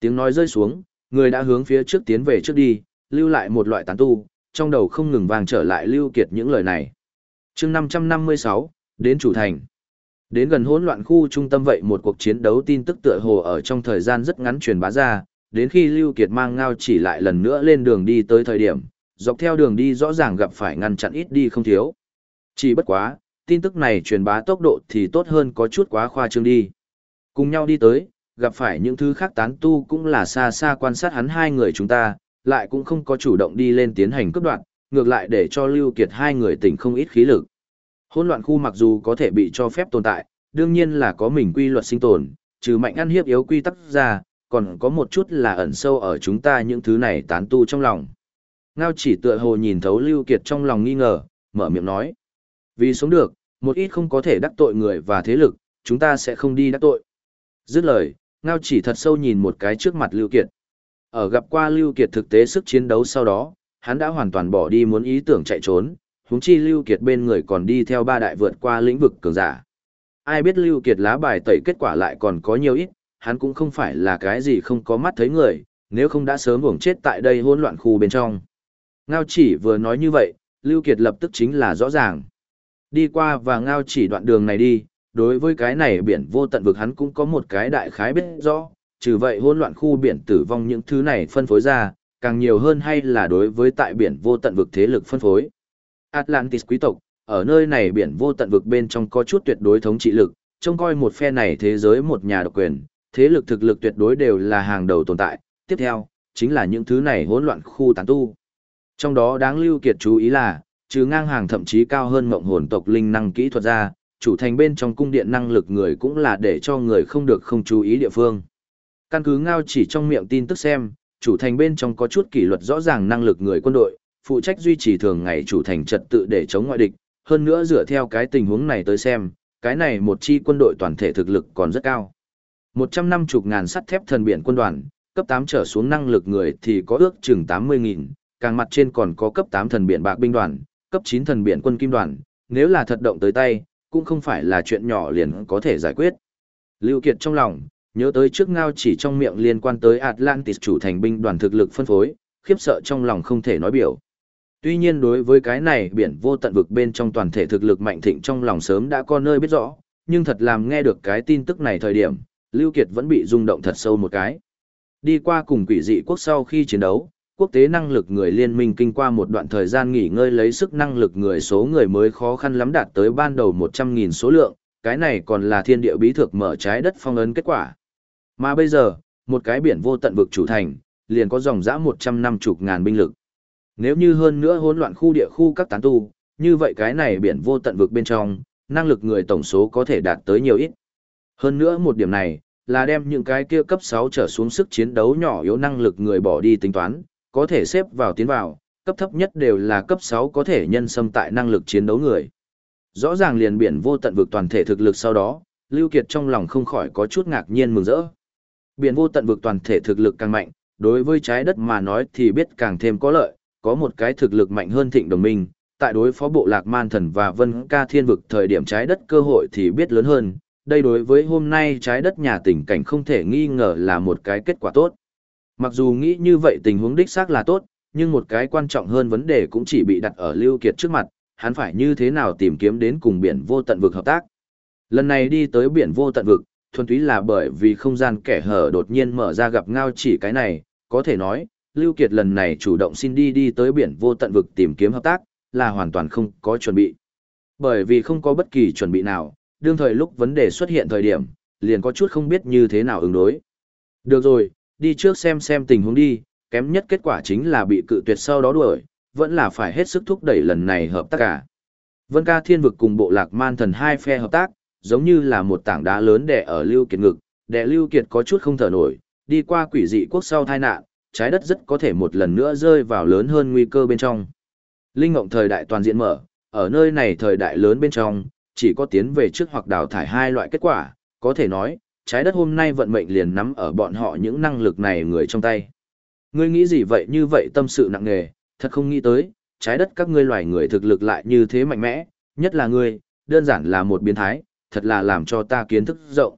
Tiếng nói rơi xuống, người đã hướng phía trước tiến về trước đi, lưu lại một loại tán tu, trong đầu không ngừng vang trở lại lưu kiệt những lời này. chương 556, đến chủ thành. Đến gần hỗn loạn khu trung tâm vậy một cuộc chiến đấu tin tức tựa hồ ở trong thời gian rất ngắn truyền bá ra, đến khi Lưu Kiệt mang ngao chỉ lại lần nữa lên đường đi tới thời điểm, dọc theo đường đi rõ ràng gặp phải ngăn chặn ít đi không thiếu. Chỉ bất quá, tin tức này truyền bá tốc độ thì tốt hơn có chút quá khoa trương đi. Cùng nhau đi tới, gặp phải những thứ khác tán tu cũng là xa xa quan sát hắn hai người chúng ta, lại cũng không có chủ động đi lên tiến hành cướp đoạt, ngược lại để cho Lưu Kiệt hai người tỉnh không ít khí lực. Hỗn loạn khu mặc dù có thể bị cho phép tồn tại, đương nhiên là có mình quy luật sinh tồn, trừ mạnh ăn hiếp yếu quy tắc ra, còn có một chút là ẩn sâu ở chúng ta những thứ này tán tu trong lòng. Ngao chỉ tựa hồ nhìn thấu Lưu Kiệt trong lòng nghi ngờ, mở miệng nói. Vì sống được, một ít không có thể đắc tội người và thế lực, chúng ta sẽ không đi đắc tội. Dứt lời, Ngao chỉ thật sâu nhìn một cái trước mặt Lưu Kiệt. Ở gặp qua Lưu Kiệt thực tế sức chiến đấu sau đó, hắn đã hoàn toàn bỏ đi muốn ý tưởng chạy trốn, huống chi Lưu Kiệt bên người còn đi theo ba đại vượt qua lĩnh vực cường giả. Ai biết Lưu Kiệt lá bài tẩy kết quả lại còn có nhiều ít, hắn cũng không phải là cái gì không có mắt thấy người, nếu không đã sớm uổng chết tại đây hỗn loạn khu bên trong. Ngao chỉ vừa nói như vậy, Lưu Kiệt lập tức chính là rõ ràng. Đi qua và ngao chỉ đoạn đường này đi, đối với cái này biển vô tận vực hắn cũng có một cái đại khái biết rõ, trừ vậy hỗn loạn khu biển tử vong những thứ này phân phối ra, càng nhiều hơn hay là đối với tại biển vô tận vực thế lực phân phối. Atlantis quý tộc, ở nơi này biển vô tận vực bên trong có chút tuyệt đối thống trị lực, trông coi một phe này thế giới một nhà độc quyền, thế lực thực lực tuyệt đối đều là hàng đầu tồn tại. Tiếp theo, chính là những thứ này hỗn loạn khu tán tu. Trong đó đáng lưu kiệt chú ý là, trừ ngang hàng thậm chí cao hơn mộng hồn tộc linh năng kỹ thuật ra, chủ thành bên trong cung điện năng lực người cũng là để cho người không được không chú ý địa phương. Căn cứ ngao chỉ trong miệng tin tức xem, chủ thành bên trong có chút kỷ luật rõ ràng năng lực người quân đội, phụ trách duy trì thường ngày chủ thành trật tự để chống ngoại địch, hơn nữa dựa theo cái tình huống này tới xem, cái này một chi quân đội toàn thể thực lực còn rất cao. 150 ngàn sắt thép thần biển quân đoàn, cấp 8 trở xuống năng lực người thì có ước chừng 80.000, càng mặt trên còn có cấp 8 thần biển bạc binh đoàn, cấp 9 thần biển quân kim đoàn, nếu là thật động tới tay, cũng không phải là chuyện nhỏ liền có thể giải quyết. Lưu Kiệt trong lòng, nhớ tới trước ngao chỉ trong miệng liên quan tới Atlantis chủ thành binh đoàn thực lực phân phối, khiếp sợ trong lòng không thể nói biểu. Tuy nhiên đối với cái này biển vô tận vực bên trong toàn thể thực lực mạnh thịnh trong lòng sớm đã có nơi biết rõ, nhưng thật làm nghe được cái tin tức này thời điểm, Lưu Kiệt vẫn bị rung động thật sâu một cái. Đi qua cùng quỷ dị quốc sau khi chiến đấu, quốc tế năng lực người liên minh kinh qua một đoạn thời gian nghỉ ngơi lấy sức năng lực người số người mới khó khăn lắm đạt tới ban đầu 100.000 số lượng, cái này còn là thiên địa bí thực mở trái đất phong ấn kết quả. Mà bây giờ, một cái biển vô tận vực chủ thành, liền có dòng dã 150 ngàn binh lực. Nếu như hơn nữa hỗn loạn khu địa khu các tán tu, như vậy cái này biển vô tận vực bên trong, năng lực người tổng số có thể đạt tới nhiều ít. Hơn nữa một điểm này, là đem những cái kia cấp 6 trở xuống sức chiến đấu nhỏ yếu năng lực người bỏ đi tính toán, có thể xếp vào tiến vào, cấp thấp nhất đều là cấp 6 có thể nhân xâm tại năng lực chiến đấu người. Rõ ràng liền biển vô tận vực toàn thể thực lực sau đó, Lưu Kiệt trong lòng không khỏi có chút ngạc nhiên mừng rỡ. Biển vô tận vực toàn thể thực lực càng mạnh, đối với trái đất mà nói thì biết càng thêm có lợi, có một cái thực lực mạnh hơn thịnh đồng minh, tại đối phó bộ lạc man thần và vân ca thiên vực thời điểm trái đất cơ hội thì biết lớn hơn, đây đối với hôm nay trái đất nhà tình cảnh không thể nghi ngờ là một cái kết quả tốt. Mặc dù nghĩ như vậy tình huống đích xác là tốt, nhưng một cái quan trọng hơn vấn đề cũng chỉ bị đặt ở Lưu Kiệt trước mặt, hắn phải như thế nào tìm kiếm đến cùng biển vô tận vực hợp tác. Lần này đi tới biển vô tận vực, thuần túy là bởi vì không gian kẻ hở đột nhiên mở ra gặp ngao chỉ cái này, có thể nói, Lưu Kiệt lần này chủ động xin đi đi tới biển vô tận vực tìm kiếm hợp tác, là hoàn toàn không có chuẩn bị. Bởi vì không có bất kỳ chuẩn bị nào, đương thời lúc vấn đề xuất hiện thời điểm, liền có chút không biết như thế nào ứng đối. Được rồi, đi trước xem xem tình huống đi, kém nhất kết quả chính là bị cự tuyệt sau đó đuổi, vẫn là phải hết sức thúc đẩy lần này hợp tác cả. Vân ca thiên vực cùng bộ lạc man thần hai phe hợp tác, giống như là một tảng đá lớn đè ở Lưu Kiệt ngực, đè Lưu Kiệt có chút không thở nổi, đi qua quỷ dị quốc sau tai nạn, trái đất rất có thể một lần nữa rơi vào lớn hơn nguy cơ bên trong. Linh ngộng thời đại toàn diện mở, ở nơi này thời đại lớn bên trong, chỉ có tiến về trước hoặc đào thải hai loại kết quả, có thể nói, trái đất hôm nay vận mệnh liền nắm ở bọn họ những năng lực này người trong tay. Ngươi nghĩ gì vậy như vậy tâm sự nặng nề, thật không nghĩ tới, trái đất các ngươi loài người thực lực lại như thế mạnh mẽ, nhất là ngươi, đơn giản là một biến thái, thật là làm cho ta kiến thức rộng.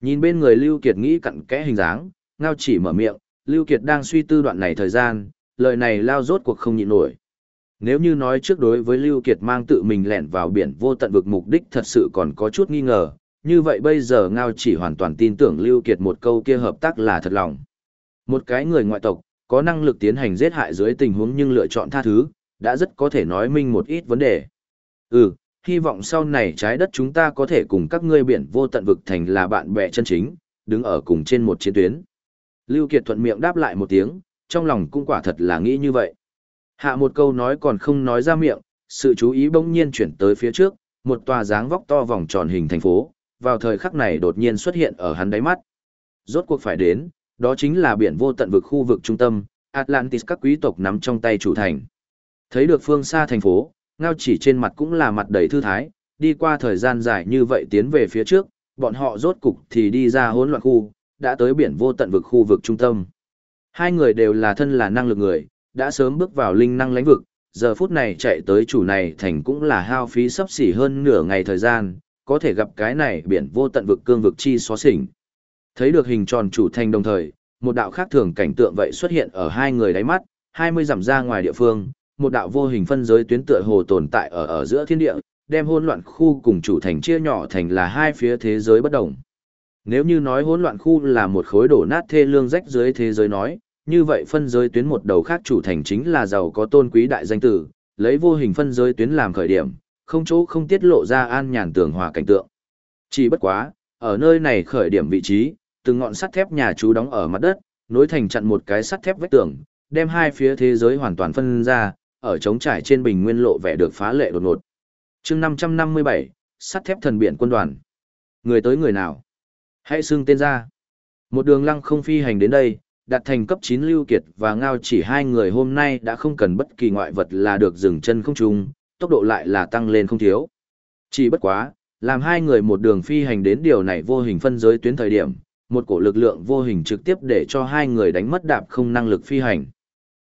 Nhìn bên người Lưu Kiệt nghĩ cặn kẽ hình dáng, ngao chỉ mở miệng, Lưu Kiệt đang suy tư đoạn này thời gian, lời này lao rốt cuộc không nhịn nổi. Nếu như nói trước đối với Lưu Kiệt mang tự mình lẻn vào biển vô tận vực mục đích thật sự còn có chút nghi ngờ, như vậy bây giờ Ngao chỉ hoàn toàn tin tưởng Lưu Kiệt một câu kia hợp tác là thật lòng. Một cái người ngoại tộc, có năng lực tiến hành giết hại dưới tình huống nhưng lựa chọn tha thứ, đã rất có thể nói minh một ít vấn đề. Ừ, hy vọng sau này trái đất chúng ta có thể cùng các ngươi biển vô tận vực thành là bạn bè chân chính, đứng ở cùng trên một chiến tuyến. Lưu Kiệt thuận miệng đáp lại một tiếng, trong lòng cũng quả thật là nghĩ như vậy. Hạ một câu nói còn không nói ra miệng, sự chú ý bỗng nhiên chuyển tới phía trước, một tòa dáng vóc to vòng tròn hình thành phố, vào thời khắc này đột nhiên xuất hiện ở hắn đáy mắt. Rốt cuộc phải đến, đó chính là biển vô tận vực khu vực trung tâm, Atlantis các quý tộc nắm trong tay chủ thành. Thấy được phương xa thành phố, ngao chỉ trên mặt cũng là mặt đầy thư thái, đi qua thời gian dài như vậy tiến về phía trước, bọn họ rốt cục thì đi ra hỗn loạn khu, đã tới biển vô tận vực khu vực trung tâm. Hai người đều là thân là năng lực người, đã sớm bước vào linh năng lãnh vực, giờ phút này chạy tới chủ này thành cũng là hao phí sắp xỉ hơn nửa ngày thời gian, có thể gặp cái này biển vô tận vực cương vực chi xóa xỉnh. Thấy được hình tròn chủ thành đồng thời, một đạo khác thường cảnh tượng vậy xuất hiện ở hai người đáy mắt, 20 dặm ra ngoài địa phương, một đạo vô hình phân giới tuyến tựa hồ tồn tại ở ở giữa thiên địa, đem hỗn loạn khu cùng chủ thành chia nhỏ thành là hai phía thế giới bất đồng. Nếu như nói hỗn loạn khu là một khối đổ nát thê lương rách dưới thế giới nói, như vậy phân giới tuyến một đầu khác chủ thành chính là giàu có tôn quý đại danh tử, lấy vô hình phân giới tuyến làm khởi điểm, không chỗ không tiết lộ ra an nhàn tường hòa cảnh tượng. Chỉ bất quá, ở nơi này khởi điểm vị trí, từng ngọn sắt thép nhà chú đóng ở mặt đất, nối thành chặn một cái sắt thép vách tường, đem hai phía thế giới hoàn toàn phân ra, ở trống trải trên bình nguyên lộ vẻ được phá lệ đột ngột. Chương 557, sắt thép thần biển quân đoàn. Người tới người nào? Hãy xưng tên ra. Một đường lăng không phi hành đến đây, đạt thành cấp 9 lưu kiệt và ngao chỉ hai người hôm nay đã không cần bất kỳ ngoại vật là được dừng chân không trung, tốc độ lại là tăng lên không thiếu. Chỉ bất quá, làm hai người một đường phi hành đến điều này vô hình phân giới tuyến thời điểm, một cổ lực lượng vô hình trực tiếp để cho hai người đánh mất đạp không năng lực phi hành.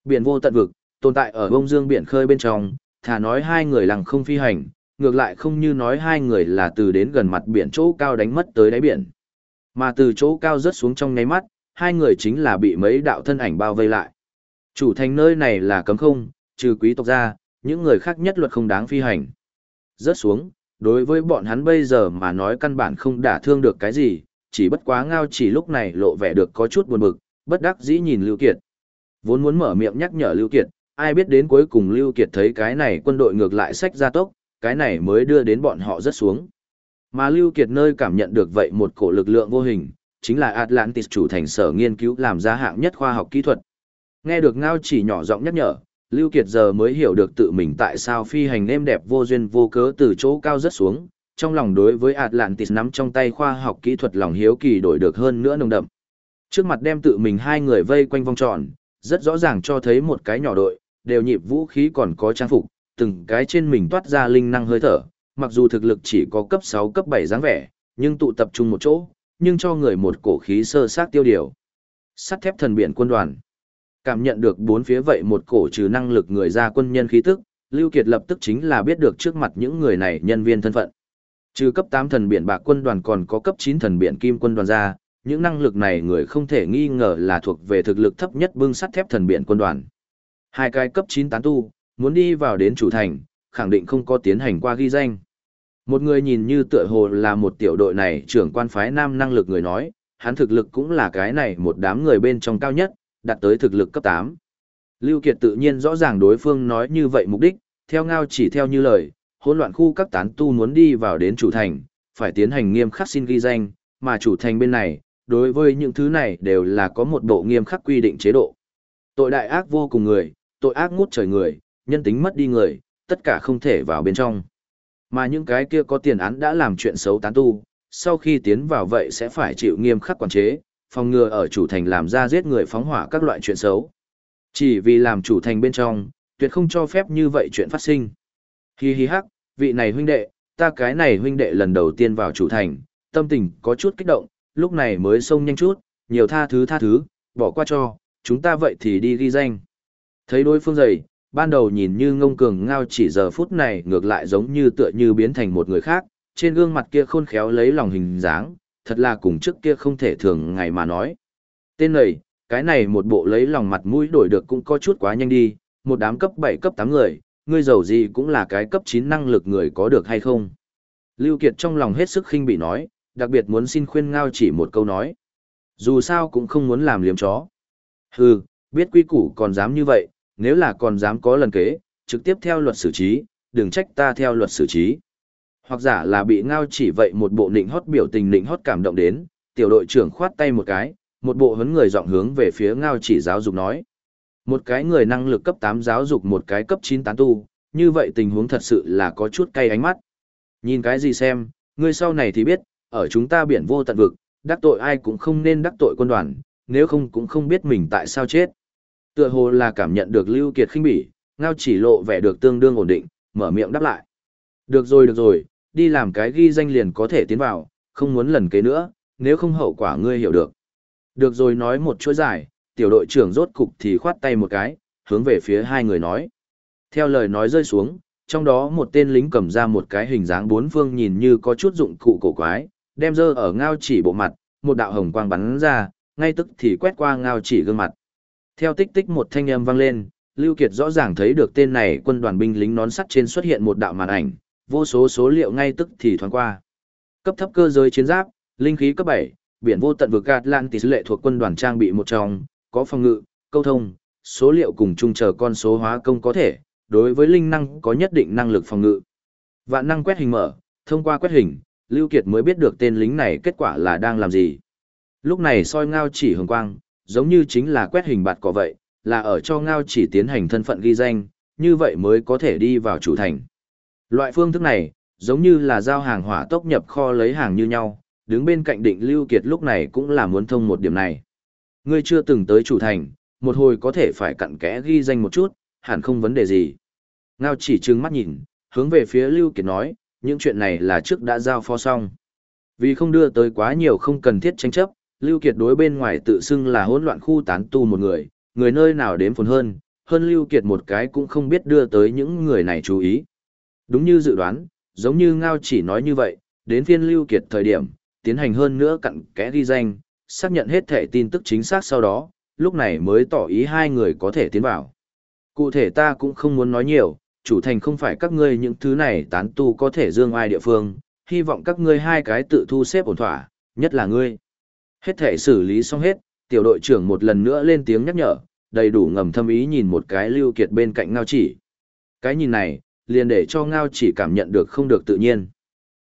Biển vô tận vực, tồn tại ở bông dương biển khơi bên trong, thà nói hai người lằng không phi hành, ngược lại không như nói hai người là từ đến gần mặt biển chỗ cao đánh mất tới đáy biển. Mà từ chỗ cao rớt xuống trong nháy mắt, hai người chính là bị mấy đạo thân ảnh bao vây lại. Chủ thành nơi này là cấm không, trừ quý tộc ra, những người khác nhất luật không đáng phi hành. Rớt xuống, đối với bọn hắn bây giờ mà nói căn bản không đả thương được cái gì, chỉ bất quá ngao chỉ lúc này lộ vẻ được có chút buồn bực, bất đắc dĩ nhìn Lưu Kiệt. Vốn muốn mở miệng nhắc nhở Lưu Kiệt, ai biết đến cuối cùng Lưu Kiệt thấy cái này quân đội ngược lại sách ra tốc, cái này mới đưa đến bọn họ rất xuống. Mà Lưu Kiệt nơi cảm nhận được vậy một cổ lực lượng vô hình, chính là Atlantis chủ thành sở nghiên cứu làm ra hạng nhất khoa học kỹ thuật. Nghe được ngao chỉ nhỏ giọng nhắc nhở, Lưu Kiệt giờ mới hiểu được tự mình tại sao phi hành êm đẹp vô duyên vô cớ từ chỗ cao rất xuống, trong lòng đối với Atlantis nắm trong tay khoa học kỹ thuật lòng hiếu kỳ đổi được hơn nữa nồng đậm. Trước mặt đem tự mình hai người vây quanh vòng tròn, rất rõ ràng cho thấy một cái nhỏ đội, đều nhịp vũ khí còn có trang phục, từng cái trên mình toát ra linh năng hơi thở, mặc dù thực lực chỉ có cấp 6 cấp 7 dáng vẻ, nhưng tụ tập trung một chỗ, nhưng cho người một cổ khí sơ sát tiêu điều. Sắt thép thần biển quân đoàn. Cảm nhận được bốn phía vậy một cổ trừ năng lực người ra quân nhân khí tức, Lưu Kiệt lập tức chính là biết được trước mặt những người này nhân viên thân phận. Trừ cấp 8 thần biển bạc quân đoàn còn có cấp 9 thần biển kim quân đoàn ra, những năng lực này người không thể nghi ngờ là thuộc về thực lực thấp nhất bưng sắt thép thần biển quân đoàn. Hai cái cấp 9 tán tu, muốn đi vào đến chủ thành, khẳng định không có tiến hành qua ghi danh. Một người nhìn như tựa hồ là một tiểu đội này trưởng quan phái nam năng lực người nói, hắn thực lực cũng là cái này một đám người bên trong cao nhất, đạt tới thực lực cấp 8. Lưu Kiệt tự nhiên rõ ràng đối phương nói như vậy mục đích, theo ngao chỉ theo như lời, hỗn loạn khu các tán tu muốn đi vào đến chủ thành, phải tiến hành nghiêm khắc xin ghi danh, mà chủ thành bên này, đối với những thứ này đều là có một bộ nghiêm khắc quy định chế độ. Tội đại ác vô cùng người, tội ác ngút trời người, nhân tính mất đi người, tất cả không thể vào bên trong. Mà những cái kia có tiền án đã làm chuyện xấu tán tu, sau khi tiến vào vậy sẽ phải chịu nghiêm khắc quản chế, phòng ngừa ở chủ thành làm ra giết người phóng hỏa các loại chuyện xấu. Chỉ vì làm chủ thành bên trong, tuyệt không cho phép như vậy chuyện phát sinh. Hi hi hắc, vị này huynh đệ, ta cái này huynh đệ lần đầu tiên vào chủ thành, tâm tình có chút kích động, lúc này mới xông nhanh chút, nhiều tha thứ tha thứ, bỏ qua cho, chúng ta vậy thì đi ghi danh. Thấy đối phương dày, ban đầu nhìn như ngông cường ngao chỉ giờ phút này ngược lại giống như tựa như biến thành một người khác, trên gương mặt kia khôn khéo lấy lòng hình dáng, thật là cùng trước kia không thể thường ngày mà nói. Tên này, cái này một bộ lấy lòng mặt mũi đổi được cũng có chút quá nhanh đi, một đám cấp 7 cấp 8 người, ngươi giàu gì cũng là cái cấp 9 năng lực người có được hay không. Lưu Kiệt trong lòng hết sức khinh bị nói, đặc biệt muốn xin khuyên ngao chỉ một câu nói. Dù sao cũng không muốn làm liếm chó. Hừ, biết quy củ còn dám như vậy, nếu là còn dám có lần kế, trực tiếp theo luật xử trí, đừng trách ta theo luật xử trí. Hoặc giả là bị ngao chỉ vậy một bộ nịnh hót biểu tình nịnh hót cảm động đến, tiểu đội trưởng khoát tay một cái, một bộ hấn người dọn hướng về phía ngao chỉ giáo dục nói. Một cái người năng lực cấp 8 giáo dục một cái cấp 9 tán tu, như vậy tình huống thật sự là có chút cay ánh mắt. Nhìn cái gì xem, ngươi sau này thì biết, ở chúng ta biển vô tận vực, đắc tội ai cũng không nên đắc tội quân đoàn, nếu không cũng không biết mình tại sao chết. Tựa hồ là cảm nhận được Lưu Kiệt khinh bỉ, ngao chỉ lộ vẻ được tương đương ổn định, mở miệng đáp lại. Được rồi được rồi, đi làm cái ghi danh liền có thể tiến vào, không muốn lần kế nữa, nếu không hậu quả ngươi hiểu được. Được rồi nói một chuỗi dài, tiểu đội trưởng rốt cục thì khoát tay một cái, hướng về phía hai người nói. Theo lời nói rơi xuống, trong đó một tên lính cầm ra một cái hình dáng bốn phương nhìn như có chút dụng cụ cổ quái, đem dơ ở ngao chỉ bộ mặt, một đạo hồng quang bắn ra, ngay tức thì quét qua ngao chỉ gương mặt. Theo tích tích một thanh âm vang lên, Lưu Kiệt rõ ràng thấy được tên này quân đoàn binh lính nón sắt trên xuất hiện một đạo màn ảnh, vô số số liệu ngay tức thì thoáng qua. Cấp thấp cơ giới chiến giáp, linh khí cấp 7, biển vô tận vực Atlantis lệ thuộc quân đoàn trang bị một trong, có phòng ngự, câu thông, số liệu cùng chung chờ con số hóa công có thể, đối với linh năng có nhất định năng lực phòng ngự. Vạn năng quét hình mở, thông qua quét hình, Lưu Kiệt mới biết được tên lính này kết quả là đang làm gì. Lúc này soi ngao chỉ hồng quang, giống như chính là quét hình bạt cỏ vậy, là ở cho ngao chỉ tiến hành thân phận ghi danh, như vậy mới có thể đi vào chủ thành. Loại phương thức này, giống như là giao hàng hỏa tốc nhập kho lấy hàng như nhau, đứng bên cạnh định Lưu Kiệt lúc này cũng là muốn thông một điểm này. Ngươi chưa từng tới chủ thành, một hồi có thể phải cặn kẽ ghi danh một chút, hẳn không vấn đề gì. Ngao chỉ trừng mắt nhìn, hướng về phía Lưu Kiệt nói, những chuyện này là trước đã giao phó xong. Vì không đưa tới quá nhiều không cần thiết tranh chấp, Lưu Kiệt đối bên ngoài tự xưng là hỗn loạn khu tán tu một người, người nơi nào đến phồn hơn, hơn Lưu Kiệt một cái cũng không biết đưa tới những người này chú ý. Đúng như dự đoán, giống như Ngao chỉ nói như vậy, đến phiên Lưu Kiệt thời điểm, tiến hành hơn nữa cặn kẽ ghi danh, xác nhận hết thể tin tức chính xác sau đó, lúc này mới tỏ ý hai người có thể tiến vào. Cụ thể ta cũng không muốn nói nhiều, chủ thành không phải các ngươi những thứ này tán tu có thể dương ai địa phương, hy vọng các ngươi hai cái tự thu xếp ổn thỏa, nhất là ngươi. Hết thể xử lý xong hết, tiểu đội trưởng một lần nữa lên tiếng nhắc nhở, đầy đủ ngầm thâm ý nhìn một cái lưu kiệt bên cạnh ngao chỉ. Cái nhìn này, liền để cho ngao chỉ cảm nhận được không được tự nhiên.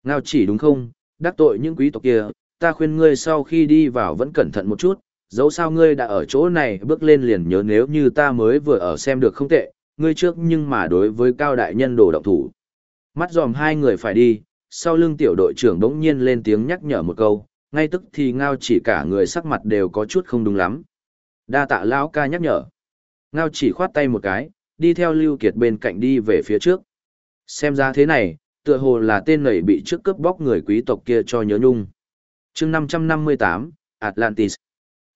Ngao chỉ đúng không, đắc tội những quý tộc kia, ta khuyên ngươi sau khi đi vào vẫn cẩn thận một chút, dẫu sao ngươi đã ở chỗ này bước lên liền nhớ nếu như ta mới vừa ở xem được không tệ, ngươi trước nhưng mà đối với cao đại nhân đồ động thủ. Mắt dòm hai người phải đi, sau lưng tiểu đội trưởng đống nhiên lên tiếng nhắc nhở một câu, ngay tức thì ngao chỉ cả người sắc mặt đều có chút không đúng lắm. Đa tạ lão ca nhắc nhở. Ngao chỉ khoát tay một cái, đi theo Lưu Kiệt bên cạnh đi về phía trước. Xem ra thế này, tựa hồ là tên nảy bị trước cướp bóc người quý tộc kia cho nhớ nhung. Chương 558, Atlantis.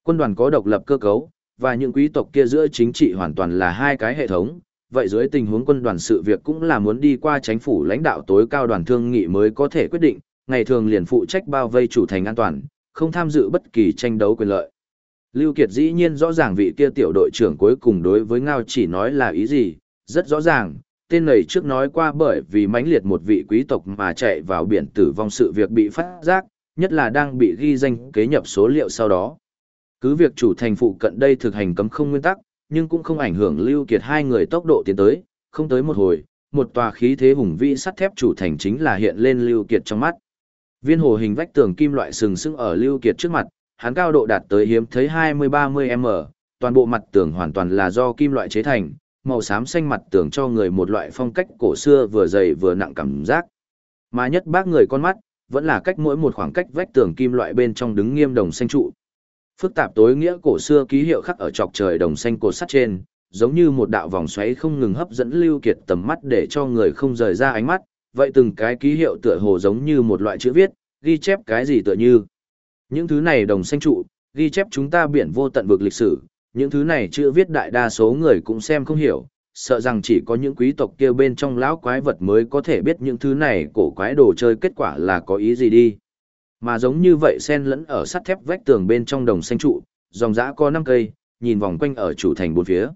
Quân đoàn có độc lập cơ cấu, và những quý tộc kia giữa chính trị hoàn toàn là hai cái hệ thống. Vậy dưới tình huống quân đoàn sự việc cũng là muốn đi qua chính phủ lãnh đạo tối cao đoàn thương nghị mới có thể quyết định, ngày thường liền phụ trách bao vây chủ thành an toàn, không tham dự bất kỳ tranh đấu quyền lợi. Lưu Kiệt dĩ nhiên rõ ràng vị kia tiểu đội trưởng cuối cùng đối với Ngao chỉ nói là ý gì, rất rõ ràng, tên này trước nói qua bởi vì mãnh liệt một vị quý tộc mà chạy vào biển tử vong sự việc bị phát giác, nhất là đang bị ghi danh kế nhập số liệu sau đó. Cứ việc chủ thành phụ cận đây thực hành cấm không nguyên tắc, nhưng cũng không ảnh hưởng Lưu Kiệt hai người tốc độ tiến tới, không tới một hồi, một tòa khí thế hùng vĩ sắt thép chủ thành chính là hiện lên Lưu Kiệt trong mắt. Viên hồ hình vách tường kim loại sừng sững ở Lưu Kiệt trước mặt, hắn cao độ đạt tới hiếm thấy 20-30m, toàn bộ mặt tường hoàn toàn là do kim loại chế thành, màu xám xanh mặt tường cho người một loại phong cách cổ xưa vừa dày vừa nặng cảm giác. Mà nhất bác người con mắt, vẫn là cách mỗi một khoảng cách vách tường kim loại bên trong đứng nghiêm đồng xanh trụ. Phức tạp tối nghĩa cổ xưa ký hiệu khắc ở chọc trời đồng xanh cổ sắt trên, giống như một đạo vòng xoáy không ngừng hấp dẫn lưu kiệt tầm mắt để cho người không rời ra ánh mắt, vậy từng cái ký hiệu tựa hồ giống như một loại chữ viết, ghi chép cái gì tựa như. Những thứ này đồng xanh trụ, ghi chép chúng ta biển vô tận vực lịch sử, những thứ này chữ viết đại đa số người cũng xem không hiểu, sợ rằng chỉ có những quý tộc kia bên trong lão quái vật mới có thể biết những thứ này cổ quái đồ chơi kết quả là có ý gì đi. Mà giống như vậy sen lẫn ở sắt thép vách tường bên trong đồng xanh trụ, dòng dã có 5 cây, nhìn vòng quanh ở chủ thành bốn phía.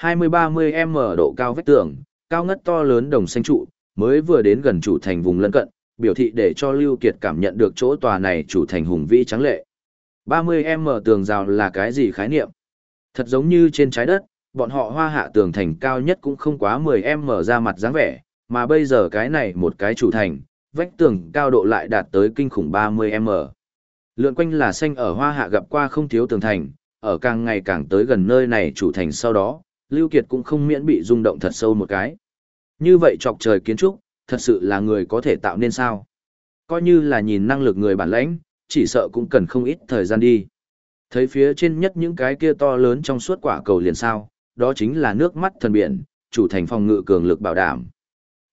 20-30m độ cao vách tường, cao ngất to lớn đồng xanh trụ, mới vừa đến gần chủ thành vùng lân cận, biểu thị để cho Lưu Kiệt cảm nhận được chỗ tòa này chủ thành hùng vĩ trắng lệ. 30m tường rào là cái gì khái niệm? Thật giống như trên trái đất, bọn họ hoa hạ tường thành cao nhất cũng không quá 10m ra mặt dáng vẻ, mà bây giờ cái này một cái chủ thành, vách tường cao độ lại đạt tới kinh khủng 30m. Lượn quanh là xanh ở hoa hạ gặp qua không thiếu tường thành, ở càng ngày càng tới gần nơi này chủ thành sau đó, Lưu Kiệt cũng không miễn bị rung động thật sâu một cái. Như vậy chọc trời kiến trúc, thật sự là người có thể tạo nên sao? Coi như là nhìn năng lực người bản lãnh, chỉ sợ cũng cần không ít thời gian đi. Thấy phía trên nhất những cái kia to lớn trong suốt quả cầu liền sao, đó chính là nước mắt thần biển, chủ thành phòng ngự cường lực bảo đảm.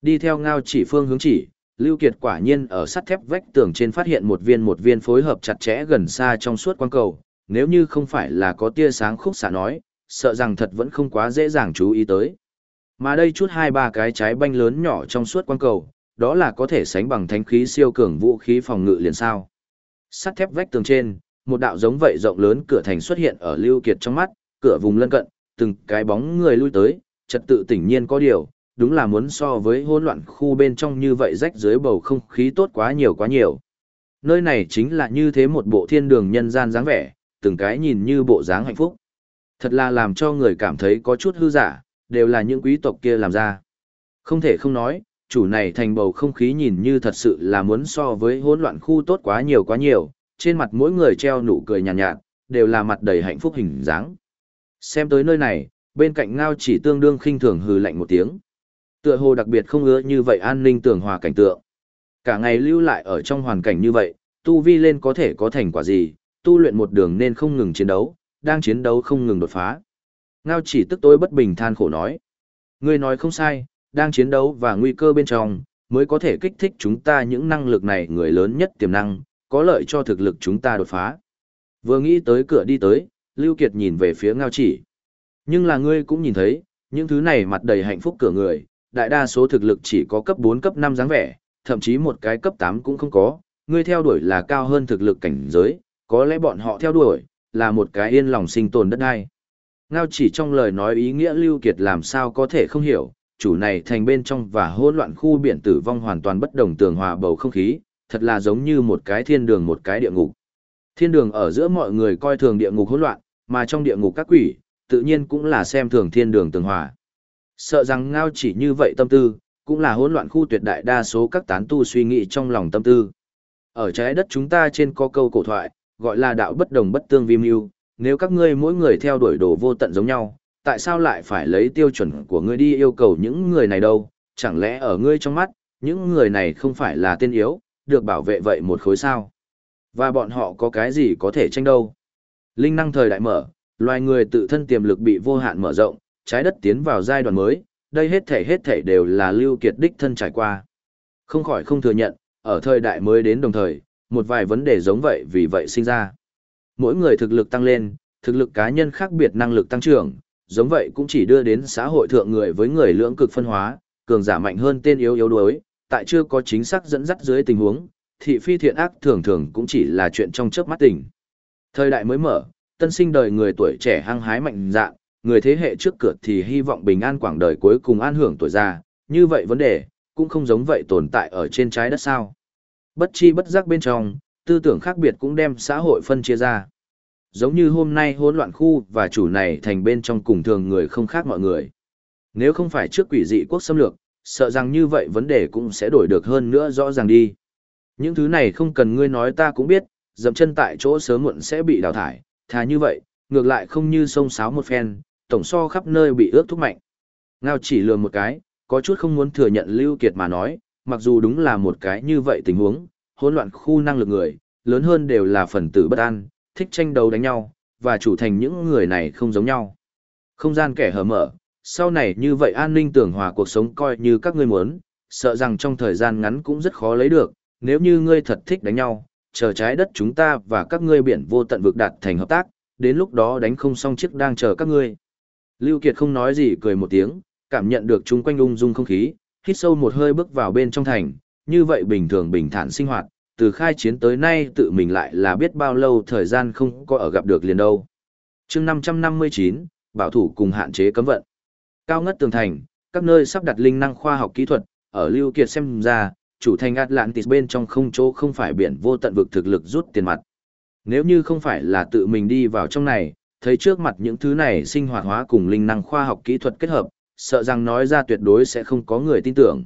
Đi theo ngao chỉ phương hướng chỉ, Lưu Kiệt quả nhiên ở sắt thép vách tường trên phát hiện một viên một viên phối hợp chặt chẽ gần xa trong suốt quang cầu, nếu như không phải là có tia sáng khúc xạ nói, sợ rằng thật vẫn không quá dễ dàng chú ý tới. Mà đây chút hai ba cái trái banh lớn nhỏ trong suốt quang cầu, đó là có thể sánh bằng thánh khí siêu cường vũ khí phòng ngự liền sao. Sắt thép vách tường trên, một đạo giống vậy rộng lớn cửa thành xuất hiện ở Lưu Kiệt trong mắt, cửa vùng lân cận, từng cái bóng người lui tới, trật tự tỉnh nhiên có điều, đúng là muốn so với hỗn loạn khu bên trong như vậy rách dưới bầu không khí tốt quá nhiều quá nhiều. Nơi này chính là như thế một bộ thiên đường nhân gian dáng vẻ, từng cái nhìn như bộ dáng hạnh phúc. Thật là làm cho người cảm thấy có chút hư giả, đều là những quý tộc kia làm ra. Không thể không nói, chủ này thành bầu không khí nhìn như thật sự là muốn so với hỗn loạn khu tốt quá nhiều quá nhiều, trên mặt mỗi người treo nụ cười nhàn nhạt, nhạt, đều là mặt đầy hạnh phúc hình dáng. Xem tới nơi này, bên cạnh ngao chỉ tương đương khinh thường hừ lạnh một tiếng. Tựa hồ đặc biệt không ứa như vậy an ninh tường hòa cảnh tượng. Cả ngày lưu lại ở trong hoàn cảnh như vậy, tu vi lên có thể có thành quả gì, tu luyện một đường nên không ngừng chiến đấu, đang chiến đấu không ngừng đột phá. Ngao chỉ tức tôi bất bình than khổ nói. Ngươi nói không sai, đang chiến đấu và nguy cơ bên trong, mới có thể kích thích chúng ta những năng lực này người lớn nhất tiềm năng, có lợi cho thực lực chúng ta đột phá. Vừa nghĩ tới cửa đi tới, Lưu Kiệt nhìn về phía Ngao chỉ. Nhưng là ngươi cũng nhìn thấy, những thứ này mặt đầy hạnh phúc cửa người, đại đa số thực lực chỉ có cấp 4 cấp 5 dáng vẻ, thậm chí một cái cấp 8 cũng không có, ngươi theo đuổi là cao hơn thực lực cảnh giới, có lẽ bọn họ theo đuổi, là một cái yên lòng sinh tồn đất đai. Ngao chỉ trong lời nói ý nghĩa Lưu Kiệt làm sao có thể không hiểu, chủ này thành bên trong và hỗn loạn khu biển tử vong hoàn toàn bất đồng tường hòa bầu không khí, thật là giống như một cái thiên đường một cái địa ngục. Thiên đường ở giữa mọi người coi thường địa ngục hỗn loạn, mà trong địa ngục các quỷ, tự nhiên cũng là xem thường thiên đường tường hòa. Sợ rằng ngao chỉ như vậy tâm tư, cũng là hỗn loạn khu tuyệt đại đa số các tán tu suy nghĩ trong lòng tâm tư. Ở trái đất chúng ta trên có câu cổ thoại, gọi là đạo bất đồng bất tương vi mưu, nếu các ngươi mỗi người theo đuổi đồ vô tận giống nhau, tại sao lại phải lấy tiêu chuẩn của ngươi đi yêu cầu những người này đâu, chẳng lẽ ở ngươi trong mắt, những người này không phải là tên yếu, được bảo vệ vậy một khối sao? Và bọn họ có cái gì có thể tranh đâu? Linh năng thời đại mở, loài người tự thân tiềm lực bị vô hạn mở rộng, trái đất tiến vào giai đoạn mới, đây hết thể hết thể đều là lưu kiệt đích thân trải qua. Không khỏi không thừa nhận, ở thời đại mới đến đồng thời, một vài vấn đề giống vậy vì vậy sinh ra. Mỗi người thực lực tăng lên, thực lực cá nhân khác biệt năng lực tăng trưởng, giống vậy cũng chỉ đưa đến xã hội thượng người với người lưỡng cực phân hóa, cường giả mạnh hơn tên yếu yếu đuối, tại chưa có chính xác dẫn dắt dưới tình huống, thị phi thiện ác thường thường cũng chỉ là chuyện trong chớp mắt tỉnh. Thời đại mới mở, tân sinh đời người tuổi trẻ hăng hái mạnh dạn, người thế hệ trước cửa thì hy vọng bình an quảng đời cuối cùng an hưởng tuổi già, như vậy vấn đề, cũng không giống vậy tồn tại ở trên trái đất sao. Bất chi bất giác bên trong, tư tưởng khác biệt cũng đem xã hội phân chia ra. Giống như hôm nay hỗn loạn khu và chủ này thành bên trong cùng thường người không khác mọi người. Nếu không phải trước quỷ dị quốc xâm lược, sợ rằng như vậy vấn đề cũng sẽ đổi được hơn nữa rõ ràng đi. Những thứ này không cần ngươi nói ta cũng biết, dậm chân tại chỗ sớm muộn sẽ bị đào thải, thà như vậy, ngược lại không như sông sáo một phen, tổng so khắp nơi bị ướt thúc mạnh. Ngao chỉ lừa một cái, có chút không muốn thừa nhận Lưu Kiệt mà nói, mặc dù đúng là một cái như vậy tình huống, hỗn loạn khu năng lực người, lớn hơn đều là phần tử bất an, thích tranh đấu đánh nhau, và chủ thành những người này không giống nhau. Không gian kẻ hở mở, sau này như vậy an ninh tưởng hòa cuộc sống coi như các ngươi muốn, sợ rằng trong thời gian ngắn cũng rất khó lấy được, nếu như ngươi thật thích đánh nhau, chờ trái đất chúng ta và các ngươi biển vô tận vực đạt thành hợp tác, đến lúc đó đánh không xong chiếc đang chờ các ngươi. Lưu Kiệt không nói gì cười một tiếng, cảm nhận được chúng quanh ung dung không khí, hít sâu một hơi bước vào bên trong thành, như vậy bình thường bình thản sinh hoạt, từ khai chiến tới nay tự mình lại là biết bao lâu thời gian không có ở gặp được liền đâu. chương 559, bảo thủ cùng hạn chế cấm vận. Cao ngất tường thành, các nơi sắp đặt linh năng khoa học kỹ thuật, ở Lưu Kiệt xem ra, chủ thành Atlantis bên trong không chỗ không phải biển vô tận vực thực lực rút tiền mặt. Nếu như không phải là tự mình đi vào trong này, thấy trước mặt những thứ này sinh hoạt hóa cùng linh năng khoa học kỹ thuật kết hợp, sợ rằng nói ra tuyệt đối sẽ không có người tin tưởng.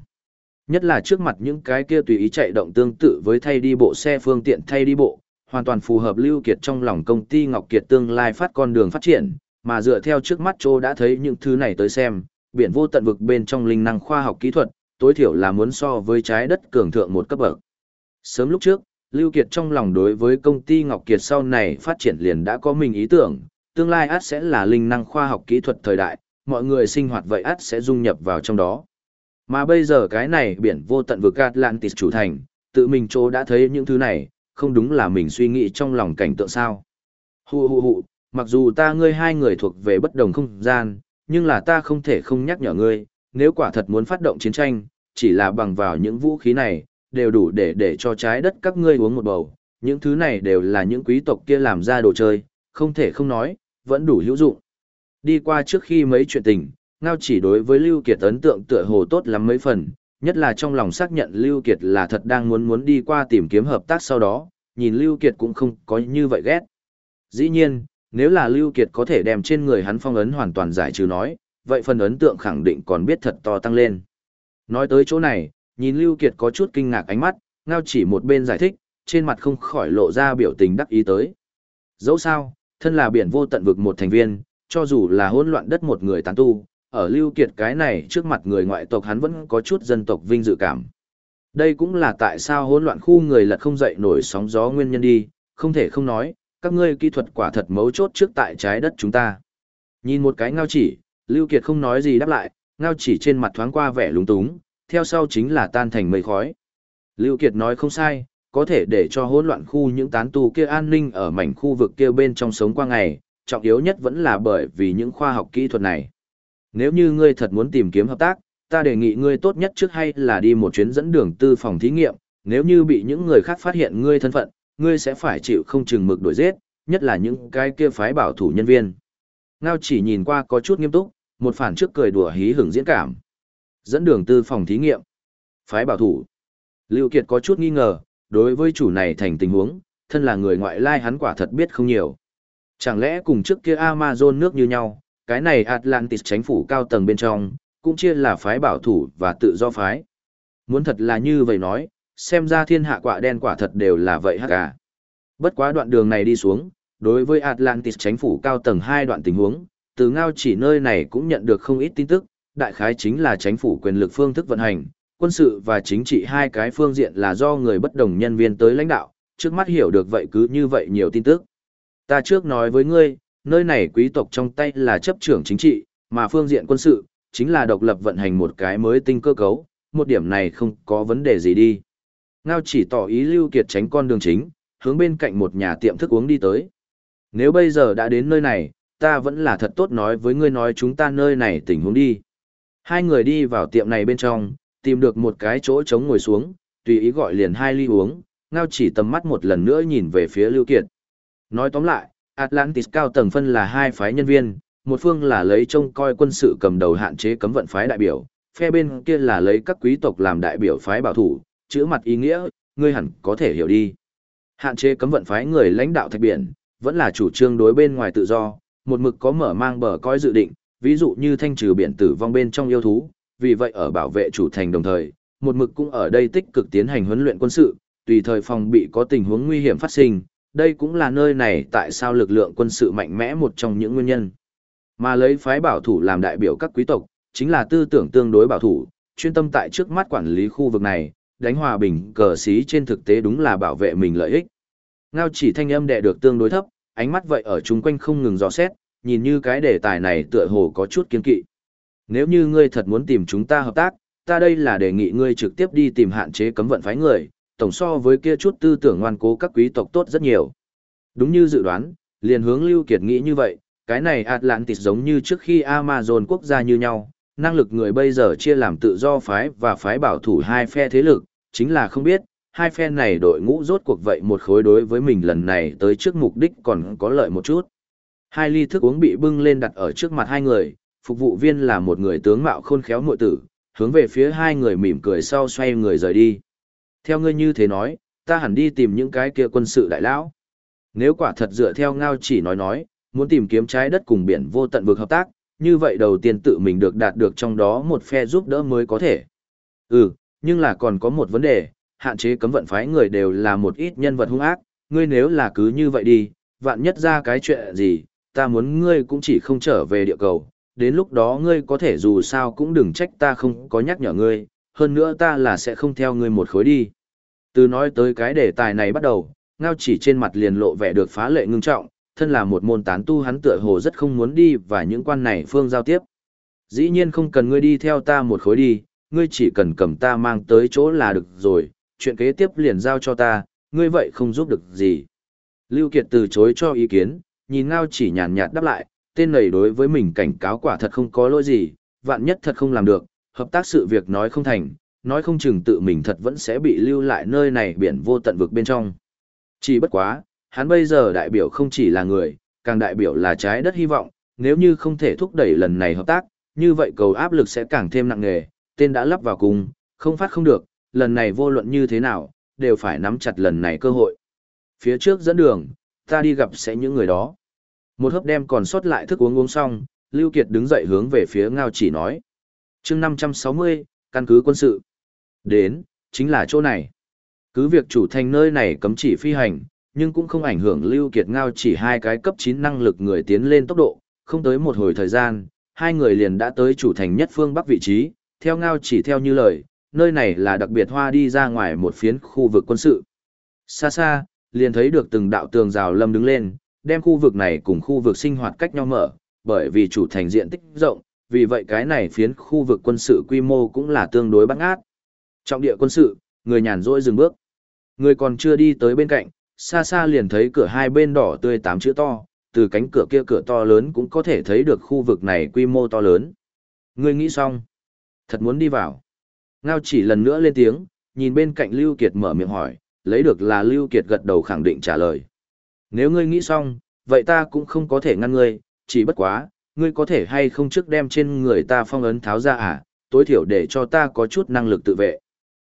Nhất là trước mặt những cái kia tùy ý chạy động tương tự với thay đi bộ xe phương tiện thay đi bộ, hoàn toàn phù hợp Lưu Kiệt trong lòng công ty Ngọc Kiệt tương lai phát con đường phát triển, mà dựa theo trước mắt Trô đã thấy những thứ này tới xem, biển vô tận vực bên trong linh năng khoa học kỹ thuật, tối thiểu là muốn so với trái đất cường thượng một cấp bậc. Sớm lúc trước, Lưu Kiệt trong lòng đối với công ty Ngọc Kiệt sau này phát triển liền đã có mình ý tưởng, tương lai át sẽ là linh năng khoa học kỹ thuật thời đại, mọi người sinh hoạt vậy át sẽ dung nhập vào trong đó. Mà bây giờ cái này biển vô tận vực Atlantis chủ thành, tự mình chỗ đã thấy những thứ này, không đúng là mình suy nghĩ trong lòng cảnh tượng sao. Hù hù hù, mặc dù ta ngươi hai người thuộc về bất đồng không gian, nhưng là ta không thể không nhắc nhở ngươi, nếu quả thật muốn phát động chiến tranh, chỉ là bằng vào những vũ khí này, đều đủ để để cho trái đất các ngươi uống một bầu. Những thứ này đều là những quý tộc kia làm ra đồ chơi, không thể không nói, vẫn đủ hữu dụng. Đi qua trước khi mấy chuyện tình, Ngao chỉ đối với Lưu Kiệt ấn tượng tựa hồ tốt lắm mấy phần, nhất là trong lòng xác nhận Lưu Kiệt là thật đang muốn muốn đi qua tìm kiếm hợp tác sau đó, nhìn Lưu Kiệt cũng không có như vậy ghét. Dĩ nhiên, nếu là Lưu Kiệt có thể đem trên người hắn phong ấn hoàn toàn giải trừ nói, vậy phần ấn tượng khẳng định còn biết thật to tăng lên. Nói tới chỗ này, nhìn Lưu Kiệt có chút kinh ngạc ánh mắt, Ngao chỉ một bên giải thích, trên mặt không khỏi lộ ra biểu tình đắc ý tới. Dẫu sao, thân là biển vô tận vực một thành viên, cho dù là hỗn loạn đất một người tán tu, ở Lưu Kiệt cái này trước mặt người ngoại tộc hắn vẫn có chút dân tộc vinh dự cảm. Đây cũng là tại sao hỗn loạn khu người lật không dậy nổi sóng gió nguyên nhân đi, không thể không nói, các ngươi kỹ thuật quả thật mấu chốt trước tại trái đất chúng ta. Nhìn một cái ngao chỉ, Lưu Kiệt không nói gì đáp lại, ngao chỉ trên mặt thoáng qua vẻ lúng túng, theo sau chính là tan thành mây khói. Lưu Kiệt nói không sai, có thể để cho hỗn loạn khu những tán tu kia an ninh ở mảnh khu vực kia bên trong sống qua ngày, trọng yếu nhất vẫn là bởi vì những khoa học kỹ thuật này. Nếu như ngươi thật muốn tìm kiếm hợp tác, ta đề nghị ngươi tốt nhất trước hay là đi một chuyến dẫn đường tư phòng thí nghiệm, nếu như bị những người khác phát hiện ngươi thân phận, ngươi sẽ phải chịu không chừng mực đuổi giết, nhất là những cái kia phái bảo thủ nhân viên. Ngao chỉ nhìn qua có chút nghiêm túc, một phản trước cười đùa hí hưởng diễn cảm. Dẫn đường tư phòng thí nghiệm. Phái bảo thủ. Lưu Kiệt có chút nghi ngờ, đối với chủ này thành tình huống, thân là người ngoại lai hắn quả thật biết không nhiều. Chẳng lẽ cùng trước kia Amazon nước như nhau, cái này Atlantis chính phủ cao tầng bên trong, cũng chia là phái bảo thủ và tự do phái. Muốn thật là như vậy nói, xem ra thiên hạ quả đen quả thật đều là vậy hả cả. À. Bất quá đoạn đường này đi xuống, đối với Atlantis chính phủ cao tầng hai đoạn tình huống, từ ngao chỉ nơi này cũng nhận được không ít tin tức, đại khái chính là chính phủ quyền lực phương thức vận hành, quân sự và chính trị hai cái phương diện là do người bất đồng nhân viên tới lãnh đạo, trước mắt hiểu được vậy cứ như vậy nhiều tin tức. Ta trước nói với ngươi, nơi này quý tộc trong tay là chấp trưởng chính trị, mà phương diện quân sự, chính là độc lập vận hành một cái mới tinh cơ cấu, một điểm này không có vấn đề gì đi. Ngao chỉ tỏ ý Lưu Kiệt tránh con đường chính, hướng bên cạnh một nhà tiệm thức uống đi tới. Nếu bây giờ đã đến nơi này, ta vẫn là thật tốt nói với ngươi nói chúng ta nơi này tình huống đi. Hai người đi vào tiệm này bên trong, tìm được một cái chỗ trống ngồi xuống, tùy ý gọi liền hai ly uống, ngao chỉ tầm mắt một lần nữa nhìn về phía Lưu Kiệt. Nói tóm lại, Atlantis cao tầng phân là hai phái nhân viên, một phương là lấy trông coi quân sự cầm đầu hạn chế cấm vận phái đại biểu, phe bên kia là lấy các quý tộc làm đại biểu phái bảo thủ, chữ mặt ý nghĩa, ngươi hẳn có thể hiểu đi. Hạn chế cấm vận phái người lãnh đạo thạch biển, vẫn là chủ trương đối bên ngoài tự do, một mực có mở mang bờ coi dự định, ví dụ như thanh trừ biển tử vong bên trong yêu thú, vì vậy ở bảo vệ chủ thành đồng thời, một mực cũng ở đây tích cực tiến hành huấn luyện quân sự, tùy thời phòng bị có tình huống nguy hiểm phát sinh, đây cũng là nơi này tại sao lực lượng quân sự mạnh mẽ một trong những nguyên nhân. Mà lấy phái bảo thủ làm đại biểu các quý tộc, chính là tư tưởng tương đối bảo thủ, chuyên tâm tại trước mắt quản lý khu vực này, đánh hòa bình cờ xí trên thực tế đúng là bảo vệ mình lợi ích. Ngao chỉ thanh âm đệ được tương đối thấp, ánh mắt vậy ở chung quanh không ngừng dò xét, nhìn như cái đề tài này tựa hồ có chút kiên kỵ. Nếu như ngươi thật muốn tìm chúng ta hợp tác, ta đây là đề nghị ngươi trực tiếp đi tìm hạn chế cấm vận phái người, tổng so với kia chút tư tưởng ngoan cố các quý tộc tốt rất nhiều. Đúng như dự đoán, liền hướng Lưu Kiệt nghĩ như vậy, cái này Atlantis giống như trước khi Amazon quốc gia như nhau, năng lực người bây giờ chia làm tự do phái và phái bảo thủ hai phe thế lực, chính là không biết, hai phe này đội ngũ rốt cuộc vậy một khối đối với mình lần này tới trước mục đích còn có lợi một chút. Hai ly thức uống bị bưng lên đặt ở trước mặt hai người, phục vụ viên là một người tướng mạo khôn khéo muội tử, hướng về phía hai người mỉm cười sau xoay người rời đi. Theo ngươi như thế nói, ta hẳn đi tìm những cái kia quân sự đại lão. Nếu quả thật dựa theo ngao chỉ nói nói, muốn tìm kiếm trái đất cùng biển vô tận vực hợp tác, như vậy đầu tiên tự mình được đạt được trong đó một phe giúp đỡ mới có thể. Ừ, nhưng là còn có một vấn đề, hạn chế cấm vận phái người đều là một ít nhân vật hung ác, ngươi nếu là cứ như vậy đi, vạn nhất ra cái chuyện gì, ta muốn ngươi cũng chỉ không trở về địa cầu, đến lúc đó ngươi có thể dù sao cũng đừng trách ta không có nhắc nhở ngươi, hơn nữa ta là sẽ không theo ngươi một khối đi. Từ nói tới cái đề tài này bắt đầu, ngao chỉ trên mặt liền lộ vẻ được phá lệ ngưng trọng, thân là một môn tán tu hắn tựa hồ rất không muốn đi và những quan này phương giao tiếp. Dĩ nhiên không cần ngươi đi theo ta một khối đi, ngươi chỉ cần cầm ta mang tới chỗ là được rồi, chuyện kế tiếp liền giao cho ta, ngươi vậy không giúp được gì. Lưu Kiệt từ chối cho ý kiến, nhìn ngao chỉ nhàn nhạt đáp lại, tên này đối với mình cảnh cáo quả thật không có lỗi gì, vạn nhất thật không làm được, hợp tác sự việc nói không thành, nói không chừng tự mình thật vẫn sẽ bị lưu lại nơi này biển vô tận vực bên trong. Chỉ bất quá, hắn bây giờ đại biểu không chỉ là người, càng đại biểu là trái đất hy vọng, nếu như không thể thúc đẩy lần này hợp tác, như vậy cầu áp lực sẽ càng thêm nặng nề, tên đã lắp vào cùng, không phát không được, lần này vô luận như thế nào, đều phải nắm chặt lần này cơ hội. Phía trước dẫn đường, ta đi gặp sẽ những người đó. Một hớp đem còn sót lại thức uống uống xong, Lưu Kiệt đứng dậy hướng về phía Ngao chỉ nói chương 560, căn cứ quân sự. Đến, chính là chỗ này. Cứ việc chủ thành nơi này cấm chỉ phi hành, nhưng cũng không ảnh hưởng Lưu Kiệt Ngao chỉ hai cái cấp 9 năng lực người tiến lên tốc độ, không tới một hồi thời gian, hai người liền đã tới chủ thành nhất phương bắc vị trí, theo Ngao chỉ theo như lời, nơi này là đặc biệt hoa đi ra ngoài một phiến khu vực quân sự. Xa xa, liền thấy được từng đạo tường rào lâm đứng lên, đem khu vực này cùng khu vực sinh hoạt cách nhau mở, bởi vì chủ thành diện tích rộng, vì vậy cái này phiến khu vực quân sự quy mô cũng là tương đối băng ngát Trọng địa quân sự, người nhàn rỗi dừng bước. Người còn chưa đi tới bên cạnh, xa xa liền thấy cửa hai bên đỏ tươi tám chữ to, từ cánh cửa kia cửa to lớn cũng có thể thấy được khu vực này quy mô to lớn. Người nghĩ xong, thật muốn đi vào. Ngao chỉ lần nữa lên tiếng, nhìn bên cạnh Lưu Kiệt mở miệng hỏi, lấy được là Lưu Kiệt gật đầu khẳng định trả lời. Nếu ngươi nghĩ xong, vậy ta cũng không có thể ngăn ngươi, chỉ bất quá, ngươi có thể hay không trước đem trên người ta phong ấn tháo ra à, tối thiểu để cho ta có chút năng lực tự vệ.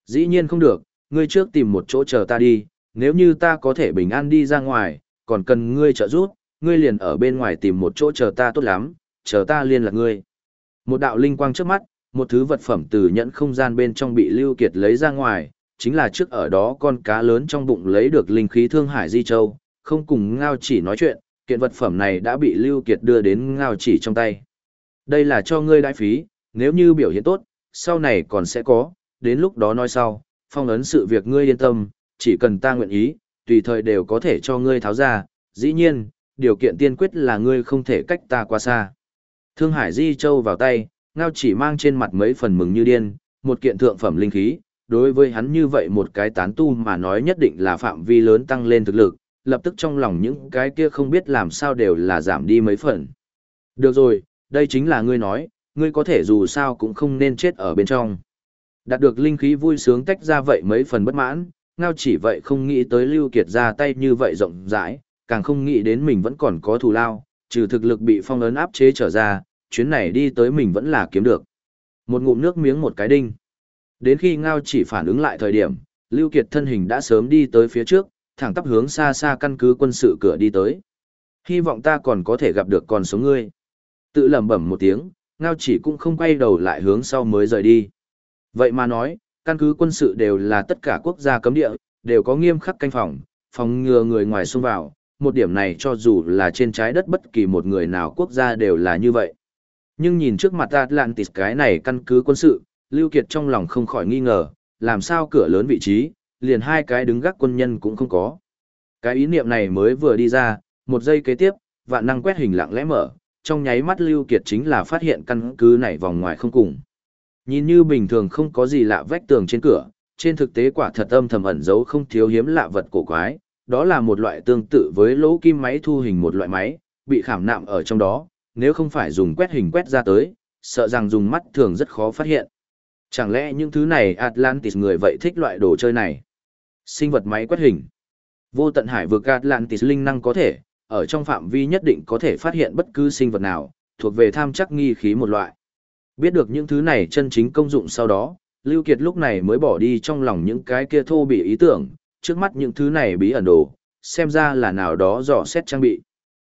Dĩ nhiên không được, ngươi trước tìm một chỗ chờ ta đi, nếu như ta có thể bình an đi ra ngoài, còn cần ngươi trợ giúp, ngươi liền ở bên ngoài tìm một chỗ chờ ta tốt lắm, chờ ta liên lạc ngươi. Một đạo linh quang trước mắt, một thứ vật phẩm từ nhẫn không gian bên trong bị Lưu Kiệt lấy ra ngoài, chính là trước ở đó con cá lớn trong bụng lấy được linh khí thương hải di châu, không cùng ngao chỉ nói chuyện, kiện vật phẩm này đã bị Lưu Kiệt đưa đến ngao chỉ trong tay. Đây là cho ngươi đại phí, nếu như biểu hiện tốt, sau này còn sẽ có, đến lúc đó nói sau, phong ấn sự việc ngươi yên tâm, chỉ cần ta nguyện ý, tùy thời đều có thể cho ngươi tháo ra, dĩ nhiên, điều kiện tiên quyết là ngươi không thể cách ta quá xa. Thương Hải Di Châu vào tay, ngao chỉ mang trên mặt mấy phần mừng như điên, một kiện thượng phẩm linh khí, đối với hắn như vậy một cái tán tu mà nói nhất định là phạm vi lớn tăng lên thực lực, lập tức trong lòng những cái kia không biết làm sao đều là giảm đi mấy phần. Được rồi, đây chính là ngươi nói, ngươi có thể dù sao cũng không nên chết ở bên trong. Đạt được linh khí vui sướng tách ra vậy mấy phần bất mãn, ngao chỉ vậy không nghĩ tới Lưu Kiệt ra tay như vậy rộng rãi, càng không nghĩ đến mình vẫn còn có thù lao, trừ thực lực bị phong ấn áp chế trở ra, chuyến này đi tới mình vẫn là kiếm được. Một ngụm nước miếng một cái đinh. Đến khi ngao chỉ phản ứng lại thời điểm, Lưu Kiệt thân hình đã sớm đi tới phía trước, thẳng tắp hướng xa xa căn cứ quân sự cửa đi tới. Hy vọng ta còn có thể gặp được con sống ngươi. Tự lẩm bẩm một tiếng, ngao chỉ cũng không quay đầu lại hướng sau mới rời đi. Vậy mà nói, căn cứ quân sự đều là tất cả quốc gia cấm địa, đều có nghiêm khắc canh phòng, phòng ngừa người ngoài xông vào. Một điểm này cho dù là trên trái đất bất kỳ một người nào quốc gia đều là như vậy. Nhưng nhìn trước mặt Atlantis cái này căn cứ quân sự, Lưu Kiệt trong lòng không khỏi nghi ngờ, làm sao cửa lớn vị trí, liền hai cái đứng gác quân nhân cũng không có. Cái ý niệm này mới vừa đi ra, một giây kế tiếp, vạn năng quét hình lặng lẽ mở, trong nháy mắt Lưu Kiệt chính là phát hiện căn cứ này vòng ngoài không cùng. Nhìn như bình thường không có gì lạ vách tường trên cửa, trên thực tế quả thật âm thầm ẩn giấu không thiếu hiếm lạ vật cổ quái, đó là một loại tương tự với lỗ kim máy thu hình một loại máy, bị khảm nạm ở trong đó, nếu không phải dùng quét hình quét ra tới, sợ rằng dùng mắt thường rất khó phát hiện. Chẳng lẽ những thứ này Atlantis người vậy thích loại đồ chơi này? Sinh vật máy quét hình. Vô tận hải vực Atlantis linh năng có thể, ở trong phạm vi nhất định có thể phát hiện bất cứ sinh vật nào, thuộc về tham chắc nghi khí một loại. Biết được những thứ này chân chính công dụng sau đó, Lưu Kiệt lúc này mới bỏ đi trong lòng những cái kia thô bị ý tưởng, trước mắt những thứ này bí ẩn đồ, xem ra là nào đó dò xét trang bị.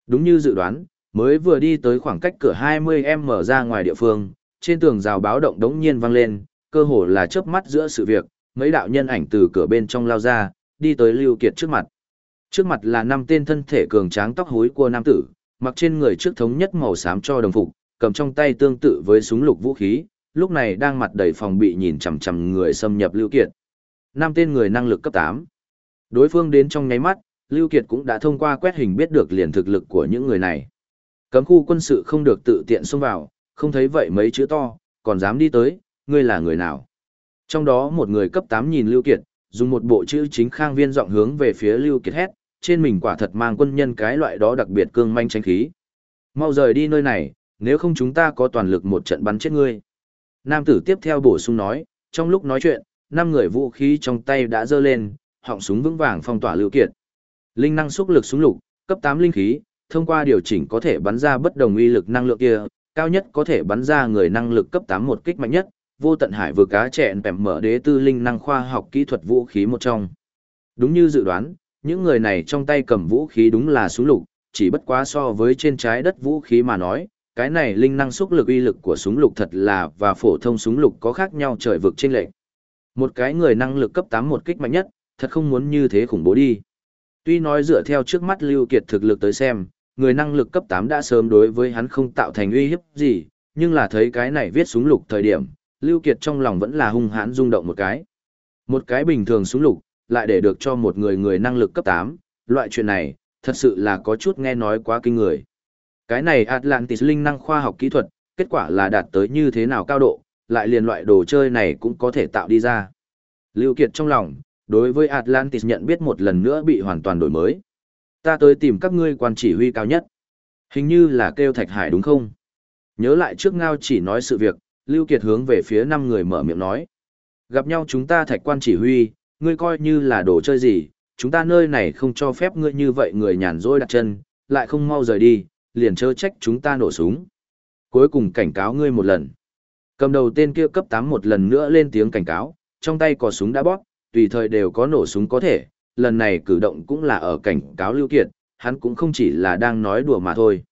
Đúng như dự đoán, mới vừa đi tới khoảng cách cửa 20m mở ra ngoài địa phương, trên tường rào báo động đống nhiên vang lên, cơ hồ là chớp mắt giữa sự việc, mấy đạo nhân ảnh từ cửa bên trong lao ra, đi tới Lưu Kiệt trước mặt. Trước mặt là năm tên thân thể cường tráng tóc hối của nam tử, mặc trên người trước thống nhất màu xám cho đồng phục, cầm trong tay tương tự với súng lục vũ khí, lúc này đang mặt đầy phòng bị nhìn chằm chằm người xâm nhập Lưu Kiệt. Năm tên người năng lực cấp 8. Đối phương đến trong nháy mắt, Lưu Kiệt cũng đã thông qua quét hình biết được liền thực lực của những người này. Cấm khu quân sự không được tự tiện xông vào, không thấy vậy mấy chữ to, còn dám đi tới, ngươi là người nào? Trong đó một người cấp 8 nhìn Lưu Kiệt, dùng một bộ chữ chính khang viên giọng hướng về phía Lưu Kiệt hét, trên mình quả thật mang quân nhân cái loại đó đặc biệt cương manh tránh khí. Mau rời đi nơi này, nếu không chúng ta có toàn lực một trận bắn chết ngươi. Nam tử tiếp theo bổ sung nói, trong lúc nói chuyện, năm người vũ khí trong tay đã dơ lên, họng súng vững vàng phong tỏa Lưu Kiệt. Linh năng xúc lực súng lục, cấp 8 linh khí, thông qua điều chỉnh có thể bắn ra bất đồng uy lực năng lượng kia, cao nhất có thể bắn ra người năng lực cấp 8 một kích mạnh nhất, vô tận hải vừa cá chẹn bẻm mở đế tư linh năng khoa học kỹ thuật vũ khí một trong. Đúng như dự đoán, những người này trong tay cầm vũ khí đúng là súng lục, chỉ bất quá so với trên trái đất vũ khí mà nói, cái này linh năng xúc lực uy lực của súng lục thật là và phổ thông súng lục có khác nhau trời vực trên lệnh. Một cái người năng lực cấp 8 một kích mạnh nhất, thật không muốn như thế khủng bố đi. Tuy nói dựa theo trước mắt Lưu Kiệt thực lực tới xem, người năng lực cấp 8 đã sớm đối với hắn không tạo thành uy hiếp gì, nhưng là thấy cái này viết súng lục thời điểm, Lưu Kiệt trong lòng vẫn là hung hãn rung động một cái. Một cái bình thường súng lục, lại để được cho một người người năng lực cấp 8, loại chuyện này, thật sự là có chút nghe nói quá kinh người. Cái này Atlantis linh năng khoa học kỹ thuật, kết quả là đạt tới như thế nào cao độ, lại liền loại đồ chơi này cũng có thể tạo đi ra. Lưu Kiệt trong lòng, đối với Atlantis nhận biết một lần nữa bị hoàn toàn đổi mới. Ta tới tìm các ngươi quan chỉ huy cao nhất. Hình như là kêu Thạch Hải đúng không? Nhớ lại trước ngao chỉ nói sự việc, Lưu Kiệt hướng về phía năm người mở miệng nói. Gặp nhau chúng ta Thạch quan chỉ huy, ngươi coi như là đồ chơi gì, chúng ta nơi này không cho phép ngươi như vậy người nhàn rỗi đặt chân, lại không mau rời đi, liền chớ trách chúng ta nổ súng. Cuối cùng cảnh cáo ngươi một lần. Cầm đầu tên kia cấp 8 một lần nữa lên tiếng cảnh cáo, trong tay có súng đã bóp, tùy thời đều có nổ súng có thể, lần này cử động cũng là ở cảnh cáo Lưu Kiệt, hắn cũng không chỉ là đang nói đùa mà thôi.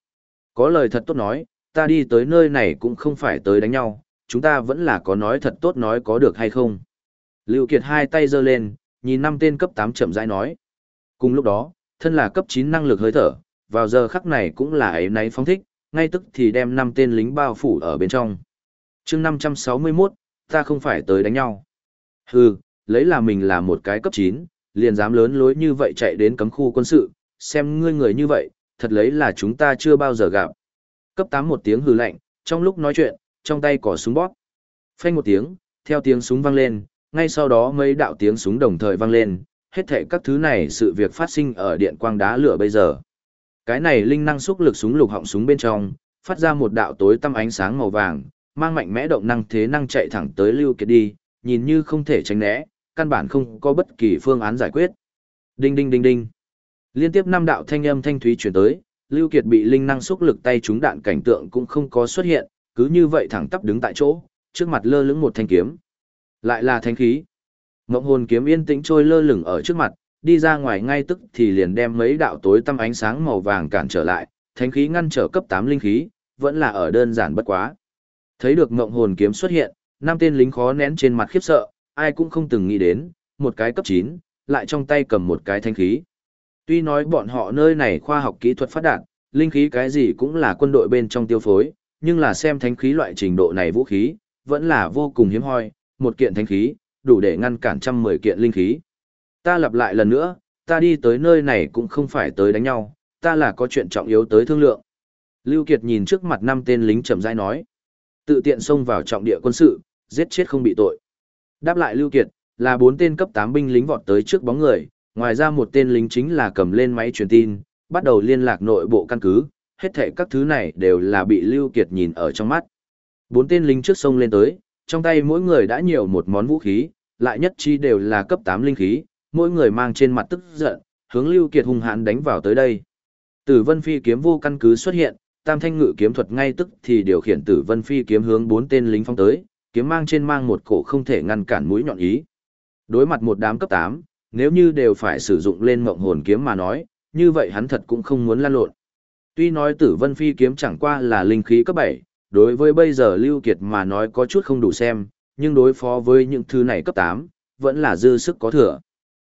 Có lời thật tốt nói, ta đi tới nơi này cũng không phải tới đánh nhau, chúng ta vẫn là có nói thật tốt nói có được hay không. Lưu Kiệt hai tay giơ lên, nhìn năm tên cấp 8 chậm rãi nói. Cùng lúc đó, thân là cấp 9 năng lực hơi thở, vào giờ khắc này cũng là ấy nấy phóng thích, ngay tức thì đem năm tên lính bao phủ ở bên trong. Chương 561, ta không phải tới đánh nhau. Hừ, lấy là mình là một cái cấp 9, liền dám lớn lối như vậy chạy đến cấm khu quân sự, xem ngươi người như vậy, thật lấy là chúng ta chưa bao giờ gặp. Cấp 8 một tiếng hừ lạnh, trong lúc nói chuyện, trong tay cỏ súng bóp. Phanh một tiếng, theo tiếng súng vang lên, ngay sau đó mấy đạo tiếng súng đồng thời vang lên, hết thảy các thứ này sự việc phát sinh ở điện quang đá lửa bây giờ. Cái này linh năng xúc lực súng lục họng súng bên trong, phát ra một đạo tối tăm ánh sáng màu vàng, mang mạnh mẽ động năng thế năng chạy thẳng tới Lưu Kiệt đi, nhìn như không thể tránh né, căn bản không có bất kỳ phương án giải quyết. Đinh đinh đinh đinh. Liên tiếp năm đạo thanh âm thanh thúy truyền tới, Lưu Kiệt bị linh năng xúc lực tay trúng đạn cảnh tượng cũng không có xuất hiện, cứ như vậy thẳng tắp đứng tại chỗ, trước mặt lơ lửng một thanh kiếm. Lại là thanh khí. Ngộng hồn kiếm yên tĩnh trôi lơ lửng ở trước mặt, đi ra ngoài ngay tức thì liền đem mấy đạo tối tăm ánh sáng màu vàng cản trở lại, thanh khí ngăn trở cấp 8 linh khí, vẫn là ở đơn giản bất quá. Thấy được ngộng hồn kiếm xuất hiện, năm tên lính khó nén trên mặt khiếp sợ, ai cũng không từng nghĩ đến, một cái cấp 9, lại trong tay cầm một cái thanh khí. Tuy nói bọn họ nơi này khoa học kỹ thuật phát đạt, linh khí cái gì cũng là quân đội bên trong tiêu phối, nhưng là xem thanh khí loại trình độ này vũ khí, vẫn là vô cùng hiếm hoi, một kiện thanh khí, đủ để ngăn cản trăm mười kiện linh khí. Ta lặp lại lần nữa, ta đi tới nơi này cũng không phải tới đánh nhau, ta là có chuyện trọng yếu tới thương lượng. Lưu Kiệt nhìn trước mặt năm tên lính chậm rãi nói, tự tiện xông vào trọng địa quân sự, giết chết không bị tội. Đáp lại Lưu Kiệt, là bốn tên cấp 8 binh lính vọt tới trước bóng người, ngoài ra một tên lính chính là cầm lên máy truyền tin, bắt đầu liên lạc nội bộ căn cứ, hết thảy các thứ này đều là bị Lưu Kiệt nhìn ở trong mắt. Bốn tên lính trước sông lên tới, trong tay mỗi người đã nhiều một món vũ khí, lại nhất chi đều là cấp 8 linh khí, mỗi người mang trên mặt tức giận, hướng Lưu Kiệt hung hãn đánh vào tới đây. Tử Vân Phi kiếm vô căn cứ xuất hiện, Tam Thanh Ngự kiếm thuật ngay tức thì điều khiển Tử Vân Phi kiếm hướng bốn tên lính phong tới, kiếm mang trên mang một cổ không thể ngăn cản mũi nhọn ý. Đối mặt một đám cấp 8, nếu như đều phải sử dụng lên mộng hồn kiếm mà nói, như vậy hắn thật cũng không muốn lan lộn. Tuy nói Tử Vân Phi kiếm chẳng qua là linh khí cấp 7, đối với bây giờ Lưu Kiệt mà nói có chút không đủ xem, nhưng đối phó với những thứ này cấp 8, vẫn là dư sức có thừa.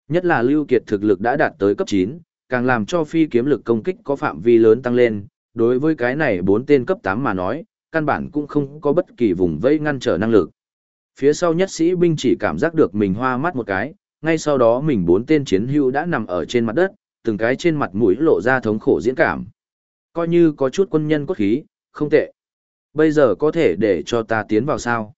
Nhất là Lưu Kiệt thực lực đã đạt tới cấp 9, càng làm cho phi kiếm lực công kích có phạm vi lớn tăng lên, đối với cái này bốn tên cấp 8 mà nói, căn bản cũng không có bất kỳ vùng vây ngăn trở năng lực. Phía sau nhất sĩ binh chỉ cảm giác được mình hoa mắt một cái, ngay sau đó mình bốn tên chiến hữu đã nằm ở trên mặt đất, từng cái trên mặt mũi lộ ra thống khổ diễn cảm. Coi như có chút quân nhân cốt khí, không tệ. Bây giờ có thể để cho ta tiến vào sao?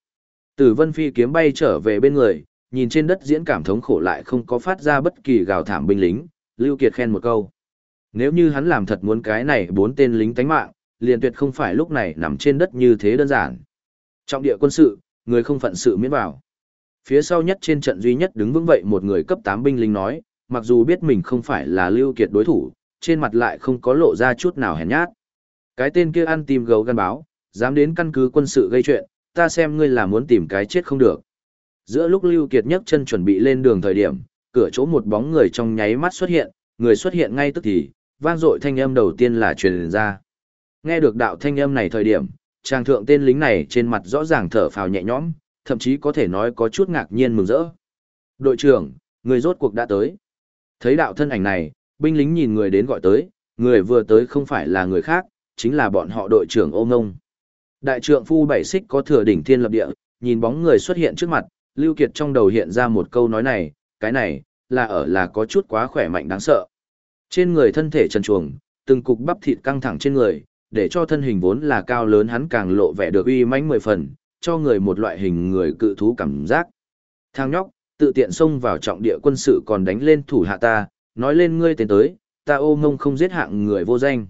Tử vân phi kiếm bay trở về bên người, nhìn trên đất diễn cảm thống khổ lại không có phát ra bất kỳ gào thảm binh lính, Lưu Kiệt khen một câu. Nếu như hắn làm thật muốn cái này bốn tên lính tánh mạng, liền tuyệt không phải lúc này nằm trên đất như thế đơn giản. Trong địa quân sự, người không phận sự miễn vào. Phía sau nhất trên trận duy nhất đứng vững vậy một người cấp 8 binh lính nói, mặc dù biết mình không phải là Lưu Kiệt đối thủ, trên mặt lại không có lộ ra chút nào hèn nhát. Cái tên kia ăn tìm gấu gan báo, dám đến căn cứ quân sự gây chuyện, ta xem ngươi là muốn tìm cái chết không được. Giữa lúc Lưu Kiệt nhấc chân chuẩn bị lên đường thời điểm, cửa chỗ một bóng người trong nháy mắt xuất hiện, người xuất hiện ngay tức thì, vang dội thanh âm đầu tiên là truyền ra. Nghe được đạo thanh âm này thời điểm, trang thượng tên lính này trên mặt rõ ràng thở phào nhẹ nhõm, thậm chí có thể nói có chút ngạc nhiên mừng rỡ. Đội trưởng, người rốt cuộc đã tới. Thấy đạo thân ảnh này, binh lính nhìn người đến gọi tới, người vừa tới không phải là người khác, chính là bọn họ đội trưởng ô ngông. Đại trượng phu bảy xích có thừa đỉnh thiên lập địa, nhìn bóng người xuất hiện trước mặt, Lưu Kiệt trong đầu hiện ra một câu nói này, cái này, là ở là có chút quá khỏe mạnh đáng sợ. Trên người thân thể trần chuồng, từng cục bắp thịt căng thẳng trên người, để cho thân hình vốn là cao lớn hắn càng lộ vẻ được uy mãnh mười phần, cho người một loại hình người cự thú cảm giác. Thang nhóc, tự tiện xông vào trọng địa quân sự còn đánh lên thủ hạ ta, nói lên ngươi tiến tới, ta ô ngông không giết hạng người vô danh.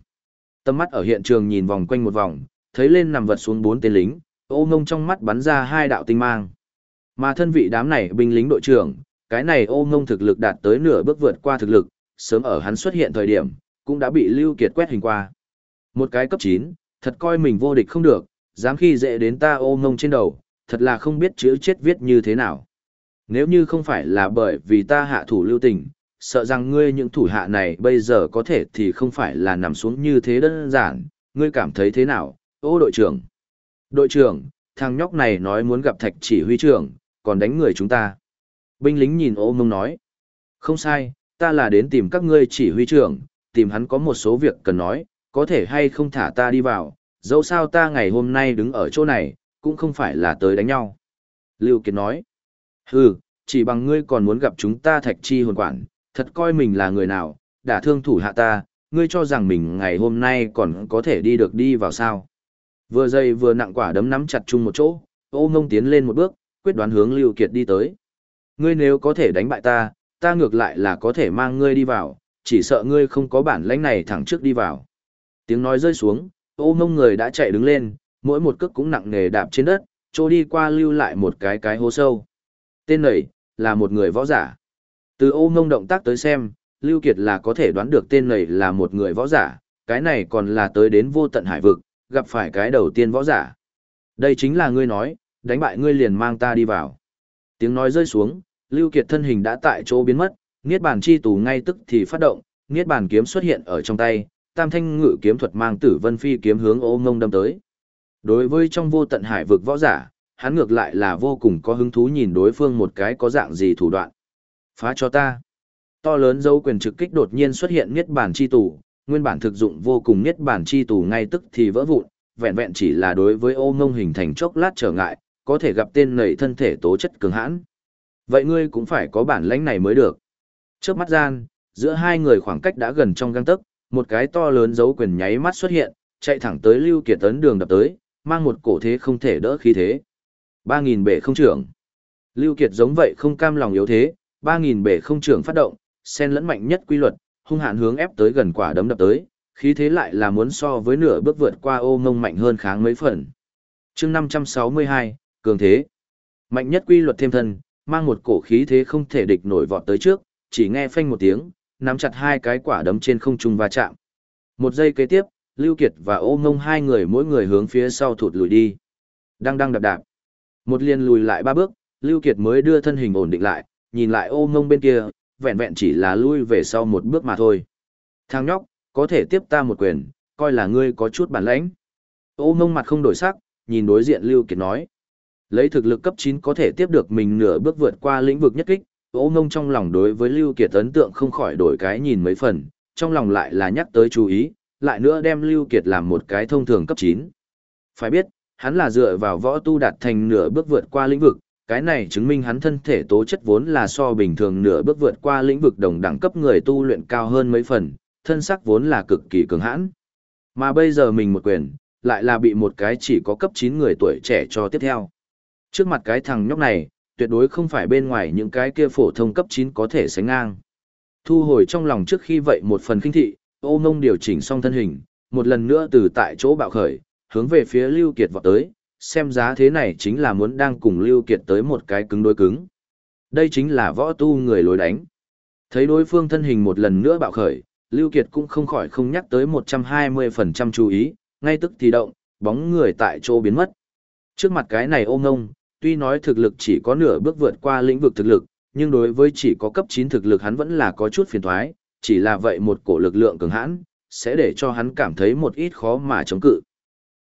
Tâm mắt ở hiện trường nhìn vòng quanh một vòng, thấy lên nằm vật xuống bốn tên lính, ô ngông trong mắt bắn ra hai đạo tinh mang. Mà thân vị đám này binh lính đội trưởng, cái này ô ngông thực lực đạt tới nửa bước vượt qua thực lực, sớm ở hắn xuất hiện thời điểm, cũng đã bị Lưu Kiệt quét hình qua. Một cái cấp 9, thật coi mình vô địch không được, dám khi dễ đến ta ô mông trên đầu, thật là không biết chữ chết viết như thế nào. Nếu như không phải là bởi vì ta hạ thủ lưu tình, sợ rằng ngươi những thủ hạ này bây giờ có thể thì không phải là nằm xuống như thế đơn giản, ngươi cảm thấy thế nào, ô đội trưởng. Đội trưởng, thằng nhóc này nói muốn gặp thạch chỉ huy trưởng, còn đánh người chúng ta. Binh lính nhìn ô mông nói. Không sai, ta là đến tìm các ngươi chỉ huy trưởng, tìm hắn có một số việc cần nói, có thể hay không thả ta đi vào, dẫu sao ta ngày hôm nay đứng ở chỗ này, cũng không phải là tới đánh nhau. Lưu Kiệt nói. Hừ, chỉ bằng ngươi còn muốn gặp chúng ta thạch chi hồn quản, thật coi mình là người nào, đã thương thủ hạ ta, ngươi cho rằng mình ngày hôm nay còn có thể đi được đi vào sao. Vừa dây vừa nặng quả đấm nắm chặt chung một chỗ, ô ngông tiến lên một bước, quyết đoán hướng Lưu Kiệt đi tới. Ngươi nếu có thể đánh bại ta, ta ngược lại là có thể mang ngươi đi vào, chỉ sợ ngươi không có bản lãnh này thẳng trước đi vào. Tiếng nói rơi xuống, ô ngông người đã chạy đứng lên, mỗi một cước cũng nặng nề đạp trên đất, trô đi qua lưu lại một cái cái hố sâu. Tên này, là một người võ giả. Từ ô ngông động tác tới xem, Lưu Kiệt là có thể đoán được tên này là một người võ giả, cái này còn là tới đến vô tận hải vực, gặp phải cái đầu tiên võ giả. Đây chính là ngươi nói, đánh bại ngươi liền mang ta đi vào. Tiếng nói rơi xuống, Lưu Kiệt thân hình đã tại chỗ biến mất, Niết bàn chi tù ngay tức thì phát động, Niết bàn kiếm xuất hiện ở trong tay, Tam thanh ngự kiếm thuật mang Tử Vân Phi kiếm hướng Ô Ngông đâm tới. Đối với trong vô tận hải vực võ giả, hắn ngược lại là vô cùng có hứng thú nhìn đối phương một cái có dạng gì thủ đoạn. Phá cho ta. To lớn dấu quyền trực kích đột nhiên xuất hiện Niết bản chi tù, nguyên bản thực dụng vô cùng Niết bản chi tù ngay tức thì vỡ vụn, vẹn vẹn chỉ là đối với Ô Ngông hình thành chốc lát trở ngại, có thể gặp tên nảy thân thể tố chất cường hãn. Vậy ngươi cũng phải có bản lãnh này mới được. Trước mắt gian, giữa hai người khoảng cách đã gần trong găng tấc, một cái to lớn dấu quyền nháy mắt xuất hiện, chạy thẳng tới Lưu Kiệt tấn đường đập tới, mang một cổ thế không thể đỡ khí thế. Ba nghìn bể không trưởng. Lưu Kiệt giống vậy không cam lòng yếu thế, ba nghìn bể không trưởng phát động, sen lẫn mạnh nhất quy luật, hung hãn hướng ép tới gần quả đấm đập tới, khí thế lại là muốn so với nửa bước vượt qua ô ngông mạnh hơn kháng mấy phần. chương 562, cường thế. Mạnh nhất quy luật thêm thân, mang một cổ khí thế không thể địch nổi vọt tới trước, chỉ nghe phanh một tiếng, nắm chặt hai cái quả đấm trên không trung va chạm. Một giây kế tiếp, Lưu Kiệt và ô ngông hai người mỗi người hướng phía sau thụt lùi đi. Đang đang đạp đạp. Một liên lùi lại ba bước, Lưu Kiệt mới đưa thân hình ổn định lại, nhìn lại ô ngông bên kia, vẹn vẹn chỉ là lui về sau một bước mà thôi. Thằng nhóc, có thể tiếp ta một quyền, coi là ngươi có chút bản lãnh. Ô ngông mặt không đổi sắc, nhìn đối diện Lưu Kiệt nói. Lấy thực lực cấp 9 có thể tiếp được mình nửa bước vượt qua lĩnh vực nhất kích, ô ngông trong lòng đối với Lưu Kiệt ấn tượng không khỏi đổi cái nhìn mấy phần, trong lòng lại là nhắc tới chú ý, lại nữa đem Lưu Kiệt làm một cái thông thường cấp 9. Phải biết, hắn là dựa vào võ tu đạt thành nửa bước vượt qua lĩnh vực, cái này chứng minh hắn thân thể tố chất vốn là so bình thường nửa bước vượt qua lĩnh vực đồng đẳng cấp người tu luyện cao hơn mấy phần, thân sắc vốn là cực kỳ cường hãn. Mà bây giờ mình một quyền, lại là bị một cái chỉ có cấp 9 người tuổi trẻ cho tiếp theo. Trước mặt cái thằng nhóc này, tuyệt đối không phải bên ngoài những cái kia phổ thông cấp 9 có thể sánh ngang. Thu hồi trong lòng trước khi vậy một phần kinh thị, ô mông điều chỉnh xong thân hình, một lần nữa từ tại chỗ bạo khởi, hướng về phía Lưu Kiệt vọt tới, xem giá thế này chính là muốn đang cùng Lưu Kiệt tới một cái cứng đối cứng. Đây chính là võ tu người lối đánh. Thấy đối phương thân hình một lần nữa bạo khởi, Lưu Kiệt cũng không khỏi không nhắc tới 120% chú ý, ngay tức thì động, bóng người tại chỗ biến mất. Trước mặt cái này ôm ngông, tuy nói thực lực chỉ có nửa bước vượt qua lĩnh vực thực lực, nhưng đối với chỉ có cấp 9 thực lực hắn vẫn là có chút phiền toái, chỉ là vậy một cổ lực lượng cường hãn, sẽ để cho hắn cảm thấy một ít khó mà chống cự.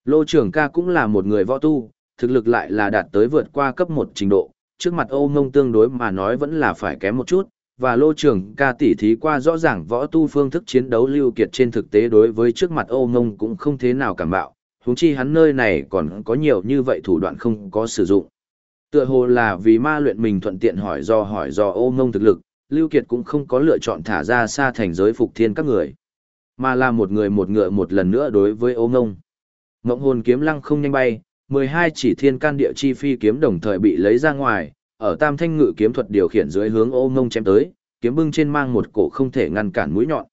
Lô trưởng ca cũng là một người võ tu, thực lực lại là đạt tới vượt qua cấp 1 trình độ, trước mặt Âu Ngông tương đối mà nói vẫn là phải kém một chút, và lô trưởng ca tỉ thí qua rõ ràng võ tu phương thức chiến đấu lưu kiệt trên thực tế đối với trước mặt Âu Ngông cũng không thế nào cảm bạo, huống chi hắn nơi này còn có nhiều như vậy thủ đoạn không có sử dụng. Tựa hồ là vì ma luyện mình thuận tiện hỏi do hỏi do Âu Ngông thực lực, Lưu Kiệt cũng không có lựa chọn thả ra xa thành giới phục thiên các người, mà là một người một ngựa một lần nữa đối với Âu Ngông. Ngộng hồn kiếm lăng không nhanh bay, 12 chỉ thiên can địa chi phi kiếm đồng thời bị lấy ra ngoài, ở tam thanh ngự kiếm thuật điều khiển dưới hướng Âu Ngông chém tới, kiếm bưng trên mang một cổ không thể ngăn cản mũi nhọn.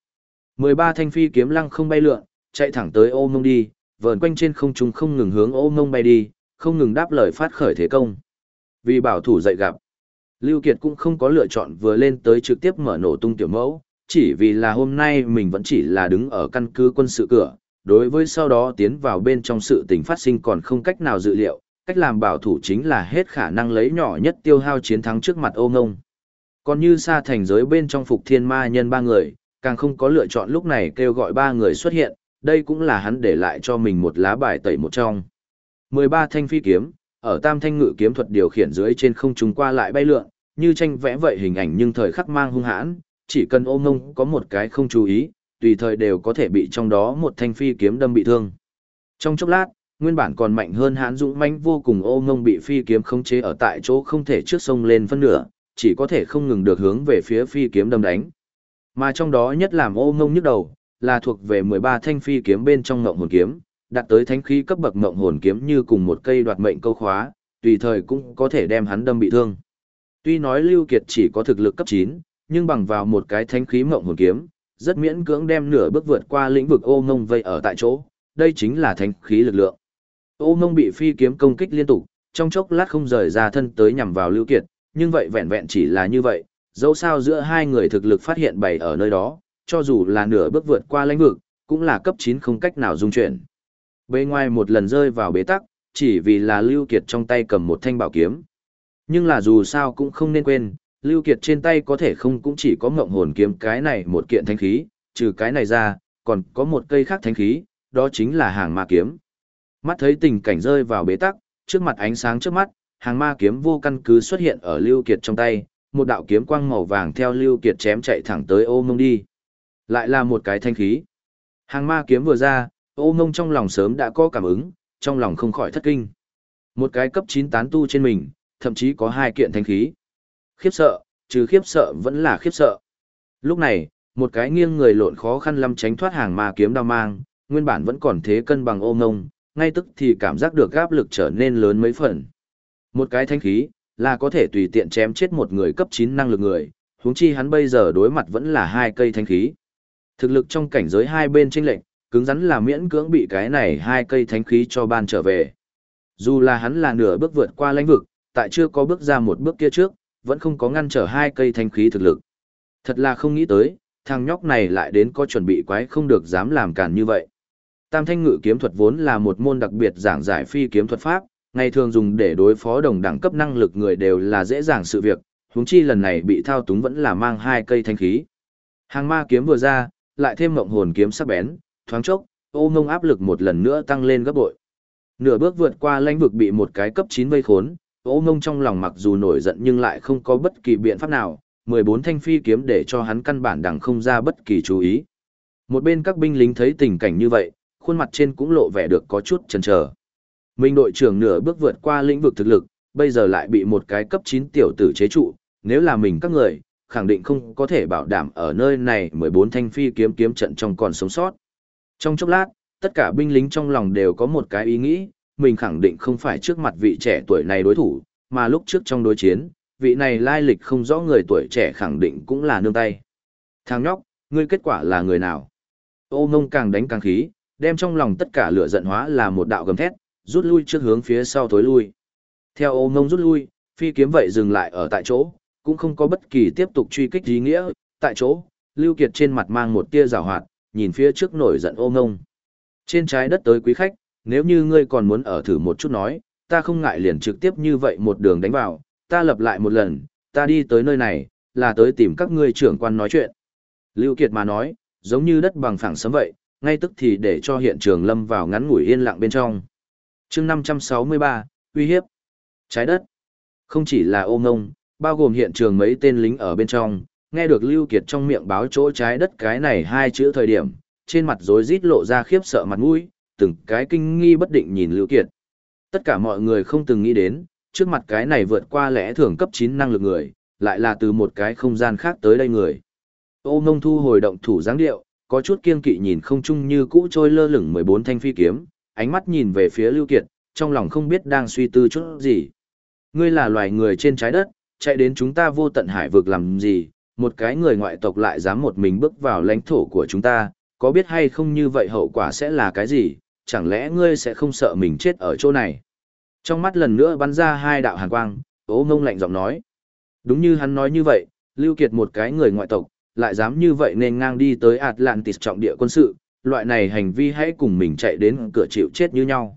13 thanh phi kiếm lăng không bay lượn, chạy thẳng tới Âu Ngông đi, vờn quanh trên không trung không ngừng hướng Âu Ngông bay đi, không ngừng đáp lời phát khởi thế công. Vì bảo thủ dậy gặp, Lưu Kiệt cũng không có lựa chọn vừa lên tới trực tiếp mở nổ tung tiểu mẫu, chỉ vì là hôm nay mình vẫn chỉ là đứng ở căn cứ quân sự cửa, đối với sau đó tiến vào bên trong sự tình phát sinh còn không cách nào dự liệu, cách làm bảo thủ chính là hết khả năng lấy nhỏ nhất tiêu hao chiến thắng trước mặt ô ngông. Còn như xa thành giới bên trong phục thiên ma nhân ba người, càng không có lựa chọn lúc này kêu gọi ba người xuất hiện, đây cũng là hắn để lại cho mình một lá bài tẩy một trong. 13 thanh phi kiếm, ở tam thanh ngự kiếm thuật điều khiển dưới trên không trung qua lại bay lượn, như tranh vẽ vậy hình ảnh nhưng thời khắc mang hung hãn, chỉ cần ôm ngông có một cái không chú ý, tùy thời đều có thể bị trong đó một thanh phi kiếm đâm bị thương. Trong chốc lát, nguyên bản còn mạnh hơn hãn dũng mãnh vô cùng ôm ngông bị phi kiếm khống chế ở tại chỗ không thể trước sông lên phân nửa, chỉ có thể không ngừng được hướng về phía phi kiếm đâm đánh. Mà trong đó nhất làm ôm ngông nhức đầu, là thuộc về 13 thanh phi kiếm bên trong ngộng hồn kiếm, đạt tới thánh khí cấp bậc ngộng hồn kiếm như cùng một cây đoạt mệnh câu khóa, tùy thời cũng có thể đem hắn đâm bị thương. Tuy nói Lưu Kiệt chỉ có thực lực cấp 9, nhưng bằng vào một cái thánh khí mộng hồn kiếm, rất miễn cưỡng đem nửa bước vượt qua lĩnh vực ô ngông vây ở tại chỗ, đây chính là thánh khí lực lượng. Ô ngông bị phi kiếm công kích liên tục, trong chốc lát không rời ra thân tới nhằm vào Lưu Kiệt, nhưng vậy vẹn vẹn chỉ là như vậy, dẫu sao giữa hai người thực lực phát hiện bày ở nơi đó, cho dù là nửa bước vượt qua lãnh vực, cũng là cấp 9 không cách nào dung chuyển. Bề ngoài một lần rơi vào bế tắc, chỉ vì là Lưu Kiệt trong tay cầm một thanh bảo kiếm. Nhưng là dù sao cũng không nên quên, Lưu Kiệt trên tay có thể không cũng chỉ có ngộng hồn kiếm cái này một kiện thanh khí, trừ cái này ra, còn có một cây khác thanh khí, đó chính là hàng ma kiếm. Mắt thấy tình cảnh rơi vào bế tắc, trước mặt ánh sáng trước mắt, hàng ma kiếm vô căn cứ xuất hiện ở Lưu Kiệt trong tay, một đạo kiếm quang màu vàng theo Lưu Kiệt chém chạy thẳng tới ô mông đi. Lại là một cái thanh khí. Hàng ma kiếm vừa ra, ô mông trong lòng sớm đã có cảm ứng, trong lòng không khỏi thất kinh. Một cái cấp 9 tán tu trên mình, thậm chí có hai kiện thanh khí. Khiếp sợ, trừ khiếp sợ vẫn là khiếp sợ. Lúc này, một cái nghiêng người lộn khó khăn lắm tránh thoát hàng ma kiếm đao mang, nguyên bản vẫn còn thế cân bằng ôm ngông, ngay tức thì cảm giác được áp lực trở nên lớn mấy phần. Một cái thanh khí, là có thể tùy tiện chém chết một người cấp 9 năng lực người, huống chi hắn bây giờ đối mặt vẫn là hai cây thanh khí. Thực lực trong cảnh giới hai bên chênh lệnh, cứng rắn là miễn cưỡng bị cái này hai cây thánh khí cho ban trở về. Dù là hắn là nửa bước vượt qua lãnh vực, tại chưa có bước ra một bước kia trước, vẫn không có ngăn trở hai cây thánh khí thực lực. Thật là không nghĩ tới, thằng nhóc này lại đến có chuẩn bị quái không được dám làm cản như vậy. Tam thanh ngự kiếm thuật vốn là một môn đặc biệt giảng giải phi kiếm thuật pháp, ngày thường dùng để đối phó đồng đẳng cấp năng lực người đều là dễ dàng sự việc, huống chi lần này bị thao túng vẫn là mang hai cây thanh khí. Hàng ma kiếm vừa ra, lại thêm mộng hồn kiếm sắc bén, thoáng chốc, ô ngông áp lực một lần nữa tăng lên gấp bội. Nửa bước vượt qua lãnh vực bị một cái cấp 9 vây khốn, ô ngông trong lòng mặc dù nổi giận nhưng lại không có bất kỳ biện pháp nào, 14 thanh phi kiếm để cho hắn căn bản đằng không ra bất kỳ chú ý. Một bên các binh lính thấy tình cảnh như vậy, khuôn mặt trên cũng lộ vẻ được có chút chần chờ. Minh đội trưởng nửa bước vượt qua lĩnh vực thực lực, bây giờ lại bị một cái cấp 9 tiểu tử chế trụ, nếu là mình các người, khẳng định không có thể bảo đảm ở nơi này 14 thanh phi kiếm kiếm trận trong còn sống sót. Trong chốc lát, tất cả binh lính trong lòng đều có một cái ý nghĩ, mình khẳng định không phải trước mặt vị trẻ tuổi này đối thủ, mà lúc trước trong đối chiến, vị này lai lịch không rõ người tuổi trẻ khẳng định cũng là nương tay. Thằng nhóc, ngươi kết quả là người nào? Ô ngông càng đánh càng khí, đem trong lòng tất cả lửa giận hóa là một đạo gầm thét, rút lui trước hướng phía sau tối lui. Theo ô ngông rút lui, phi kiếm vậy dừng lại ở tại chỗ, cũng không có bất kỳ tiếp tục truy kích ý nghĩa, tại chỗ, Lưu Kiệt trên mặt mang một tia rào hoạt, nhìn phía trước nổi giận ô ngông. Trên trái đất tới quý khách, nếu như ngươi còn muốn ở thử một chút nói, ta không ngại liền trực tiếp như vậy một đường đánh vào, ta lập lại một lần, ta đi tới nơi này, là tới tìm các ngươi trưởng quan nói chuyện. Lưu Kiệt mà nói, giống như đất bằng phẳng sấm vậy, ngay tức thì để cho hiện trường lâm vào ngắn ngủi yên lặng bên trong. chương 563, uy hiếp. Trái đất. Không chỉ là ô ngông, bao gồm hiện trường mấy tên lính ở bên trong, nghe được Lưu Kiệt trong miệng báo chỗ trái đất cái này hai chữ thời điểm, trên mặt rối rít lộ ra khiếp sợ mặt mũi, từng cái kinh nghi bất định nhìn Lưu Kiệt. Tất cả mọi người không từng nghĩ đến, trước mặt cái này vượt qua lẽ thường cấp 9 năng lực người, lại là từ một cái không gian khác tới đây người. Ô Ngông thu hồi động thủ dáng điệu, có chút kiên kỵ nhìn không chung như cũ trôi lơ lửng 14 thanh phi kiếm, ánh mắt nhìn về phía Lưu Kiệt, trong lòng không biết đang suy tư chút gì. Ngươi là loài người trên trái đất, chạy đến chúng ta vô tận hải vực làm gì, một cái người ngoại tộc lại dám một mình bước vào lãnh thổ của chúng ta, có biết hay không như vậy hậu quả sẽ là cái gì, chẳng lẽ ngươi sẽ không sợ mình chết ở chỗ này. Trong mắt lần nữa bắn ra hai đạo hàn quang, ố ngông lạnh giọng nói. Đúng như hắn nói như vậy, Lưu Kiệt một cái người ngoại tộc, lại dám như vậy nên ngang đi tới Atlantis trọng địa quân sự, loại này hành vi hãy cùng mình chạy đến cửa chịu chết như nhau.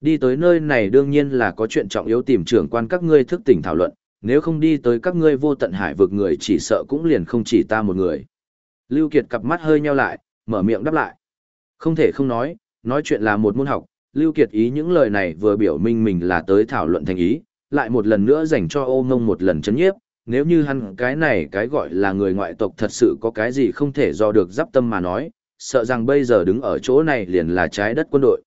Đi tới nơi này đương nhiên là có chuyện trọng yếu tìm trưởng quan các ngươi thức tỉnh thảo luận, nếu không đi tới các ngươi vô tận hải vực người chỉ sợ cũng liền không chỉ ta một người. Lưu Kiệt cặp mắt hơi nheo lại, mở miệng đáp lại. Không thể không nói, nói chuyện là một môn học, Lưu Kiệt ý những lời này vừa biểu minh mình là tới thảo luận thành ý, lại một lần nữa dành cho ô ngông một lần chấn nhiếp, nếu như hắn cái này cái gọi là người ngoại tộc thật sự có cái gì không thể do được giáp tâm mà nói, sợ rằng bây giờ đứng ở chỗ này liền là trái đất quân đội.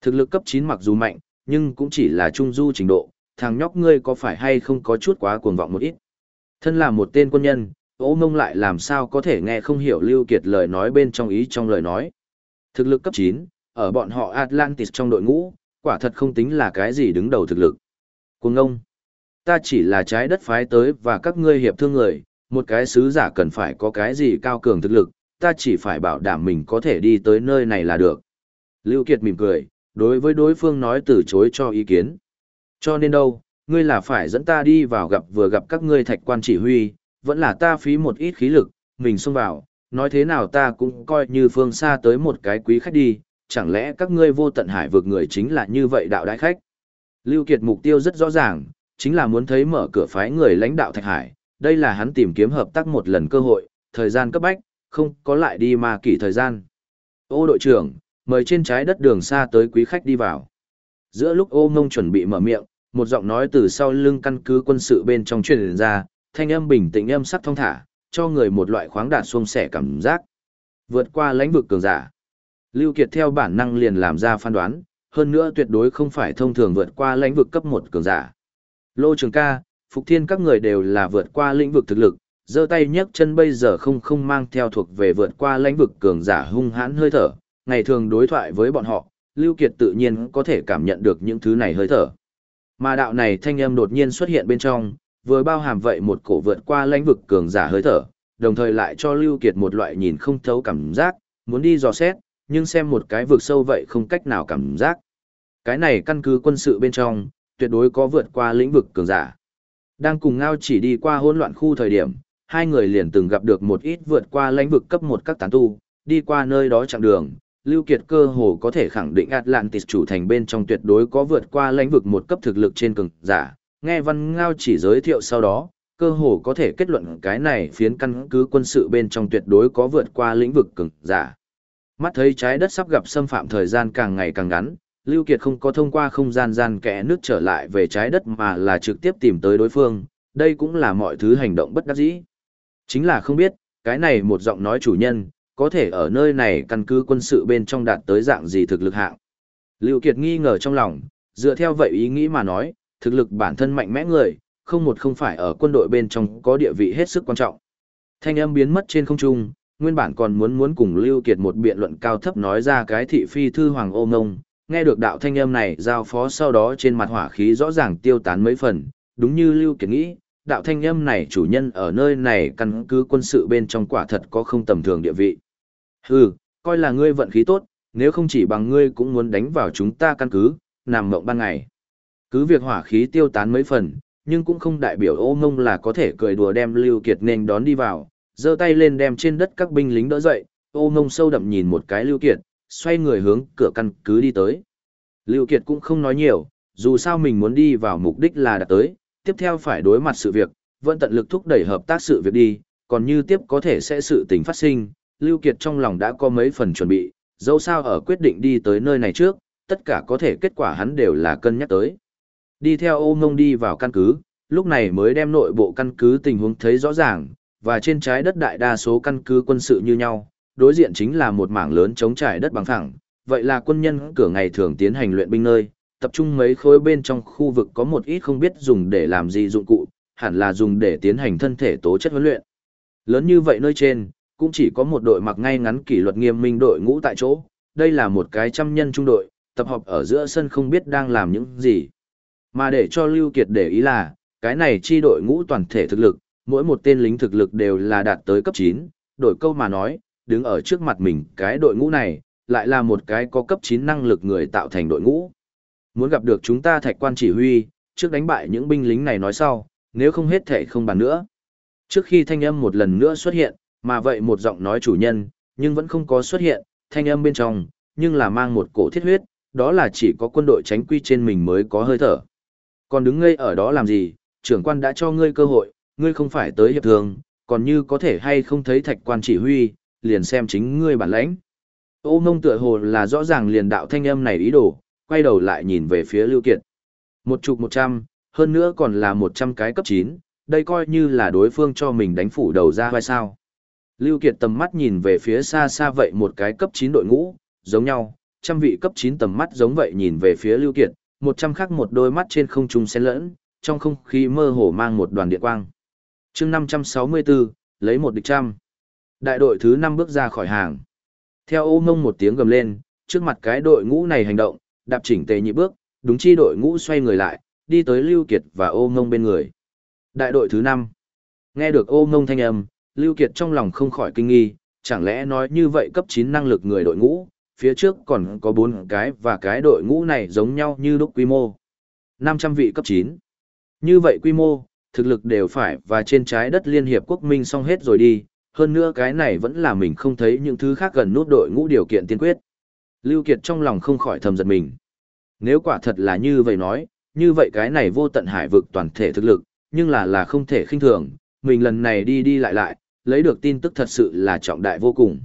Thực lực cấp 9 mặc dù mạnh, nhưng cũng chỉ là trung du trình độ, thằng nhóc ngươi có phải hay không có chút quá cuồng vọng một ít. Thân là một tên quân nhân, ô mông lại làm sao có thể nghe không hiểu Lưu Kiệt lời nói bên trong ý trong lời nói. Thực lực cấp 9, ở bọn họ Atlantis trong đội ngũ, quả thật không tính là cái gì đứng đầu thực lực. Cuồng ông, ta chỉ là trái đất phái tới và các ngươi hiệp thương người, một cái sứ giả cần phải có cái gì cao cường thực lực, ta chỉ phải bảo đảm mình có thể đi tới nơi này là được. Lưu Kiệt mỉm cười, đối với đối phương nói từ chối cho ý kiến. Cho nên đâu, ngươi là phải dẫn ta đi vào gặp vừa gặp các ngươi thạch quan chỉ huy, vẫn là ta phí một ít khí lực, mình xông vào, nói thế nào ta cũng coi như phương xa tới một cái quý khách đi, chẳng lẽ các ngươi vô tận hải vực người chính là như vậy đạo đại khách. Lưu Kiệt mục tiêu rất rõ ràng, chính là muốn thấy mở cửa phái người lãnh đạo Thạch Hải, đây là hắn tìm kiếm hợp tác một lần cơ hội, thời gian cấp bách, không có lại đi mà kỷ thời gian. Ô đội trưởng, mời trên trái đất đường xa tới quý khách đi vào. Giữa lúc ô ngông chuẩn bị mở miệng, một giọng nói từ sau lưng căn cứ quân sự bên trong truyền ra, thanh âm bình tĩnh âm sắc thông thả, cho người một loại khoáng đạt xuông sẻ cảm giác. Vượt qua lãnh vực cường giả. Lưu Kiệt theo bản năng liền làm ra phán đoán, hơn nữa tuyệt đối không phải thông thường vượt qua lãnh vực cấp một cường giả. Lô Trường Ca, Phục Thiên các người đều là vượt qua lĩnh vực thực lực, giơ tay nhấc chân bây giờ không không mang theo thuộc về vượt qua lãnh vực cường giả hung hãn hơi thở, ngày thường đối thoại với bọn họ, Lưu Kiệt tự nhiên có thể cảm nhận được những thứ này hơi thở. Mà đạo này thanh âm đột nhiên xuất hiện bên trong, vừa bao hàm vậy một cổ vượt qua lãnh vực cường giả hơi thở, đồng thời lại cho Lưu Kiệt một loại nhìn không thấu cảm giác, muốn đi dò xét, nhưng xem một cái vực sâu vậy không cách nào cảm giác. Cái này căn cứ quân sự bên trong, tuyệt đối có vượt qua lĩnh vực cường giả. Đang cùng ngao chỉ đi qua hỗn loạn khu thời điểm, hai người liền từng gặp được một ít vượt qua lĩnh vực cấp một các tán tu, đi qua nơi đó chặng đường, Lưu Kiệt cơ hồ có thể khẳng định Atlantis chủ thành bên trong tuyệt đối có vượt qua lãnh vực một cấp thực lực trên cường giả. Nghe Văn Ngao chỉ giới thiệu sau đó, cơ hồ có thể kết luận cái này phiến căn cứ quân sự bên trong tuyệt đối có vượt qua lĩnh vực cường giả. Mắt thấy trái đất sắp gặp xâm phạm thời gian càng ngày càng ngắn, Lưu Kiệt không có thông qua không gian gian kẽ nước trở lại về trái đất mà là trực tiếp tìm tới đối phương, đây cũng là mọi thứ hành động bất đắc dĩ. Chính là không biết, cái này một giọng nói chủ nhân, có thể ở nơi này căn cứ quân sự bên trong đạt tới dạng gì thực lực hạng. Lưu Kiệt nghi ngờ trong lòng, dựa theo vậy ý nghĩ mà nói, thực lực bản thân mạnh mẽ người, không một không phải ở quân đội bên trong có địa vị hết sức quan trọng. Thanh âm biến mất trên không trung, nguyên bản còn muốn muốn cùng Lưu Kiệt một biện luận cao thấp nói ra cái thị phi thư hoàng ô ngông, nghe được đạo thanh âm này giao phó sau đó trên mặt hỏa khí rõ ràng tiêu tán mấy phần, đúng như Lưu Kiệt nghĩ, đạo thanh âm này chủ nhân ở nơi này căn cứ quân sự bên trong quả thật có không tầm thường địa vị. Hừ, coi là ngươi vận khí tốt, nếu không chỉ bằng ngươi cũng muốn đánh vào chúng ta căn cứ, nằm mộng ban ngày. Cứ việc hỏa khí tiêu tán mấy phần, nhưng cũng không đại biểu ô ngông là có thể cười đùa đem Lưu Kiệt nên đón đi vào, giơ tay lên đem trên đất các binh lính đỡ dậy, ô ngông sâu đậm nhìn một cái Lưu Kiệt, xoay người hướng cửa căn cứ đi tới. Lưu Kiệt cũng không nói nhiều, dù sao mình muốn đi vào mục đích là đạt tới, tiếp theo phải đối mặt sự việc, vẫn tận lực thúc đẩy hợp tác sự việc đi, còn như tiếp có thể sẽ sự tình phát sinh, Lưu Kiệt trong lòng đã có mấy phần chuẩn bị, dẫu sao ở quyết định đi tới nơi này trước, tất cả có thể kết quả hắn đều là cân nhắc tới. Đi theo ô mông đi vào căn cứ, lúc này mới đem nội bộ căn cứ tình huống thấy rõ ràng, và trên trái đất đại đa số căn cứ quân sự như nhau, đối diện chính là một mảng lớn chống trải đất bằng phẳng, vậy là quân nhân cửa ngày thường tiến hành luyện binh nơi, tập trung mấy khối bên trong khu vực có một ít không biết dùng để làm gì dụng cụ, hẳn là dùng để tiến hành thân thể tố chất huấn luyện. Lớn như vậy nơi trên, cũng chỉ có một đội mặc ngay ngắn kỷ luật nghiêm minh đội ngũ tại chỗ, đây là một cái trăm nhân trung đội, tập hợp ở giữa sân không biết đang làm những gì. Mà để cho Lưu Kiệt để ý là, cái này chi đội ngũ toàn thể thực lực, mỗi một tên lính thực lực đều là đạt tới cấp 9, đổi câu mà nói, đứng ở trước mặt mình cái đội ngũ này, lại là một cái có cấp 9 năng lực người tạo thành đội ngũ. Muốn gặp được chúng ta thạch quan chỉ huy, trước đánh bại những binh lính này nói sau, nếu không hết thể không bàn nữa. Trước khi thanh âm một lần nữa xuất hiện, mà vậy một giọng nói chủ nhân, nhưng vẫn không có xuất hiện, thanh âm bên trong, nhưng là mang một cổ thiết huyết, đó là chỉ có quân đội tránh quy trên mình mới có hơi thở. Còn đứng ngây ở đó làm gì, trưởng quan đã cho ngươi cơ hội, ngươi không phải tới hiệp thường, còn như có thể hay không thấy thạch quan chỉ huy, liền xem chính ngươi bản lãnh. Ô mông tựa hồ là rõ ràng liền đạo thanh âm này ý đồ, quay đầu lại nhìn về phía Lưu Kiệt. Một chục một trăm, hơn nữa còn là một trăm cái cấp 9, đây coi như là đối phương cho mình đánh phủ đầu ra vai sao. Lưu Kiệt tầm mắt nhìn về phía xa xa vậy một cái cấp 9 đội ngũ, giống nhau, trăm vị cấp 9 tầm mắt giống vậy nhìn về phía Lưu Kiệt, một trăm khác một đôi mắt trên không trung xen lẫn, trong không khí mơ hồ mang một đoàn điện quang. Chương 564, lấy một địch trăm. Đại đội thứ 5 bước ra khỏi hàng. Theo ô mông một tiếng gầm lên, trước mặt cái đội ngũ này hành động, đạp chỉnh tề nhị bước, đúng chi đội ngũ xoay người lại, đi tới Lưu Kiệt và ô ngông bên người. Đại đội thứ 5. Nghe được ô ngông thanh âm, Lưu Kiệt trong lòng không khỏi kinh nghi, chẳng lẽ nói như vậy cấp 9 năng lực người đội ngũ, phía trước còn có 4 cái và cái đội ngũ này giống nhau như lúc quy mô. 500 vị cấp 9. Như vậy quy mô, thực lực đều phải và trên trái đất liên hiệp quốc minh xong hết rồi đi, hơn nữa cái này vẫn là mình không thấy những thứ khác gần nút đội ngũ điều kiện tiên quyết. Lưu Kiệt trong lòng không khỏi thầm giật mình. Nếu quả thật là như vậy nói, như vậy cái này vô tận hải vực toàn thể thực lực, nhưng là là không thể khinh thường, mình lần này đi đi lại lại, lấy được tin tức thật sự là trọng đại vô cùng.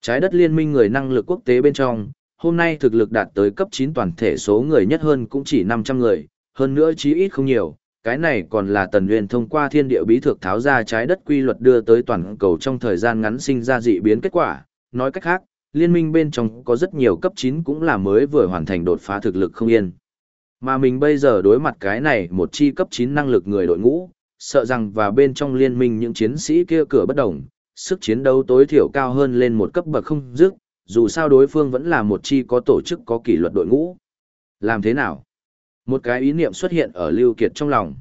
Trái đất liên minh người năng lực quốc tế bên trong, hôm nay thực lực đạt tới cấp 9 toàn thể số người nhất hơn cũng chỉ 500 người, hơn nữa chí ít không nhiều, cái này còn là tần nguyên thông qua thiên địa bí thực tháo ra trái đất quy luật đưa tới toàn cầu trong thời gian ngắn sinh ra dị biến kết quả, nói cách khác, liên minh bên trong có rất nhiều cấp 9 cũng là mới vừa hoàn thành đột phá thực lực không yên. Mà mình bây giờ đối mặt cái này một chi cấp 9 năng lực người đội ngũ, sợ rằng và bên trong liên minh những chiến sĩ kia cửa bất đồng, sức chiến đấu tối thiểu cao hơn lên một cấp bậc không dứt, dù sao đối phương vẫn là một chi có tổ chức có kỷ luật đội ngũ. Làm thế nào? Một cái ý niệm xuất hiện ở Lưu Kiệt trong lòng.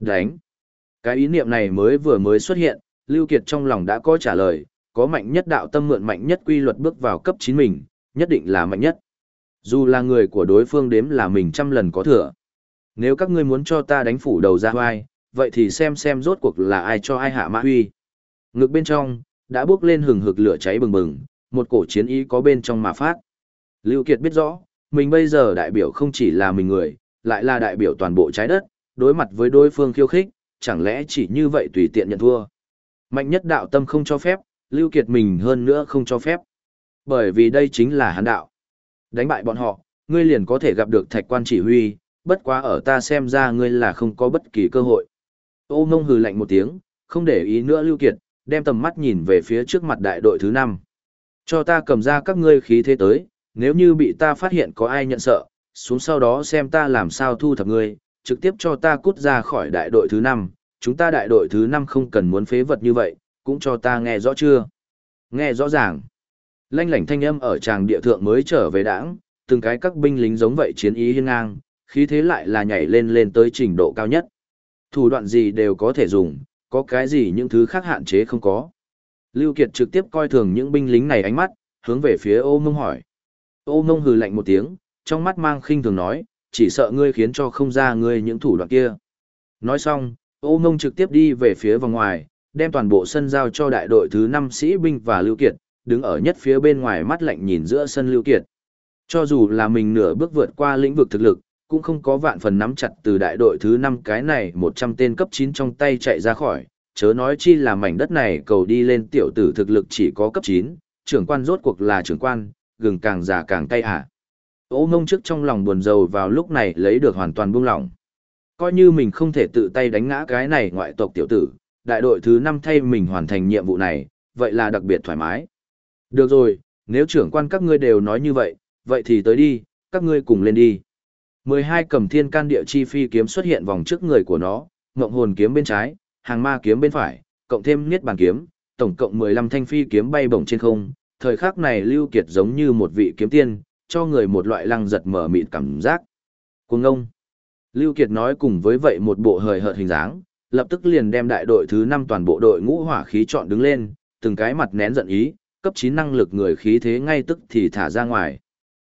Đánh. Cái ý niệm này mới vừa mới xuất hiện, Lưu Kiệt trong lòng đã có trả lời, có mạnh nhất đạo tâm mượn mạnh nhất quy luật bước vào cấp 9 mình, nhất định là mạnh nhất. Dù là người của đối phương đếm là mình trăm lần có thừa. Nếu các ngươi muốn cho ta đánh phủ đầu ra hoai, vậy thì xem xem rốt cuộc là ai cho ai hạ mã huy. Ngực bên trong, đã bước lên hừng hực lửa cháy bừng bừng, một cổ chiến ý có bên trong mà phát. Lưu Kiệt biết rõ, mình bây giờ đại biểu không chỉ là mình người, lại là đại biểu toàn bộ trái đất, đối mặt với đối phương khiêu khích, chẳng lẽ chỉ như vậy tùy tiện nhận thua. Mạnh nhất đạo tâm không cho phép, Lưu Kiệt mình hơn nữa không cho phép. Bởi vì đây chính là hắn đạo. Đánh bại bọn họ, ngươi liền có thể gặp được thạch quan chỉ huy, bất quá ở ta xem ra ngươi là không có bất kỳ cơ hội. Ô mông hừ lạnh một tiếng, không để ý nữa Lưu Kiệt, đem tầm mắt nhìn về phía trước mặt đại đội thứ 5. Cho ta cầm ra các ngươi khí thế tới, nếu như bị ta phát hiện có ai nhận sợ, xuống sau đó xem ta làm sao thu thập ngươi, trực tiếp cho ta cút ra khỏi đại đội thứ 5, chúng ta đại đội thứ 5 không cần muốn phế vật như vậy, cũng cho ta nghe rõ chưa? Nghe rõ ràng. Lanh lảnh thanh âm ở tràng địa thượng mới trở về đảng, từng cái các binh lính giống vậy chiến ý hiên ngang, khí thế lại là nhảy lên lên tới trình độ cao nhất. Thủ đoạn gì đều có thể dùng, có cái gì những thứ khác hạn chế không có. Lưu Kiệt trực tiếp coi thường những binh lính này ánh mắt, hướng về phía ô mông hỏi. Ô mông hừ lạnh một tiếng, trong mắt mang khinh thường nói, chỉ sợ ngươi khiến cho không ra ngươi những thủ đoạn kia. Nói xong, ô mông trực tiếp đi về phía vòng ngoài, đem toàn bộ sân giao cho đại đội thứ 5 sĩ binh và Lưu Kiệt, đứng ở nhất phía bên ngoài mắt lạnh nhìn giữa sân Lưu Kiệt. Cho dù là mình nửa bước vượt qua lĩnh vực thực lực, cũng không có vạn phần nắm chặt từ đại đội thứ 5 cái này 100 tên cấp 9 trong tay chạy ra khỏi, chớ nói chi là mảnh đất này cầu đi lên tiểu tử thực lực chỉ có cấp 9, trưởng quan rốt cuộc là trưởng quan, gừng càng già càng cay hả. Ô ngông trước trong lòng buồn rầu vào lúc này lấy được hoàn toàn buông lỏng. Coi như mình không thể tự tay đánh ngã cái này ngoại tộc tiểu tử, đại đội thứ 5 thay mình hoàn thành nhiệm vụ này, vậy là đặc biệt thoải mái. Được rồi, nếu trưởng quan các ngươi đều nói như vậy, vậy thì tới đi, các ngươi cùng lên đi. 12 cầm thiên can địa chi phi kiếm xuất hiện vòng trước người của nó, ngộng hồn kiếm bên trái, hàng ma kiếm bên phải, cộng thêm niết bàn kiếm, tổng cộng 15 thanh phi kiếm bay bổng trên không. Thời khắc này Lưu Kiệt giống như một vị kiếm tiên, cho người một loại lăng giật mở mịt cảm giác. Cuồng ngông. Lưu Kiệt nói cùng với vậy một bộ hời hợt hình dáng, lập tức liền đem đại đội thứ 5 toàn bộ đội ngũ hỏa khí chọn đứng lên, từng cái mặt nén giận ý, cấp 9 năng lực người khí thế ngay tức thì thả ra ngoài.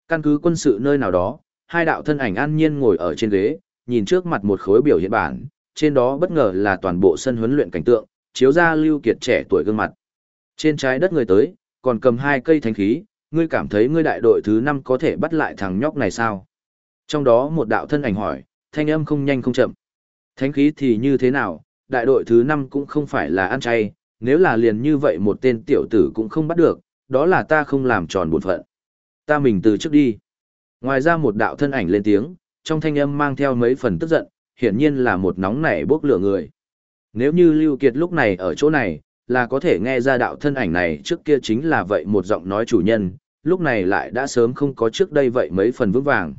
Căn cứ quân sự nơi nào đó, hai đạo thân ảnh an nhiên ngồi ở trên ghế, nhìn trước mặt một khối biểu hiện bản, trên đó bất ngờ là toàn bộ sân huấn luyện cảnh tượng, chiếu ra Lưu Kiệt trẻ tuổi gương mặt. Trên trái đất người tới, còn cầm hai cây thánh khí, ngươi cảm thấy ngươi đại đội thứ 5 có thể bắt lại thằng nhóc này sao? Trong đó một đạo thân ảnh hỏi, thanh âm không nhanh không chậm. Thánh khí thì như thế nào, đại đội thứ 5 cũng không phải là ăn chay, nếu là liền như vậy một tên tiểu tử cũng không bắt được, đó là ta không làm tròn bổn phận. Ta mình từ trước đi. Ngoài ra một đạo thân ảnh lên tiếng, trong thanh âm mang theo mấy phần tức giận, hiển nhiên là một nóng nảy bốc lửa người. Nếu như Lưu Kiệt lúc này ở chỗ này, là có thể nghe ra đạo thân ảnh này trước kia chính là vậy một giọng nói chủ nhân, lúc này lại đã sớm không có trước đây vậy mấy phần vững vàng.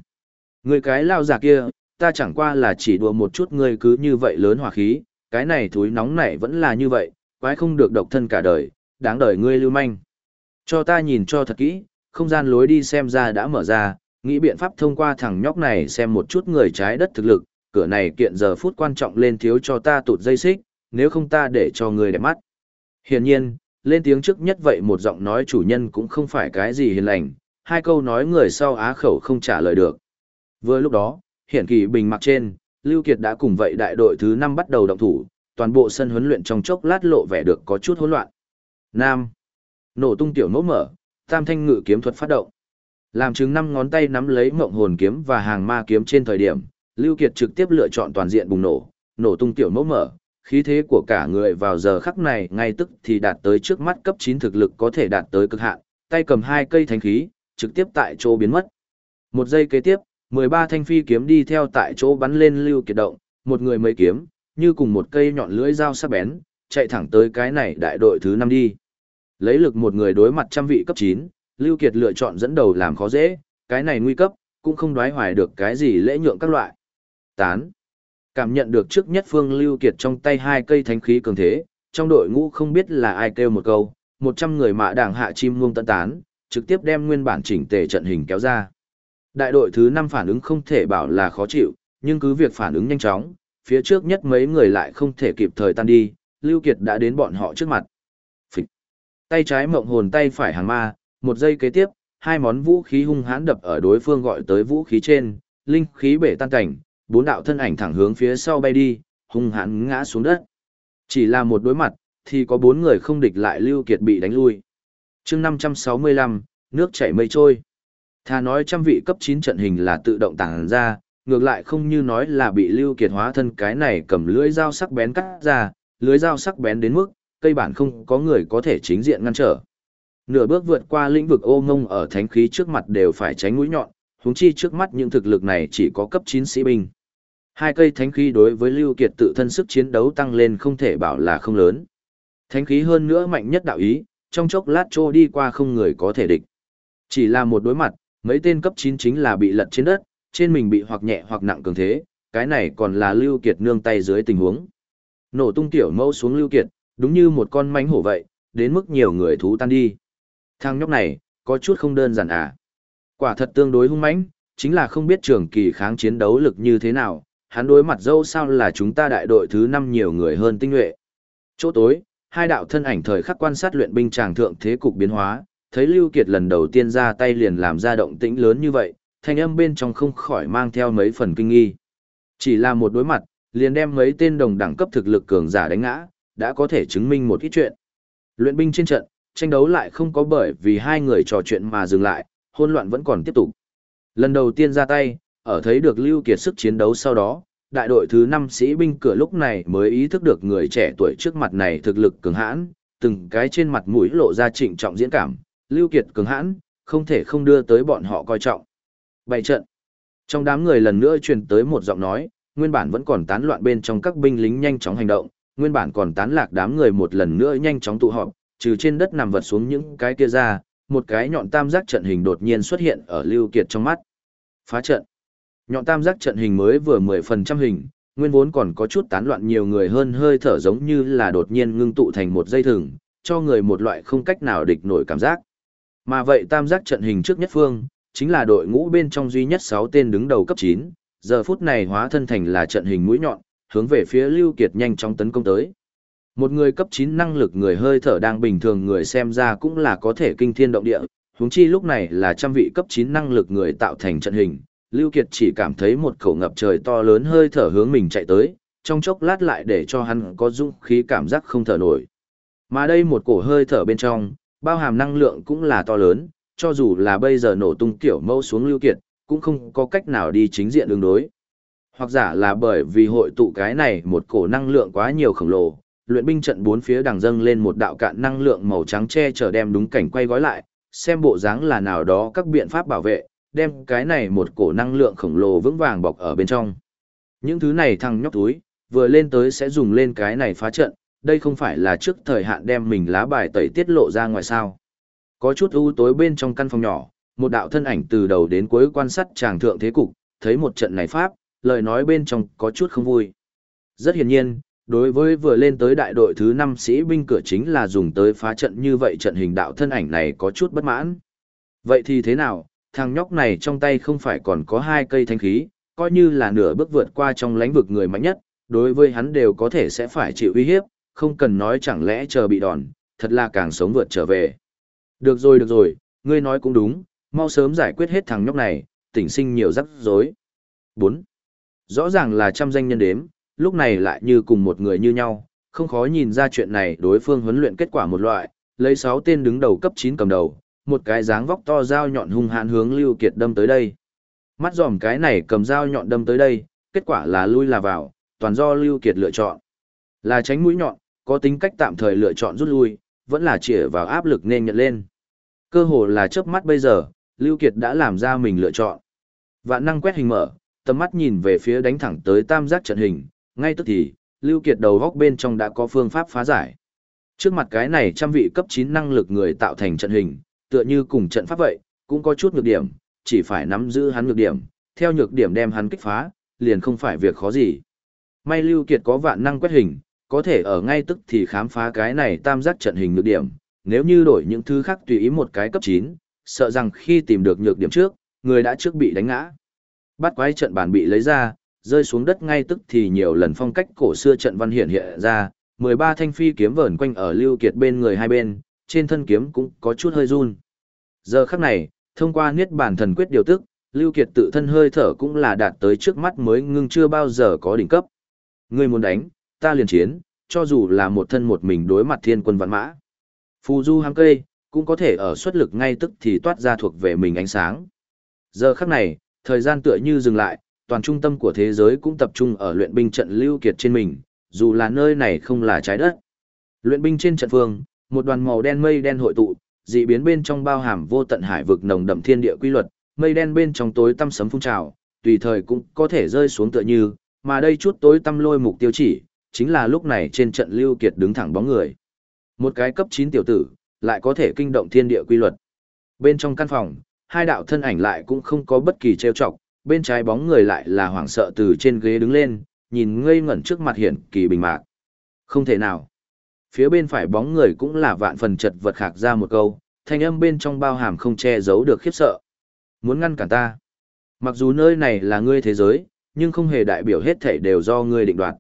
Người cái lao giả kia, ta chẳng qua là chỉ đùa một chút ngươi cứ như vậy lớn hỏa khí, cái này thúi nóng nảy vẫn là như vậy, quái không được độc thân cả đời, đáng đời ngươi lưu manh. Cho ta nhìn cho thật kỹ, không gian lối đi xem ra đã mở ra, nghĩ biện pháp thông qua thằng nhóc này xem một chút người trái đất thực lực, cửa này kiện giờ phút quan trọng lên thiếu cho ta tụt dây xích, nếu không ta để cho người đẹp mắt. Hiển nhiên, lên tiếng trước nhất vậy một giọng nói chủ nhân cũng không phải cái gì hiền lành, hai câu nói người sau á khẩu không trả lời được. Vừa lúc đó, hiển kỳ bình mặc trên, Lưu Kiệt đã cùng vậy đại đội thứ 5 bắt đầu động thủ, toàn bộ sân huấn luyện trong chốc lát lộ vẻ được có chút hỗn loạn. Nam. Nổ tung tiểu nỗ mở, tam thanh ngự kiếm thuật phát động. Làm chứng năm ngón tay nắm lấy mộng hồn kiếm và hàng ma kiếm trên thời điểm, Lưu Kiệt trực tiếp lựa chọn toàn diện bùng nổ, nổ tung tiểu nỗ mở, khí thế của cả người vào giờ khắc này ngay tức thì đạt tới trước mắt cấp 9 thực lực có thể đạt tới cực hạn, tay cầm hai cây thánh khí, trực tiếp tại chỗ biến mất. Một giây kế tiếp, 13 thanh phi kiếm đi theo tại chỗ bắn lên Lưu Kiệt động, một người mấy kiếm, như cùng một cây nhọn lưỡi dao sắc bén, chạy thẳng tới cái này đại đội thứ 5 đi. Lấy lực một người đối mặt trăm vị cấp 9, Lưu Kiệt lựa chọn dẫn đầu làm khó dễ, cái này nguy cấp, cũng không đoái hoài được cái gì lễ nhượng các loại. Tán. Cảm nhận được trước nhất phương Lưu Kiệt trong tay hai cây thánh khí cường thế, trong đội ngũ không biết là ai kêu một câu, 100 người mạ đảng hạ chim muông tận tán, trực tiếp đem nguyên bản chỉnh tề trận hình kéo ra. Đại đội thứ 5 phản ứng không thể bảo là khó chịu, nhưng cứ việc phản ứng nhanh chóng, phía trước nhất mấy người lại không thể kịp thời tan đi, Lưu Kiệt đã đến bọn họ trước mặt. Phịch. Tay trái mộng hồn tay phải hàng ma, một giây kế tiếp, hai món vũ khí hung hãn đập ở đối phương gọi tới vũ khí trên, linh khí bể tan cảnh, bốn đạo thân ảnh thẳng hướng phía sau bay đi, hung hãn ngã xuống đất. Chỉ là một đối mặt, thì có bốn người không địch lại Lưu Kiệt bị đánh lui. Chương 565, nước chảy mây trôi. Thà nói trăm vị cấp 9 trận hình là tự động tàng ra, ngược lại không như nói là bị Lưu Kiệt hóa thân cái này cầm lưỡi dao sắc bén cắt ra, lưỡi dao sắc bén đến mức, cây bản không có người có thể chính diện ngăn trở. Nửa bước vượt qua lĩnh vực ô ngông ở thánh khí trước mặt đều phải tránh mũi nhọn, huống chi trước mắt những thực lực này chỉ có cấp 9 sĩ binh. Hai cây thánh khí đối với Lưu Kiệt tự thân sức chiến đấu tăng lên không thể bảo là không lớn. Thánh khí hơn nữa mạnh nhất đạo ý, trong chốc lát trô đi qua không người có thể địch. Chỉ là một đối mặt, mấy tên cấp 9 chính là bị lật trên đất, trên mình bị hoặc nhẹ hoặc nặng cường thế, cái này còn là Lưu Kiệt nương tay dưới tình huống. Nổ tung tiểu mâu xuống Lưu Kiệt, đúng như một con mánh hổ vậy, đến mức nhiều người thú tan đi. Thằng nhóc này, có chút không đơn giản à. Quả thật tương đối hung mãnh, chính là không biết trường kỳ kháng chiến đấu lực như thế nào, hắn đối mặt dâu sao là chúng ta đại đội thứ 5 nhiều người hơn tinh nhuệ. Chỗ tối, hai đạo thân ảnh thời khắc quan sát luyện binh tràng thượng thế cục biến hóa, thấy Lưu Kiệt lần đầu tiên ra tay liền làm ra động tĩnh lớn như vậy, thanh âm bên trong không khỏi mang theo mấy phần kinh nghi. Chỉ là một đối mặt, liền đem mấy tên đồng đẳng cấp thực lực cường giả đánh ngã, đã có thể chứng minh một ít chuyện. Luyện binh trên trận, tranh đấu lại không có bởi vì hai người trò chuyện mà dừng lại, hỗn loạn vẫn còn tiếp tục. Lần đầu tiên ra tay, ở thấy được Lưu Kiệt sức chiến đấu sau đó, đại đội thứ 5 sĩ binh cửa lúc này mới ý thức được người trẻ tuổi trước mặt này thực lực cường hãn, từng cái trên mặt mũi lộ ra trịnh trọng diễn cảm, Lưu Kiệt cường hãn, không thể không đưa tới bọn họ coi trọng. Bày trận. Trong đám người lần nữa truyền tới một giọng nói, nguyên bản vẫn còn tán loạn bên trong các binh lính nhanh chóng hành động, nguyên bản còn tán lạc đám người một lần nữa nhanh chóng tụ họp, trừ trên đất nằm vật xuống những cái kia ra, một cái nhọn tam giác trận hình đột nhiên xuất hiện ở Lưu Kiệt trong mắt. Phá trận. Nhọn tam giác trận hình mới vừa 10% hình, nguyên vốn còn có chút tán loạn nhiều người hơn hơi thở giống như là đột nhiên ngưng tụ thành một dây thừng, cho người một loại không cách nào địch nổi cảm giác. Mà vậy tam giác trận hình trước nhất phương, chính là đội ngũ bên trong duy nhất 6 tên đứng đầu cấp 9, giờ phút này hóa thân thành là trận hình mũi nhọn, hướng về phía Lưu Kiệt nhanh chóng tấn công tới. Một người cấp 9 năng lực người hơi thở đang bình thường người xem ra cũng là có thể kinh thiên động địa, huống chi lúc này là trăm vị cấp 9 năng lực người tạo thành trận hình, Lưu Kiệt chỉ cảm thấy một khẩu ngập trời to lớn hơi thở hướng mình chạy tới, trong chốc lát lại để cho hắn có dũng khí cảm giác không thở nổi. Mà đây một cổ hơi thở bên trong, bao hàm năng lượng cũng là to lớn, cho dù là bây giờ nổ tung kiểu mâu xuống Lưu Kiệt, cũng không có cách nào đi chính diện đương đối. Hoặc giả là bởi vì hội tụ cái này một cổ năng lượng quá nhiều khổng lồ, luyện binh trận bốn phía đằng dâng lên một đạo cạn năng lượng màu trắng che chở đem đúng cảnh quay gói lại, xem bộ dáng là nào đó các biện pháp bảo vệ, đem cái này một cổ năng lượng khổng lồ vững vàng bọc ở bên trong. Những thứ này thằng nhóc túi, vừa lên tới sẽ dùng lên cái này phá trận, đây không phải là trước thời hạn đem mình lá bài tẩy tiết lộ ra ngoài sao. Có chút u tối bên trong căn phòng nhỏ, một đạo thân ảnh từ đầu đến cuối quan sát chàng thượng thế cục, thấy một trận này pháp, lời nói bên trong có chút không vui. Rất hiển nhiên, đối với vừa lên tới đại đội thứ 5 sĩ binh cửa chính là dùng tới phá trận như vậy trận hình đạo thân ảnh này có chút bất mãn. Vậy thì thế nào, thằng nhóc này trong tay không phải còn có hai cây thanh khí, coi như là nửa bước vượt qua trong lãnh vực người mạnh nhất, đối với hắn đều có thể sẽ phải chịu uy hiếp, không cần nói chẳng lẽ chờ bị đòn, thật là càng sống vượt trở về. Được rồi được rồi, ngươi nói cũng đúng, mau sớm giải quyết hết thằng nhóc này, tỉnh sinh nhiều rắc rối. 4. Rõ ràng là trăm danh nhân đếm, lúc này lại như cùng một người như nhau, không khó nhìn ra chuyện này đối phương huấn luyện kết quả một loại, lấy 6 tên đứng đầu cấp 9 cầm đầu, một cái dáng vóc to dao nhọn hung hãn hướng Lưu Kiệt đâm tới đây. Mắt dòm cái này cầm dao nhọn đâm tới đây, kết quả là lui là vào, toàn do Lưu Kiệt lựa chọn. Là tránh mũi nhọn, có tính cách tạm thời lựa chọn rút lui, vẫn là chỉ vào áp lực nên nhận lên. Cơ hồ là chớp mắt bây giờ, Lưu Kiệt đã làm ra mình lựa chọn. Vạn năng quét hình mở, tầm mắt nhìn về phía đánh thẳng tới tam giác trận hình, ngay tức thì, Lưu Kiệt đầu góc bên trong đã có phương pháp phá giải. Trước mặt cái này trăm vị cấp 9 năng lực người tạo thành trận hình, tựa như cùng trận pháp vậy, cũng có chút nhược điểm, chỉ phải nắm giữ hắn nhược điểm, theo nhược điểm đem hắn kích phá, liền không phải việc khó gì. May Lưu Kiệt có vạn năng quét hình, có thể ở ngay tức thì khám phá cái này tam giác trận hình nhược điểm, nếu như đổi những thứ khác tùy ý một cái cấp 9, sợ rằng khi tìm được nhược điểm trước, người đã trước bị đánh ngã. Bắt quái trận bản bị lấy ra, rơi xuống đất ngay tức thì nhiều lần phong cách cổ xưa trận văn hiện hiện ra, 13 thanh phi kiếm vờn quanh ở Lưu Kiệt bên người hai bên, trên thân kiếm cũng có chút hơi run. Giờ khắc này, Thông qua niết bản thần quyết điều tức, Lưu Kiệt tự thân hơi thở cũng là đạt tới trước mắt mới ngưng chưa bao giờ có đỉnh cấp. Ngươi muốn đánh, ta liền chiến, cho dù là một thân một mình đối mặt thiên quân vạn mã. Phù du hăng cây, cũng có thể ở xuất lực ngay tức thì toát ra thuộc về mình ánh sáng. Giờ khắc này, thời gian tựa như dừng lại, toàn trung tâm của thế giới cũng tập trung ở luyện binh trận Lưu Kiệt trên mình, dù là nơi này không là trái đất. Luyện binh trên trận phương, một đoàn màu đen mây đen hội tụ, dị biến bên trong bao hàm vô tận hải vực nồng đậm thiên địa quy luật, mây đen bên trong tối tăm sấm phun trào, tùy thời cũng có thể rơi xuống tựa như, mà đây chút tối tăm lôi mục tiêu chỉ, chính là lúc này trên trận Lưu Kiệt đứng thẳng bóng người. Một cái cấp 9 tiểu tử, lại có thể kinh động thiên địa quy luật. Bên trong căn phòng, hai đạo thân ảnh lại cũng không có bất kỳ trêu chọc, bên trái bóng người lại là hoảng sợ từ trên ghế đứng lên, nhìn ngây ngẩn trước mặt hiển kỳ bình mạc. Không thể nào. Phía bên phải bóng người cũng là vạn phần chật vật khạc ra một câu, thanh âm bên trong bao hàm không che giấu được khiếp sợ. Muốn ngăn cản ta. Mặc dù nơi này là ngươi thế giới, nhưng không hề đại biểu hết thảy đều do ngươi định đoạt.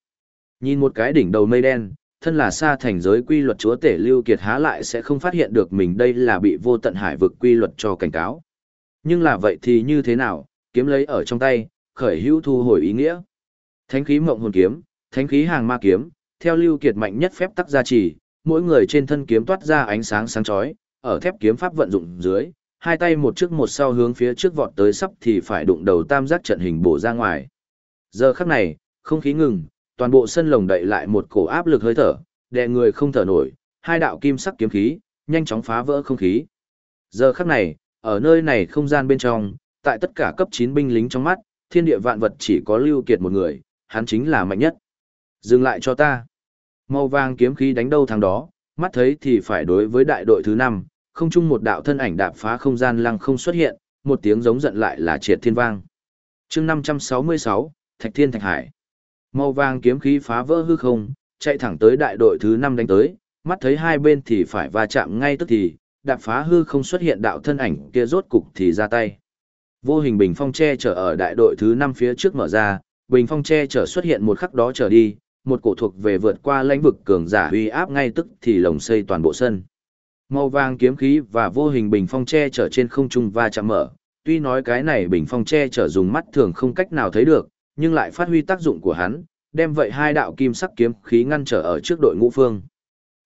Nhìn một cái đỉnh đầu mây đen, thân là xa thành giới quy luật chúa tể Lưu Kiệt há lại sẽ không phát hiện được mình đây là bị vô tận hải vực quy luật cho cảnh cáo. Nhưng là vậy thì như thế nào, kiếm lấy ở trong tay, khởi hữu thu hồi ý nghĩa. Thánh khí mộng hồn kiếm, thánh khí hàng ma kiếm, theo Lưu Kiệt mạnh nhất phép tắc gia trì, mỗi người trên thân kiếm toát ra ánh sáng sáng chói, ở thép kiếm pháp vận dụng dưới, hai tay một trước một sau hướng phía trước vọt tới sắp thì phải đụng đầu tam giác trận hình bổ ra ngoài. Giờ khắc này, không khí ngừng, toàn bộ sân lồng đậy lại một cổ áp lực hơi thở, đè người không thở nổi, hai đạo kim sắc kiếm khí, nhanh chóng phá vỡ không khí. Giờ khắc này, ở nơi này không gian bên trong, tại tất cả cấp 9 binh lính trong mắt, thiên địa vạn vật chỉ có Lưu Kiệt một người, hắn chính là mạnh nhất. Dừng lại cho ta. Màu vàng kiếm khí đánh đâu thằng đó, mắt thấy thì phải đối với đại đội thứ 5, không chung một đạo thân ảnh đạp phá không gian lăng không xuất hiện, một tiếng giống giận lại là triệt thiên vang. chương 566, Thạch Thiên Thạch Hải. Màu vàng kiếm khí phá vỡ hư không, chạy thẳng tới đại đội thứ 5 đánh tới, mắt thấy hai bên thì phải va chạm ngay tức thì, đạp phá hư không xuất hiện đạo thân ảnh kia rốt cục thì ra tay. Vô hình bình phong che chở ở đại đội thứ 5 phía trước mở ra, bình phong che chở xuất hiện một khắc đó trở đi, một cổ thuộc về vượt qua lãnh vực cường giả uy áp ngay tức thì lồng xây toàn bộ sân. Màu vàng kiếm khí và vô hình bình phong che chở trên không trung va chạm mở, tuy nói cái này bình phong che chở dùng mắt thường không cách nào thấy được, nhưng lại phát huy tác dụng của hắn, đem vậy hai đạo kim sắc kiếm khí ngăn trở ở trước đội ngũ phương.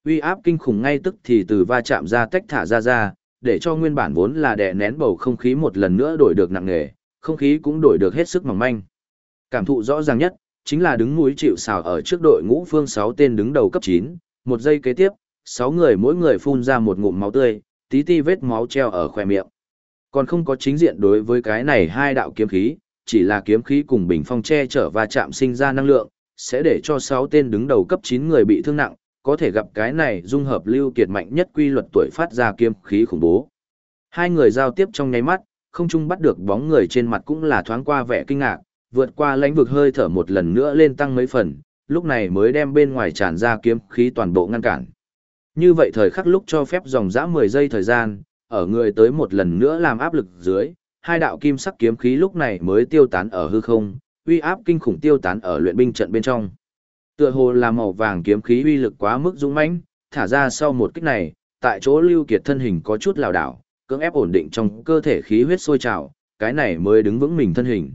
Uy áp kinh khủng ngay tức thì từ va chạm ra tách thả ra ra, để cho nguyên bản vốn là đè nén bầu không khí một lần nữa đổi được nặng nề, không khí cũng đổi được hết sức mỏng manh. Cảm thụ rõ ràng nhất, chính là đứng núi chịu xào ở trước đội ngũ phương 6 tên đứng đầu cấp 9, một giây kế tiếp, 6 người mỗi người phun ra một ngụm máu tươi, tí ti vết máu treo ở khóe miệng. Còn không có chính diện đối với cái này hai đạo kiếm khí, chỉ là kiếm khí cùng bình phong che chở và chạm sinh ra năng lượng, sẽ để cho 6 tên đứng đầu cấp 9 người bị thương nặng, có thể gặp cái này dung hợp lưu kiệt mạnh nhất quy luật tuổi phát ra kiếm khí khủng bố. Hai người giao tiếp trong nháy mắt, không chung bắt được bóng người trên mặt cũng là thoáng qua vẻ kinh ngạc, vượt qua lãnh vực hơi thở một lần nữa lên tăng mấy phần, lúc này mới đem bên ngoài tràn ra kiếm khí toàn bộ ngăn cản. Như vậy thời khắc lúc cho phép dòng dã 10 giây thời gian, ở người tới một lần nữa làm áp lực dưới, hai đạo kim sắc kiếm khí lúc này mới tiêu tán ở hư không, uy áp kinh khủng tiêu tán ở luyện binh trận bên trong. Tựa hồ là màu vàng kiếm khí uy lực quá mức dũng mãnh, thả ra sau một kích này, tại chỗ Lưu Kiệt thân hình có chút lảo đảo, cưỡng ép ổn định trong cơ thể khí huyết sôi trào, cái này mới đứng vững mình thân hình.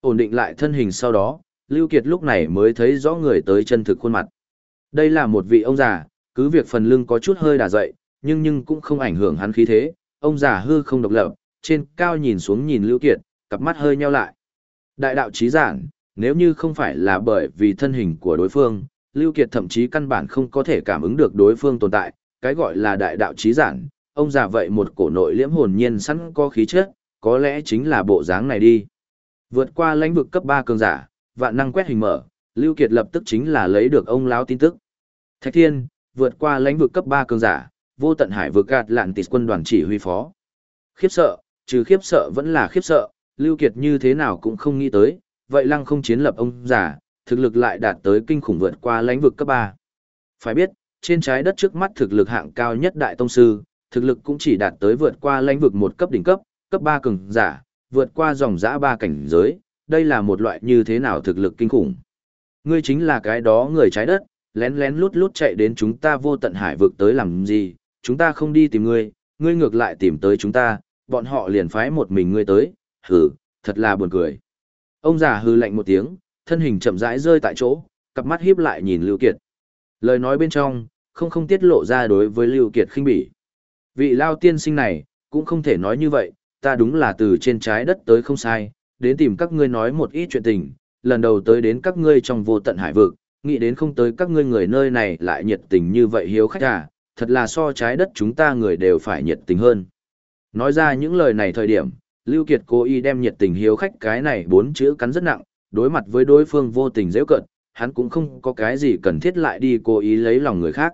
Ổn định lại thân hình sau đó, Lưu Kiệt lúc này mới thấy rõ người tới chân thực khuôn mặt. Đây là một vị ông già, cứ việc phần lưng có chút hơi đà dậy, nhưng nhưng cũng không ảnh hưởng hắn khí thế, ông già hư không độc lập, trên cao nhìn xuống nhìn Lưu Kiệt, cặp mắt hơi nheo lại. Đại đạo trí giản, nếu như không phải là bởi vì thân hình của đối phương, Lưu Kiệt thậm chí căn bản không có thể cảm ứng được đối phương tồn tại, cái gọi là đại đạo trí giản, ông già vậy một cổ nội liễm hồn nhiên sẵn có khí chất, có lẽ chính là bộ dáng này đi. Vượt qua lãnh vực cấp 3 cường giả, vạn năng quét hình mở, Lưu Kiệt lập tức chính là lấy được ông lão tin tức. Thạch Thiên, vượt qua lãnh vực cấp 3 cường giả, vô tận hải vực gạt lạn tịt quân đoàn chỉ huy phó. Khiếp sợ, trừ khiếp sợ vẫn là khiếp sợ, Lưu Kiệt như thế nào cũng không nghĩ tới, vậy lăng không chiến lập ông giả thực lực lại đạt tới kinh khủng vượt qua lãnh vực cấp 3. Phải biết, trên trái đất trước mắt thực lực hạng cao nhất đại tông sư, thực lực cũng chỉ đạt tới vượt qua lãnh vực một cấp đỉnh cấp, cấp 3 cường giả, vượt qua dòng dã ba cảnh giới, đây là một loại như thế nào thực lực kinh khủng. Ngươi chính là cái đó người trái đất, lén lén lút lút chạy đến chúng ta vô tận hải vực tới làm gì, chúng ta không đi tìm ngươi, ngươi ngược lại tìm tới chúng ta, bọn họ liền phái một mình ngươi tới, hừ, thật là buồn cười. Ông già hừ lạnh một tiếng, thân hình chậm rãi rơi tại chỗ, cặp mắt hiếp lại nhìn Lưu Kiệt. Lời nói bên trong, không không tiết lộ ra đối với Lưu Kiệt khinh bỉ. Vị lao tiên sinh này, cũng không thể nói như vậy, ta đúng là từ trên trái đất tới không sai, đến tìm các ngươi nói một ít chuyện tình, lần đầu tới đến các ngươi trong vô tận hải vực, nghĩ đến không tới các ngươi người nơi này lại nhiệt tình như vậy hiếu khách à, thật là so trái đất chúng ta người đều phải nhiệt tình hơn. Nói ra những lời này thời điểm, Lưu Kiệt cố ý đem nhiệt tình hiếu khách cái này bốn chữ cắn rất nặng, đối mặt với đối phương vô tình dễ cận, hắn cũng không có cái gì cần thiết lại đi cố ý lấy lòng người khác.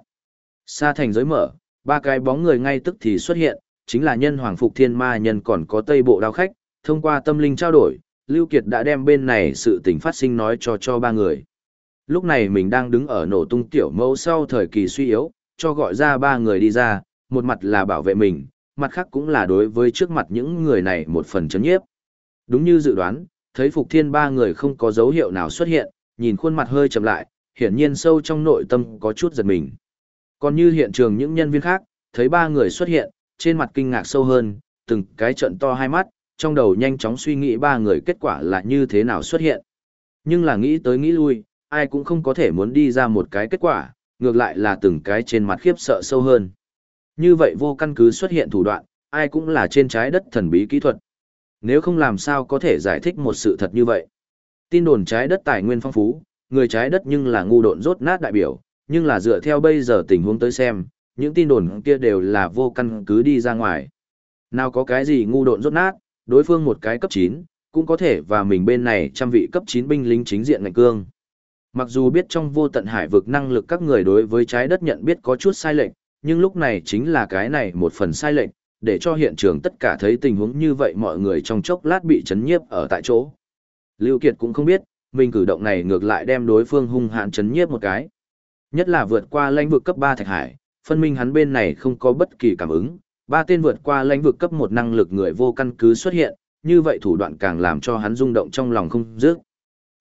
xa thành giới mở, ba cái bóng người ngay tức thì xuất hiện, chính là nhân hoàng phục thiên ma nhân còn có tây bộ đao khách, thông qua tâm linh trao đổi, Lưu Kiệt đã đem bên này sự tình phát sinh nói cho cho ba người. Lúc này mình đang đứng ở nổ tung tiểu mẫu sau thời kỳ suy yếu, cho gọi ra ba người đi ra, một mặt là bảo vệ mình, mặt khác cũng là đối với trước mặt những người này một phần chấn nhiếp. Đúng như dự đoán, thấy Phục Thiên ba người không có dấu hiệu nào xuất hiện, nhìn khuôn mặt hơi chậm lại, hiển nhiên sâu trong nội tâm có chút giật mình. Còn như hiện trường những nhân viên khác, thấy ba người xuất hiện, trên mặt kinh ngạc sâu hơn, từng cái trận to hai mắt, trong đầu nhanh chóng suy nghĩ ba người kết quả là như thế nào xuất hiện. Nhưng là nghĩ tới nghĩ lui, ai cũng không có thể muốn đi ra một cái kết quả, ngược lại là từng cái trên mặt khiếp sợ sâu hơn. Như vậy vô căn cứ xuất hiện thủ đoạn, ai cũng là trên trái đất thần bí kỹ thuật. Nếu không làm sao có thể giải thích một sự thật như vậy. Tin đồn trái đất tài nguyên phong phú, người trái đất nhưng là ngu độn rốt nát đại biểu, nhưng là dựa theo bây giờ tình huống tới xem, những tin đồn kia đều là vô căn cứ đi ra ngoài. Nào có cái gì ngu độn rốt nát, đối phương một cái cấp 9, cũng có thể và mình bên này trăm vị cấp 9 binh lính chính diện ngạnh cương. Mặc dù biết trong vô tận hải vực năng lực các người đối với trái đất nhận biết có chút sai lệch, nhưng lúc này chính là cái này một phần sai lệch, để cho hiện trường tất cả thấy tình huống như vậy mọi người trong chốc lát bị chấn nhiếp ở tại chỗ. Lưu Kiệt cũng không biết, mình cử động này ngược lại đem đối phương hung hãn chấn nhiếp một cái. Nhất là vượt qua lãnh vực cấp 3 thạch hải, phân minh hắn bên này không có bất kỳ cảm ứng, ba tên vượt qua lãnh vực cấp 1 năng lực người vô căn cứ xuất hiện, như vậy thủ đoạn càng làm cho hắn rung động trong lòng không dứt.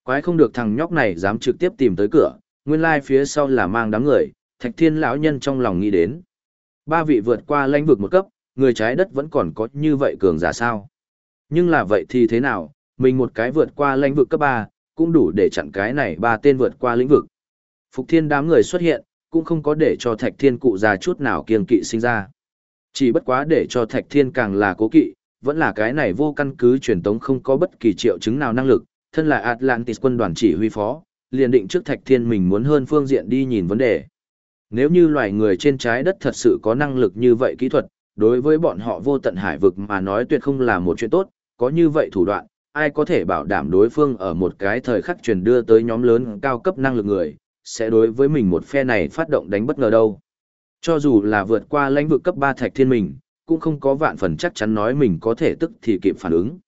Quái không được thằng nhóc này dám trực tiếp tìm tới cửa, nguyên lai like phía sau là mang đám người, Thạch Thiên lão nhân trong lòng nghĩ đến. Ba vị vượt qua lãnh vực một cấp, người trái đất vẫn còn có như vậy cường giả sao? Nhưng là vậy thì thế nào, mình một cái vượt qua lãnh vực cấp 3, cũng đủ để chặn cái này ba tên vượt qua lĩnh vực. Phục Thiên đám người xuất hiện, cũng không có để cho Thạch Thiên cụ già chút nào kiêng kỵ sinh ra. Chỉ bất quá để cho Thạch Thiên càng là cố kỵ, vẫn là cái này vô căn cứ truyền tống không có bất kỳ triệu chứng nào năng lực, thân là Atlantis quân đoàn chỉ huy phó, liền định trước Thạch Thiên mình muốn hơn phương diện đi nhìn vấn đề. Nếu như loài người trên trái đất thật sự có năng lực như vậy kỹ thuật, đối với bọn họ vô tận hải vực mà nói tuyệt không là một chuyện tốt, có như vậy thủ đoạn, ai có thể bảo đảm đối phương ở một cái thời khắc truyền đưa tới nhóm lớn cao cấp năng lực người, sẽ đối với mình một phe này phát động đánh bất ngờ đâu. Cho dù là vượt qua lãnh vực cấp 3 thạch thiên mình, cũng không có vạn phần chắc chắn nói mình có thể tức thì kịp phản ứng.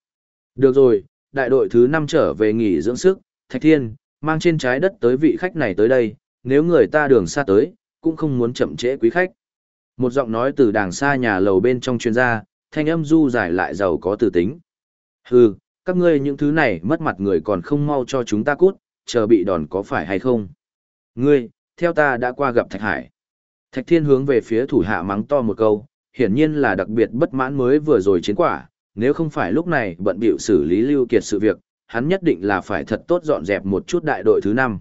Được rồi, đại đội thứ 5 trở về nghỉ dưỡng sức, thạch thiên, mang trên trái đất tới vị khách này tới đây, nếu người ta đường xa tới, cũng không muốn chậm trễ quý khách. Một giọng nói từ đàng xa nhà lầu bên trong chuyên gia, thanh âm du giải lại giàu có từ tính. Hừ, các ngươi những thứ này mất mặt người còn không mau cho chúng ta cút, chờ bị đòn có phải hay không? Ngươi, theo ta đã qua gặp Thạch Hải. Thạch Thiên hướng về phía thủ hạ mắng to một câu, hiển nhiên là đặc biệt bất mãn mới vừa rồi chiến quả, nếu không phải lúc này bận bịu xử lý Lưu Kiệt sự việc, hắn nhất định là phải thật tốt dọn dẹp một chút đại đội thứ năm.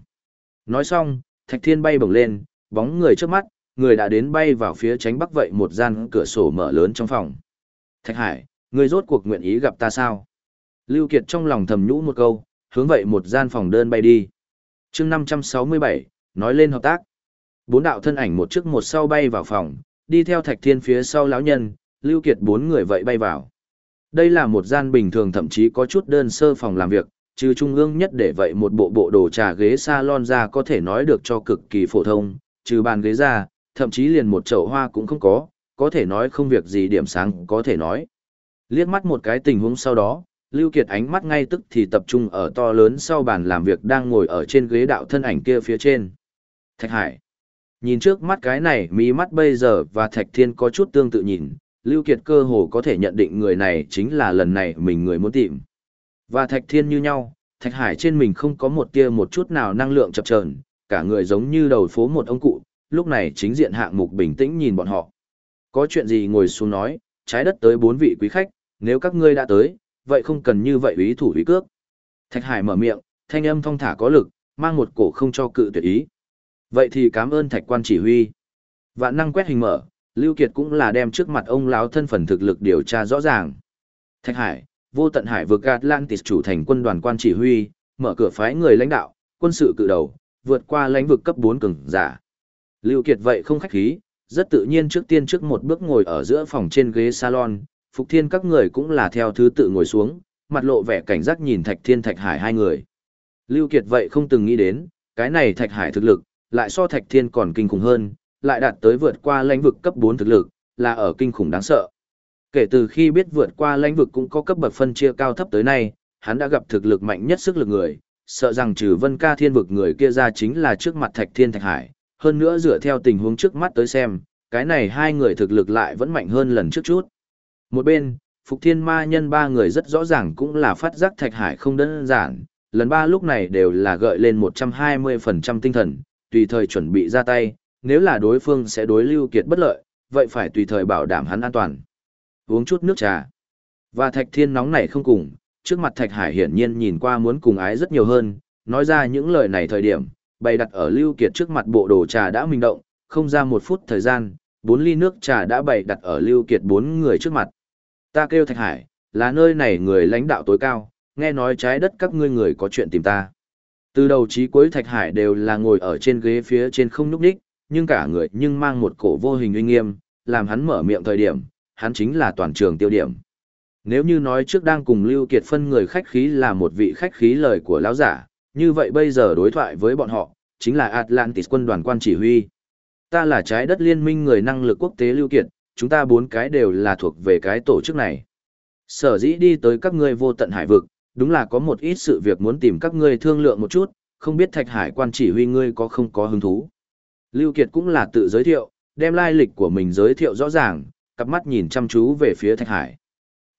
Nói xong, Thạch Thiên bay bổng lên, bóng người trước mắt, người đã đến bay vào phía tránh bắc vậy một gian cửa sổ mở lớn trong phòng. Thạch Hải, ngươi rốt cuộc nguyện ý gặp ta sao? Lưu Kiệt trong lòng thầm nhũ một câu, hướng vậy một gian phòng đơn bay đi. Chương 567, nói lên hợp tác. Bốn đạo thân ảnh một trước một sau bay vào phòng, đi theo Thạch Thiên phía sau lão nhân, Lưu Kiệt bốn người vậy bay vào. Đây là một gian bình thường thậm chí có chút đơn sơ phòng làm việc, trừ trung ương nhất để vậy một bộ bộ đồ trà ghế salon ra có thể nói được cho cực kỳ phổ thông, trừ bàn ghế ra, thậm chí liền một chậu hoa cũng không có, có thể nói không việc gì điểm sáng có thể nói. Liếc mắt một cái tình huống sau đó, Lưu Kiệt ánh mắt ngay tức thì tập trung ở to lớn sau bàn làm việc đang ngồi ở trên ghế đạo thân ảnh kia phía trên. Thạch Hải. Nhìn trước mắt cái này mí mắt bây giờ và Thạch Thiên có chút tương tự nhìn, Lưu Kiệt cơ hồ có thể nhận định người này chính là lần này mình người muốn tìm. Và Thạch Thiên như nhau, Thạch Hải trên mình không có một tia một chút nào năng lượng chập chờn, cả người giống như đầu phố một ông cụ, lúc này chính diện hạng mục bình tĩnh nhìn bọn họ. Có chuyện gì ngồi xuống nói, trái đất tới bốn vị quý khách, nếu các ngươi đã tới, vậy không cần như vậy ý thủ ý cước. Thạch Hải mở miệng, thanh âm thong thả có lực, mang một cổ không cho cự tuyệt ý. Vậy thì cảm ơn Thạch quan chỉ huy. Vạn năng quét hình mở, Lưu Kiệt cũng là đem trước mặt ông lão thân phần thực lực điều tra rõ ràng. Thạch Hải, vô tận hải vực Atlantis chủ thành quân đoàn quan chỉ huy, mở cửa phái người lãnh đạo, quân sự cự đầu, vượt qua lãnh vực cấp 4 cường giả. Lưu Kiệt vậy không khách khí, rất tự nhiên trước tiên trước một bước ngồi ở giữa phòng trên ghế salon, Phục Thiên các người cũng là theo thứ tự ngồi xuống, mặt lộ vẻ cảnh giác nhìn Thạch Thiên Thạch Hải hai người. Lưu Kiệt vậy không từng nghĩ đến, cái này Thạch Hải thực lực, lại so Thạch Thiên còn kinh khủng hơn, lại đạt tới vượt qua lãnh vực cấp 4 thực lực, là ở kinh khủng đáng sợ. Kể từ khi biết vượt qua lãnh vực cũng có cấp bậc phân chia cao thấp tới nay, hắn đã gặp thực lực mạnh nhất sức lực người, sợ rằng trừ Vân Ca Thiên vực người kia ra chính là trước mặt Thạch Thiên Thạch Hải, hơn nữa dựa theo tình huống trước mắt tới xem, cái này hai người thực lực lại vẫn mạnh hơn lần trước chút. Một bên, Phục Thiên Ma Nhân ba người rất rõ ràng cũng là phát giác Thạch Hải không đơn giản, lần ba lúc này đều là gợi lên 120% tinh thần, tùy thời chuẩn bị ra tay, nếu là đối phương sẽ đối Lưu Kiệt bất lợi, vậy phải tùy thời bảo đảm hắn an toàn. Uống chút nước trà. Và Thạch Thiên nóng này không cùng, trước mặt Thạch Hải hiển nhiên nhìn qua muốn cùng ái rất nhiều hơn, nói ra những lời này thời điểm, bày đặt ở Lưu Kiệt trước mặt bộ đồ trà đã minh động, không ra một phút thời gian, bốn ly nước trà đã bày đặt ở Lưu Kiệt bốn người trước mặt. Ta kêu Thạch Hải, là nơi này người lãnh đạo tối cao, nghe nói trái đất các ngươi người có chuyện tìm ta. Từ đầu chí cuối Thạch Hải đều là ngồi ở trên ghế phía trên không nhúc nhích, nhưng cả người nhưng mang một cổ vô hình uy nghiêm, làm hắn mở miệng thời điểm, hắn chính là toàn trường tiêu điểm. Nếu như nói trước đang cùng Lưu Kiệt phân người khách khí là một vị khách khí lời của lão giả, như vậy bây giờ đối thoại với bọn họ, chính là Atlantis quân đoàn quan chỉ huy. Ta là trái đất liên minh người năng lực quốc tế Lưu Kiệt, chúng ta bốn cái đều là thuộc về cái tổ chức này. Sở dĩ đi tới các ngươi vô tận hải vực, đúng là có một ít sự việc muốn tìm các ngươi thương lượng một chút, không biết thạch hải quan chỉ huy ngươi có không có hứng thú. Lưu Kiệt cũng là tự giới thiệu, đem lai lịch của mình giới thiệu rõ ràng, cặp mắt nhìn chăm chú về phía thạch hải.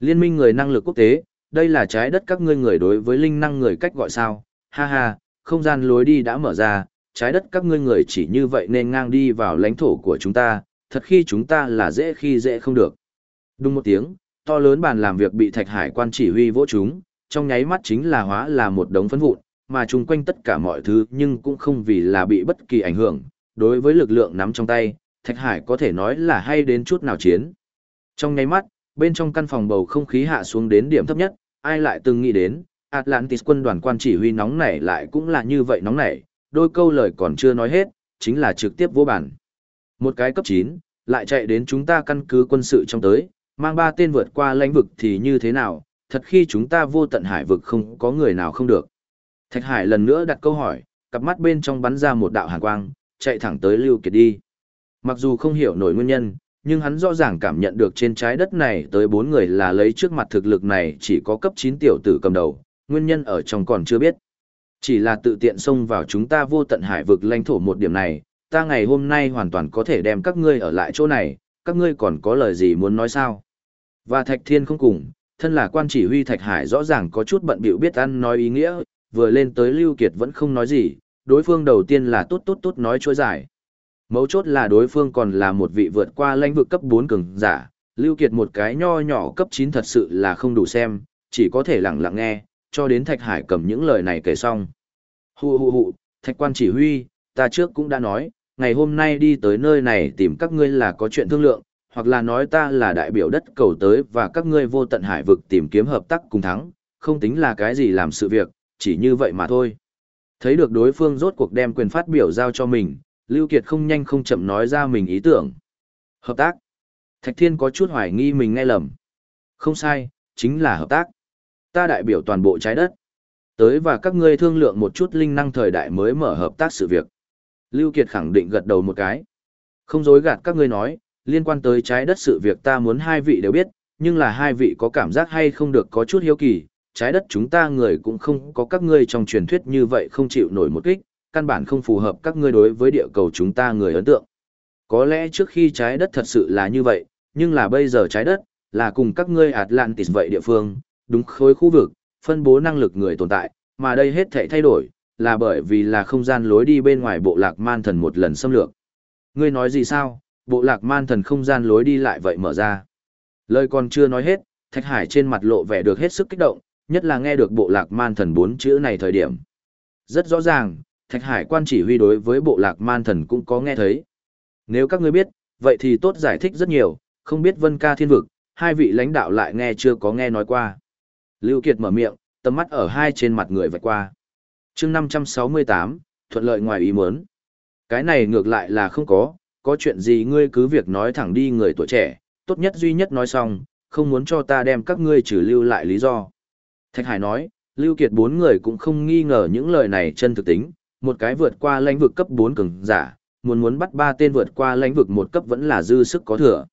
Liên minh người năng lực quốc tế, đây là trái đất các ngươi người đối với linh năng người cách gọi sao, ha ha, không gian lối đi đã mở ra, trái đất các ngươi người chỉ như vậy nên ngang đi vào lãnh thổ của chúng ta, thật khi chúng ta là dễ khi dễ không được. Đúng một tiếng, to lớn bàn làm việc bị thạch hải quan chỉ huy vỗ chúng, trong nháy mắt chính là hóa là một đống phấn vụn, mà chung quanh tất cả mọi thứ nhưng cũng không vì là bị bất kỳ ảnh hưởng, đối với lực lượng nắm trong tay, thạch hải có thể nói là hay đến chút nào chiến. Trong nháy mắt, bên trong căn phòng bầu không khí hạ xuống đến điểm thấp nhất, ai lại từng nghĩ đến, Atlantis quân đoàn quan chỉ huy nóng nảy lại cũng là như vậy nóng nảy, đôi câu lời còn chưa nói hết, chính là trực tiếp vô bản. Một cái cấp 9, lại chạy đến chúng ta căn cứ quân sự trong tới, mang ba tên vượt qua lãnh vực thì như thế nào, thật khi chúng ta vô tận hải vực không có người nào không được. Thạch Hải lần nữa đặt câu hỏi, cặp mắt bên trong bắn ra một đạo hàn quang, chạy thẳng tới Lưu Kiệt đi. Mặc dù không hiểu nổi nguyên nhân, nhưng hắn rõ ràng cảm nhận được trên trái đất này tới bốn người là lấy trước mặt thực lực này chỉ có cấp 9 tiểu tử cầm đầu, nguyên nhân ở trong còn chưa biết. Chỉ là tự tiện xông vào chúng ta vô tận hải vực lãnh thổ một điểm này, ta ngày hôm nay hoàn toàn có thể đem các ngươi ở lại chỗ này, các ngươi còn có lời gì muốn nói sao? Và Thạch Thiên không cùng, thân là quan chỉ huy Thạch Hải rõ ràng có chút bận bịu biết ăn nói ý nghĩa, vừa lên tới Lưu Kiệt vẫn không nói gì, đối phương đầu tiên là tốt tốt tốt nói chối giải. Mấu chốt là đối phương còn là một vị vượt qua lãnh vực cấp 4 cường giả, Lưu Kiệt một cái nho nhỏ cấp 9 thật sự là không đủ xem, chỉ có thể lặng lặng nghe, cho đến Thạch Hải cầm những lời này kể xong. Hù hù hù, Thạch quan chỉ huy, ta trước cũng đã nói, ngày hôm nay đi tới nơi này tìm các ngươi là có chuyện thương lượng, hoặc là nói ta là đại biểu đất cầu tới và các ngươi vô tận hải vực tìm kiếm hợp tác cùng thắng, không tính là cái gì làm sự việc, chỉ như vậy mà thôi. Thấy được đối phương rốt cuộc đem quyền phát biểu giao cho mình, Lưu Kiệt không nhanh không chậm nói ra mình ý tưởng. Hợp tác. Thạch Thiên có chút hoài nghi mình nghe lầm. Không sai, chính là hợp tác. Ta đại biểu toàn bộ trái đất. Tới và các ngươi thương lượng một chút linh năng thời đại mới mở hợp tác sự việc. Lưu Kiệt khẳng định gật đầu một cái. Không dối gạt các ngươi nói, liên quan tới trái đất sự việc ta muốn hai vị đều biết, nhưng là hai vị có cảm giác hay không được có chút hiếu kỳ, trái đất chúng ta người cũng không có các ngươi trong truyền thuyết như vậy không chịu nổi một kích, căn bản không phù hợp các ngươi đối với địa cầu chúng ta người ấn tượng. Có lẽ trước khi trái đất thật sự là như vậy, nhưng là bây giờ trái đất, là cùng các ngươi Atlantis vậy địa phương, đúng khối khu vực, phân bố năng lực người tồn tại, mà đây hết thể thay đổi, là bởi vì là không gian lối đi bên ngoài bộ lạc man thần một lần xâm lược. Ngươi nói gì sao, bộ lạc man thần không gian lối đi lại vậy mở ra. Lời còn chưa nói hết, Thạch Hải trên mặt lộ vẻ được hết sức kích động, nhất là nghe được bộ lạc man thần bốn chữ này thời điểm. Rất rõ ràng, Thạch Hải quan chỉ huy đối với bộ lạc man thần cũng có nghe thấy. Nếu các ngươi biết, vậy thì tốt giải thích rất nhiều, không biết vân ca thiên vực, hai vị lãnh đạo lại nghe chưa có nghe nói qua. Lưu Kiệt mở miệng, tầm mắt ở hai trên mặt người vạch qua. chương 568, thuận lợi ngoài ý muốn. Cái này ngược lại là không có, có chuyện gì ngươi cứ việc nói thẳng đi người tuổi trẻ, tốt nhất duy nhất nói xong, không muốn cho ta đem các ngươi trừ lưu lại lý do. Thạch Hải nói, Lưu Kiệt bốn người cũng không nghi ngờ những lời này chân thực tính, một cái vượt qua lãnh vực cấp 4 cường giả, muốn muốn bắt ba tên vượt qua lãnh vực một cấp vẫn là dư sức có thừa.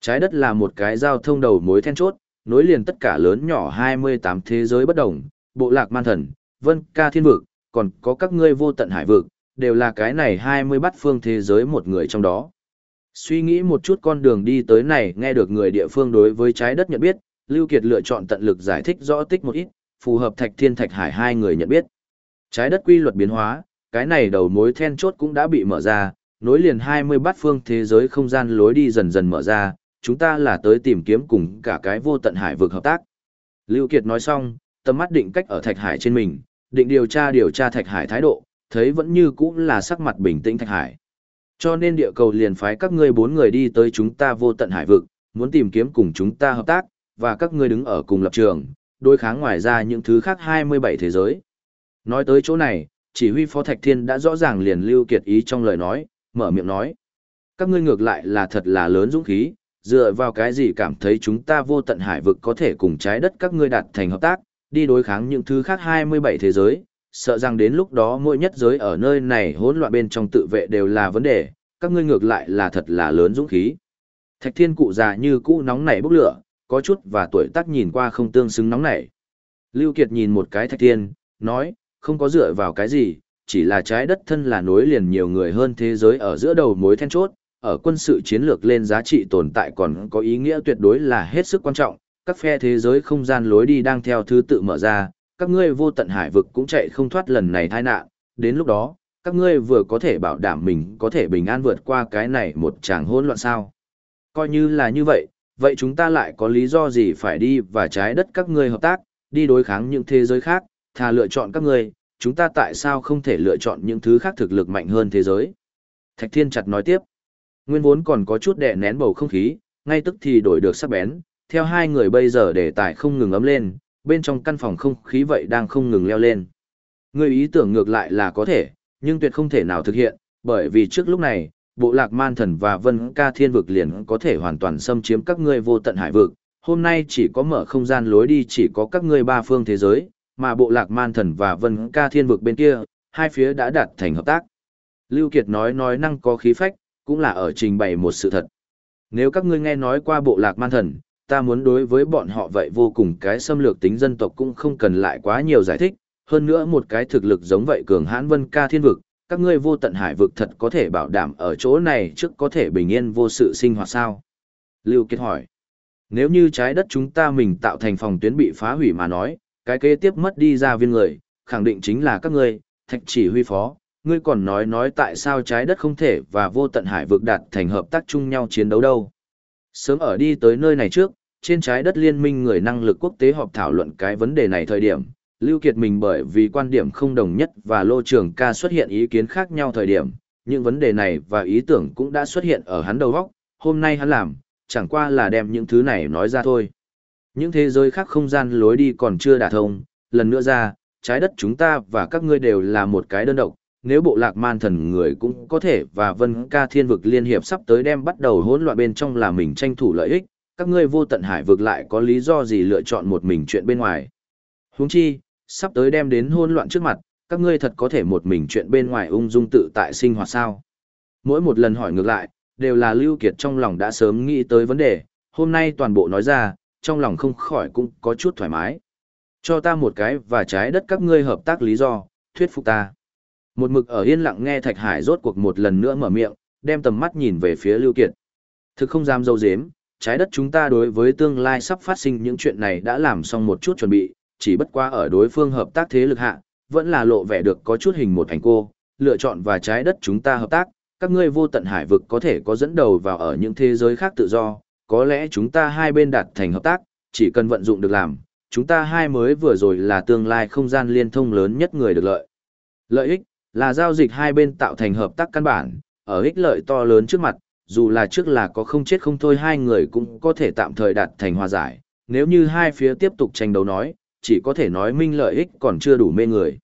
Trái đất là một cái giao thông đầu mối then chốt, nối liền tất cả lớn nhỏ 28 thế giới bất đồng, bộ lạc man thần, vân ca thiên vực, còn có các ngươi vô tận hải vực, đều là cái này 20 bắt phương thế giới một người trong đó. Suy nghĩ một chút con đường đi tới này nghe được người địa phương đối với trái đất nhận biết, Lưu Kiệt lựa chọn tận lực giải thích rõ tích một ít, phù hợp Thạch Thiên Thạch Hải hai người nhận biết. Trái đất quy luật biến hóa, cái này đầu mối then chốt cũng đã bị mở ra, nối liền 20 bát phương thế giới không gian lối đi dần dần mở ra, chúng ta là tới tìm kiếm cùng cả cái vô tận hải vực hợp tác. Lưu Kiệt nói xong, tầm mắt định cách ở Thạch Hải trên mình, định điều tra điều tra Thạch Hải thái độ, thấy vẫn như cũ là sắc mặt bình tĩnh Thạch Hải. Cho nên địa cầu liền phái các ngươi bốn người đi tới chúng ta vô tận hải vực, muốn tìm kiếm cùng chúng ta hợp tác, và các ngươi đứng ở cùng lập trường, đối kháng ngoài ra những thứ khác 27 thế giới. Nói tới chỗ này, chỉ huy Phó Thạch Thiên đã rõ ràng liền lưu kiệt ý trong lời nói, mở miệng nói. Các ngươi ngược lại là thật là lớn dũng khí, dựa vào cái gì cảm thấy chúng ta vô tận hải vực có thể cùng trái đất các ngươi đạt thành hợp tác, đi đối kháng những thứ khác 27 thế giới, sợ rằng đến lúc đó mỗi nhất giới ở nơi này hỗn loạn bên trong tự vệ đều là vấn đề, các ngươi ngược lại là thật là lớn dũng khí. Thạch Thiên cụ già như cũ nóng nảy bốc lửa, có chút và tuổi tác nhìn qua không tương xứng nóng nảy. Lưu Kiệt nhìn một cái Thạch Thiên, nói, không có dựa vào cái gì, chỉ là trái đất thân là nối liền nhiều người hơn thế giới ở giữa đầu mối then chốt, ở quân sự chiến lược lên giá trị tồn tại còn có ý nghĩa tuyệt đối là hết sức quan trọng, các phe thế giới không gian lối đi đang theo thứ tự mở ra, các ngươi vô tận hải vực cũng chạy không thoát lần này tai nạn, đến lúc đó, các ngươi vừa có thể bảo đảm mình có thể bình an vượt qua cái này một tràng hỗn loạn sao. Coi như là như vậy, vậy chúng ta lại có lý do gì phải đi và trái đất các ngươi hợp tác, đi đối kháng những thế giới khác, thà lựa chọn các ngươi, chúng ta tại sao không thể lựa chọn những thứ khác thực lực mạnh hơn thế giới? Thạch Thiên chặt nói tiếp. Nguyên vốn còn có chút đè nén bầu không khí, ngay tức thì đổi được sắc bén, theo hai người bây giờ để tài không ngừng ấm lên, bên trong căn phòng không khí vậy đang không ngừng leo lên. Người ý tưởng ngược lại là có thể, nhưng tuyệt không thể nào thực hiện, bởi vì trước lúc này, bộ lạc man thần và vân ca thiên vực liền có thể hoàn toàn xâm chiếm các ngươi vô tận hải vực. Hôm nay chỉ có mở không gian lối đi chỉ có các ngươi ba phương thế giới, mà bộ lạc man thần và vân ca thiên vực bên kia, hai phía đã đạt thành hợp tác. Lưu Kiệt nói nói năng có khí phách, cũng là ở trình bày một sự thật. Nếu các ngươi nghe nói qua bộ lạc man thần, ta muốn đối với bọn họ vậy vô cùng cái xâm lược tính dân tộc cũng không cần lại quá nhiều giải thích, hơn nữa một cái thực lực giống vậy cường hãn vân ca thiên vực, các ngươi vô tận hải vực thật có thể bảo đảm ở chỗ này trước có thể bình yên vô sự sinh hoạt sao? Lưu Kiệt hỏi, nếu như trái đất chúng ta mình tạo thành phòng tuyến bị phá hủy mà nói, cái kế tiếp mất đi ra viên người, khẳng định chính là các ngươi, thạch chỉ huy phó, ngươi còn nói nói tại sao trái đất không thể và vô tận hải vực đạt thành hợp tác chung nhau chiến đấu đâu. Sớm ở đi tới nơi này trước, trên trái đất liên minh người năng lực quốc tế họp thảo luận cái vấn đề này thời điểm, Lưu Kiệt mình bởi vì quan điểm không đồng nhất và Lô Trường ca xuất hiện ý kiến khác nhau thời điểm, những vấn đề này và ý tưởng cũng đã xuất hiện ở hắn đầu óc, hôm nay hắn làm, chẳng qua là đem những thứ này nói ra thôi. Những thế giới khác không gian lối đi còn chưa đả thông, lần nữa ra, trái đất chúng ta và các ngươi đều là một cái đơn độc, nếu bộ lạc man thần người cũng có thể và vân ca thiên vực liên hiệp sắp tới đem bắt đầu hỗn loạn bên trong là mình tranh thủ lợi ích, các ngươi vô tận hải vực lại có lý do gì lựa chọn một mình chuyện bên ngoài. Huống chi, sắp tới đem đến hỗn loạn trước mặt, các ngươi thật có thể một mình chuyện bên ngoài ung dung tự tại sinh hoạt sao. Mỗi một lần hỏi ngược lại, đều là Lưu Kiệt trong lòng đã sớm nghĩ tới vấn đề, hôm nay toàn bộ nói ra, trong lòng không khỏi cũng có chút thoải mái. Cho ta một cái và trái đất các ngươi hợp tác lý do, thuyết phục ta. Một mực ở yên lặng nghe Thạch Hải rốt cuộc một lần nữa mở miệng, đem tầm mắt nhìn về phía Lưu Kiệt. Thực không dám dâu dếm, trái đất chúng ta đối với tương lai sắp phát sinh những chuyện này đã làm xong một chút chuẩn bị, chỉ bất qua ở đối phương hợp tác thế lực hạ, vẫn là lộ vẻ được có chút hình một thành cô, lựa chọn và trái đất chúng ta hợp tác, các ngươi vô tận hải vực có thể có dẫn đầu vào ở những thế giới khác tự do, có lẽ chúng ta hai bên đạt thành hợp tác, chỉ cần vận dụng được làm, chúng ta hai mới vừa rồi là tương lai không gian liên thông lớn nhất người được lợi. Lợi ích là giao dịch hai bên tạo thành hợp tác căn bản, ở ích lợi to lớn trước mặt, dù là trước là có không chết không thôi hai người cũng có thể tạm thời đạt thành hòa giải, nếu như hai phía tiếp tục tranh đấu nói, chỉ có thể nói minh lợi ích còn chưa đủ mê người.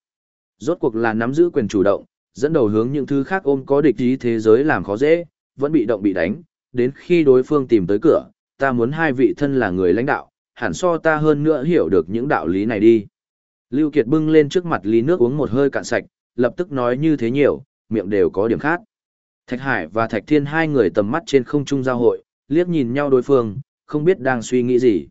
Rốt cuộc là nắm giữ quyền chủ động, dẫn đầu hướng những thứ khác ôm có địch ý thế giới làm khó dễ, vẫn bị động bị đánh, đến khi đối phương tìm tới cửa, ta muốn hai vị thân là người lãnh đạo, hẳn so ta hơn nữa hiểu được những đạo lý này đi. Lưu Kiệt bưng lên trước mặt ly nước uống một hơi cạn sạch, lập tức nói như thế nhiều, miệng đều có điểm khác. Thạch Hải và Thạch Thiên hai người tầm mắt trên không trung giao hội, liếc nhìn nhau đối phương, không biết đang suy nghĩ gì.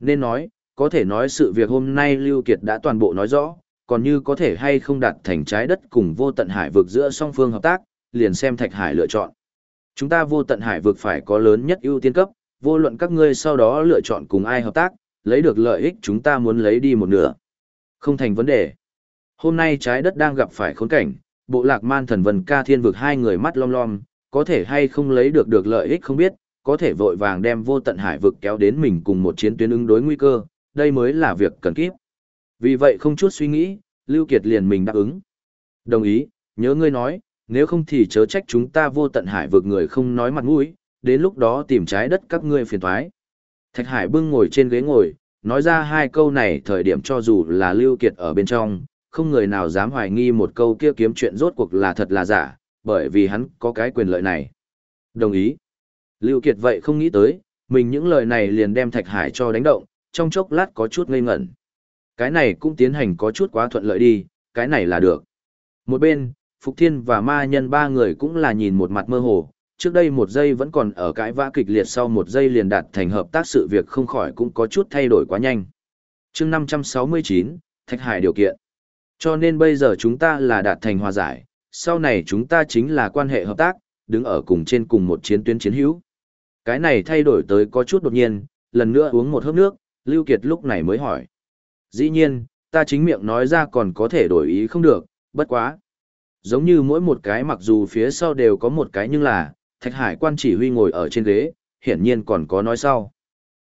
Nên nói, có thể nói sự việc hôm nay Lưu Kiệt đã toàn bộ nói rõ, còn như có thể hay không đạt thành trái đất cùng vô tận hải vực giữa song phương hợp tác, liền xem Thạch Hải lựa chọn. Chúng ta vô tận hải vực phải có lớn nhất ưu tiên cấp, vô luận các ngươi sau đó lựa chọn cùng ai hợp tác, lấy được lợi ích chúng ta muốn lấy đi một nửa. Không thành vấn đề. Hôm nay trái đất đang gặp phải khốn cảnh, bộ lạc man thần vân ca thiên vực hai người mắt lom lom, có thể hay không lấy được được lợi ích không biết, có thể vội vàng đem vô tận hải vực kéo đến mình cùng một chiến tuyến ứng đối nguy cơ, đây mới là việc cần kíp. Vì vậy không chút suy nghĩ, Lưu Kiệt liền mình đáp ứng. Đồng ý, nhớ ngươi nói, nếu không thì chớ trách chúng ta vô tận hải vượt người không nói mặt mũi, đến lúc đó tìm trái đất các ngươi phiền toái. Thạch Hải bưng ngồi trên ghế ngồi, nói ra hai câu này thời điểm cho dù là Lưu Kiệt ở bên trong, không người nào dám hoài nghi một câu kia kiếm chuyện rốt cuộc là thật là giả, bởi vì hắn có cái quyền lợi này. Đồng ý. Lưu Kiệt vậy không nghĩ tới, mình những lời này liền đem Thạch Hải cho đánh động, trong chốc lát có chút ngây ngẩn. Cái này cũng tiến hành có chút quá thuận lợi đi, cái này là được. Một bên, Phục Thiên và Ma Nhân ba người cũng là nhìn một mặt mơ hồ, trước đây một giây vẫn còn ở cãi vã kịch liệt sau một giây liền đạt thành hợp tác sự việc không khỏi cũng có chút thay đổi quá nhanh. chương 569, Thạch Hải điều kiện. Cho nên bây giờ chúng ta là đạt thành hòa giải, sau này chúng ta chính là quan hệ hợp tác, đứng ở cùng trên cùng một chiến tuyến chiến hữu. Cái này thay đổi tới có chút đột nhiên, lần nữa uống một hớp nước, Lưu Kiệt lúc này mới hỏi. Dĩ nhiên, ta chính miệng nói ra còn có thể đổi ý không được, bất quá. Giống như mỗi một cái mặc dù phía sau đều có một cái nhưng là, Thạch Hải quan chỉ huy ngồi ở trên ghế, hiển nhiên còn có nói sau.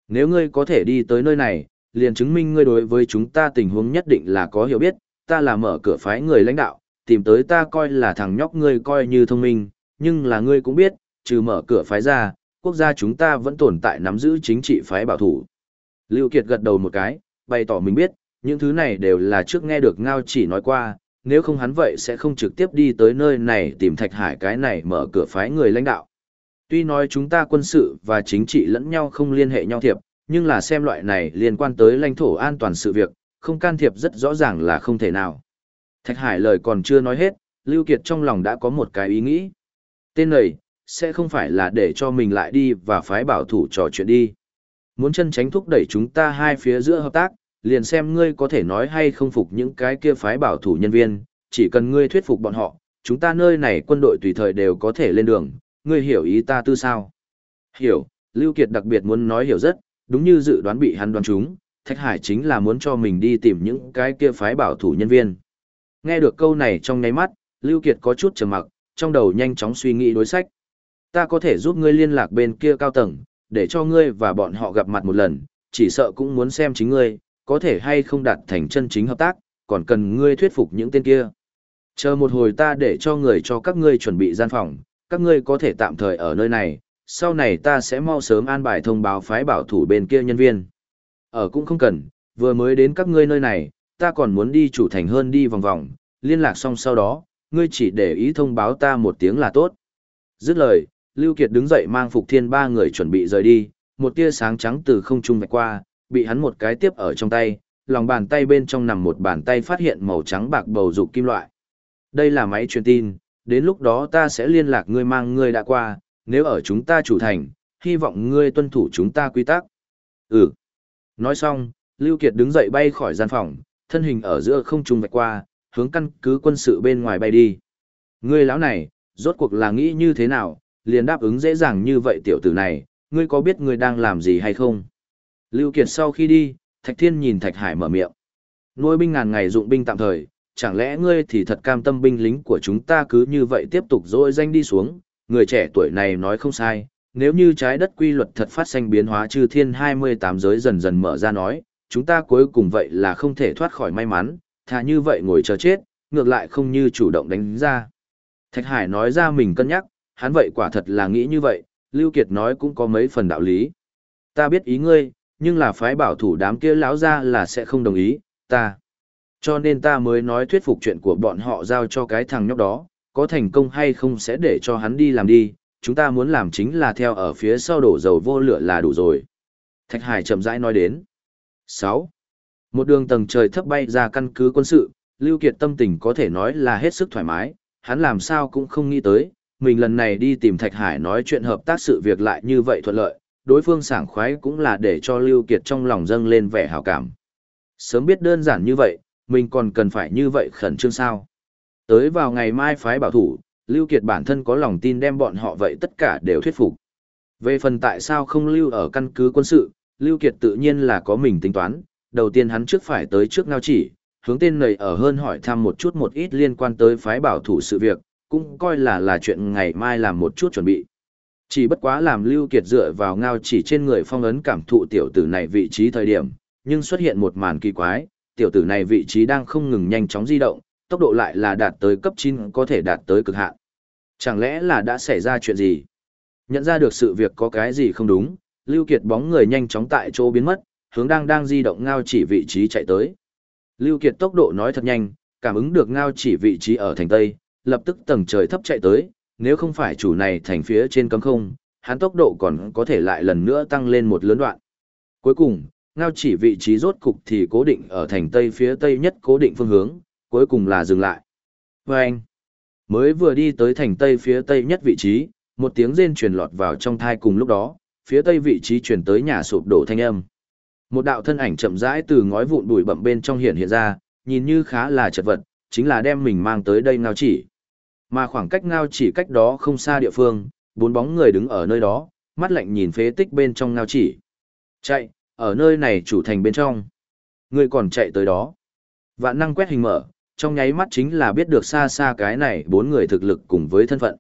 Nếu ngươi có thể đi tới nơi này, liền chứng minh ngươi đối với chúng ta tình huống nhất định là có hiểu biết, ta là mở cửa phái người lãnh đạo, tìm tới ta coi là thằng nhóc ngươi coi như thông minh, nhưng là ngươi cũng biết, trừ mở cửa phái ra, quốc gia chúng ta vẫn tồn tại nắm giữ chính trị phái bảo thủ. Lưu Kiệt gật đầu một cái, bày tỏ mình biết, những thứ này đều là trước nghe được Ngao chỉ nói qua, nếu không hắn vậy sẽ không trực tiếp đi tới nơi này tìm Thạch Hải cái này mở cửa phái người lãnh đạo. Tuy nói chúng ta quân sự và chính trị lẫn nhau không liên hệ nhau thiệp, nhưng là xem loại này liên quan tới lãnh thổ an toàn sự việc, không can thiệp rất rõ ràng là không thể nào. Thạch Hải lời còn chưa nói hết, Lưu Kiệt trong lòng đã có một cái ý nghĩ. Tên này, sẽ không phải là để cho mình lại đi và phái bảo thủ trò chuyện đi. Muốn chân tránh thúc đẩy chúng ta hai phía giữa hợp tác, liền xem ngươi có thể nói hay không phục những cái kia phái bảo thủ nhân viên, chỉ cần ngươi thuyết phục bọn họ, chúng ta nơi này quân đội tùy thời đều có thể lên đường, ngươi hiểu ý ta tư sao? Hiểu, Lưu Kiệt đặc biệt muốn nói hiểu rất, đúng như dự đoán bị hắn đoán trúng, Thạch Hải chính là muốn cho mình đi tìm những cái kia phái bảo thủ nhân viên. Nghe được câu này trong ngáy mắt, Lưu Kiệt có chút trầm mặc, trong đầu nhanh chóng suy nghĩ đối sách. Ta có thể giúp ngươi liên lạc bên kia cao tầng, để cho ngươi và bọn họ gặp mặt một lần, chỉ sợ cũng muốn xem chính ngươi, có thể hay không đạt thành chân chính hợp tác, còn cần ngươi thuyết phục những tên kia. Chờ một hồi ta để cho người cho các ngươi chuẩn bị gian phòng, các ngươi có thể tạm thời ở nơi này, sau này ta sẽ mau sớm an bài thông báo phái bảo thủ bên kia nhân viên. Ở cũng không cần, vừa mới đến các ngươi nơi này, ta còn muốn đi chủ thành hơn đi vòng vòng, liên lạc xong sau đó, ngươi chỉ để ý thông báo ta một tiếng là tốt. Dứt lời, Lưu Kiệt đứng dậy mang Phục Thiên ba người chuẩn bị rời đi, một tia sáng trắng từ không trung vạch qua, bị hắn một cái tiếp ở trong tay, lòng bàn tay bên trong nằm một bàn tay phát hiện màu trắng bạc bầu dục kim loại. Đây là máy truyền tin, đến lúc đó ta sẽ liên lạc ngươi mang ngươi đã qua, nếu ở chúng ta chủ thành, hy vọng ngươi tuân thủ chúng ta quy tắc. Ừ. Nói xong, Lưu Kiệt đứng dậy bay khỏi gian phòng, thân hình ở giữa không trung vạch qua, hướng căn cứ quân sự bên ngoài bay đi. Ngươi lão này, rốt cuộc là nghĩ như thế nào, liền đáp ứng dễ dàng như vậy tiểu tử này, ngươi có biết ngươi đang làm gì hay không? Lưu Kiệt sau khi đi, Thạch Thiên nhìn Thạch Hải mở miệng. Nuôi binh ngàn ngày dụng binh tạm thời, chẳng lẽ ngươi thì thật cam tâm binh lính của chúng ta cứ như vậy tiếp tục dỗi danh đi xuống, người trẻ tuổi này nói không sai, nếu như trái đất quy luật thật phát sinh biến hóa chư thiên 28 giới dần dần mở ra nói, chúng ta cuối cùng vậy là không thể thoát khỏi may mắn, thà như vậy ngồi chờ chết, ngược lại không như chủ động đánh ra. Thạch Hải nói ra mình cân nhắc, hắn vậy quả thật là nghĩ như vậy, Lưu Kiệt nói cũng có mấy phần đạo lý. Ta biết ý ngươi, nhưng là phái bảo thủ đám kia lão ra là sẽ không đồng ý, ta. Cho nên ta mới nói thuyết phục chuyện của bọn họ giao cho cái thằng nhóc đó, có thành công hay không sẽ để cho hắn đi làm đi, chúng ta muốn làm chính là theo ở phía sau đổ dầu vô lửa là đủ rồi. Thạch Hải chậm rãi nói đến. 6. Một đường tầng trời thấp bay ra căn cứ quân sự, Lưu Kiệt tâm tình có thể nói là hết sức thoải mái, hắn làm sao cũng không nghĩ tới, mình lần này đi tìm Thạch Hải nói chuyện hợp tác sự việc lại như vậy thuận lợi, đối phương sảng khoái cũng là để cho Lưu Kiệt trong lòng dâng lên vẻ hảo cảm. Sớm biết đơn giản như vậy, mình còn cần phải như vậy khẩn trương sao. Tới vào ngày mai phái bảo thủ, Lưu Kiệt bản thân có lòng tin đem bọn họ vậy tất cả đều thuyết phục. Về phần tại sao không lưu ở căn cứ quân sự, Lưu Kiệt tự nhiên là có mình tính toán, đầu tiên hắn trước phải tới trước ngao chỉ, hướng tên này ở hơn hỏi thăm một chút một ít liên quan tới phái bảo thủ sự việc, cũng coi là là chuyện ngày mai làm một chút chuẩn bị. Chỉ bất quá làm Lưu Kiệt dựa vào ngao chỉ trên người phong ấn cảm thụ tiểu tử này vị trí thời điểm, nhưng xuất hiện một màn kỳ quái, tiểu tử này vị trí đang không ngừng nhanh chóng di động, tốc độ lại là đạt tới cấp 9 có thể đạt tới cực hạn. Chẳng lẽ là đã xảy ra chuyện gì? Nhận ra được sự việc có cái gì không đúng, Lưu Kiệt bóng người nhanh chóng tại chỗ biến mất, hướng đang đang di động ngao chỉ vị trí chạy tới. Lưu Kiệt tốc độ nói thật nhanh, cảm ứng được ngao chỉ vị trí ở thành Tây, lập tức tầng trời thấp chạy tới, nếu không phải chủ này thành phía trên cấm không, hắn tốc độ còn có thể lại lần nữa tăng lên một lớn đoạn. Cuối cùng, ngao chỉ vị trí rốt cục thì cố định ở thành Tây phía Tây nhất cố định phương hướng, cuối cùng là dừng lại. Và anh, mới vừa đi tới thành Tây phía Tây nhất vị trí, một tiếng rên truyền lọt vào trong thai cùng lúc đó, phía Tây vị trí truyền tới nhà sụp đổ thanh âm. Một đạo thân ảnh chậm rãi từ ngói vụn bụi bậm bên trong hiện hiện ra, nhìn như khá là chật vật, chính là đem mình mang tới đây ngao chỉ. Mà khoảng cách ngao chỉ cách đó không xa địa phương, bốn bóng người đứng ở nơi đó, mắt lạnh nhìn phế tích bên trong ngao chỉ. Chạy, ở nơi này chủ thành bên trong. Người còn chạy tới đó. Vạn năng quét hình mở, trong nháy mắt chính là biết được xa xa cái này bốn người thực lực cùng với thân phận.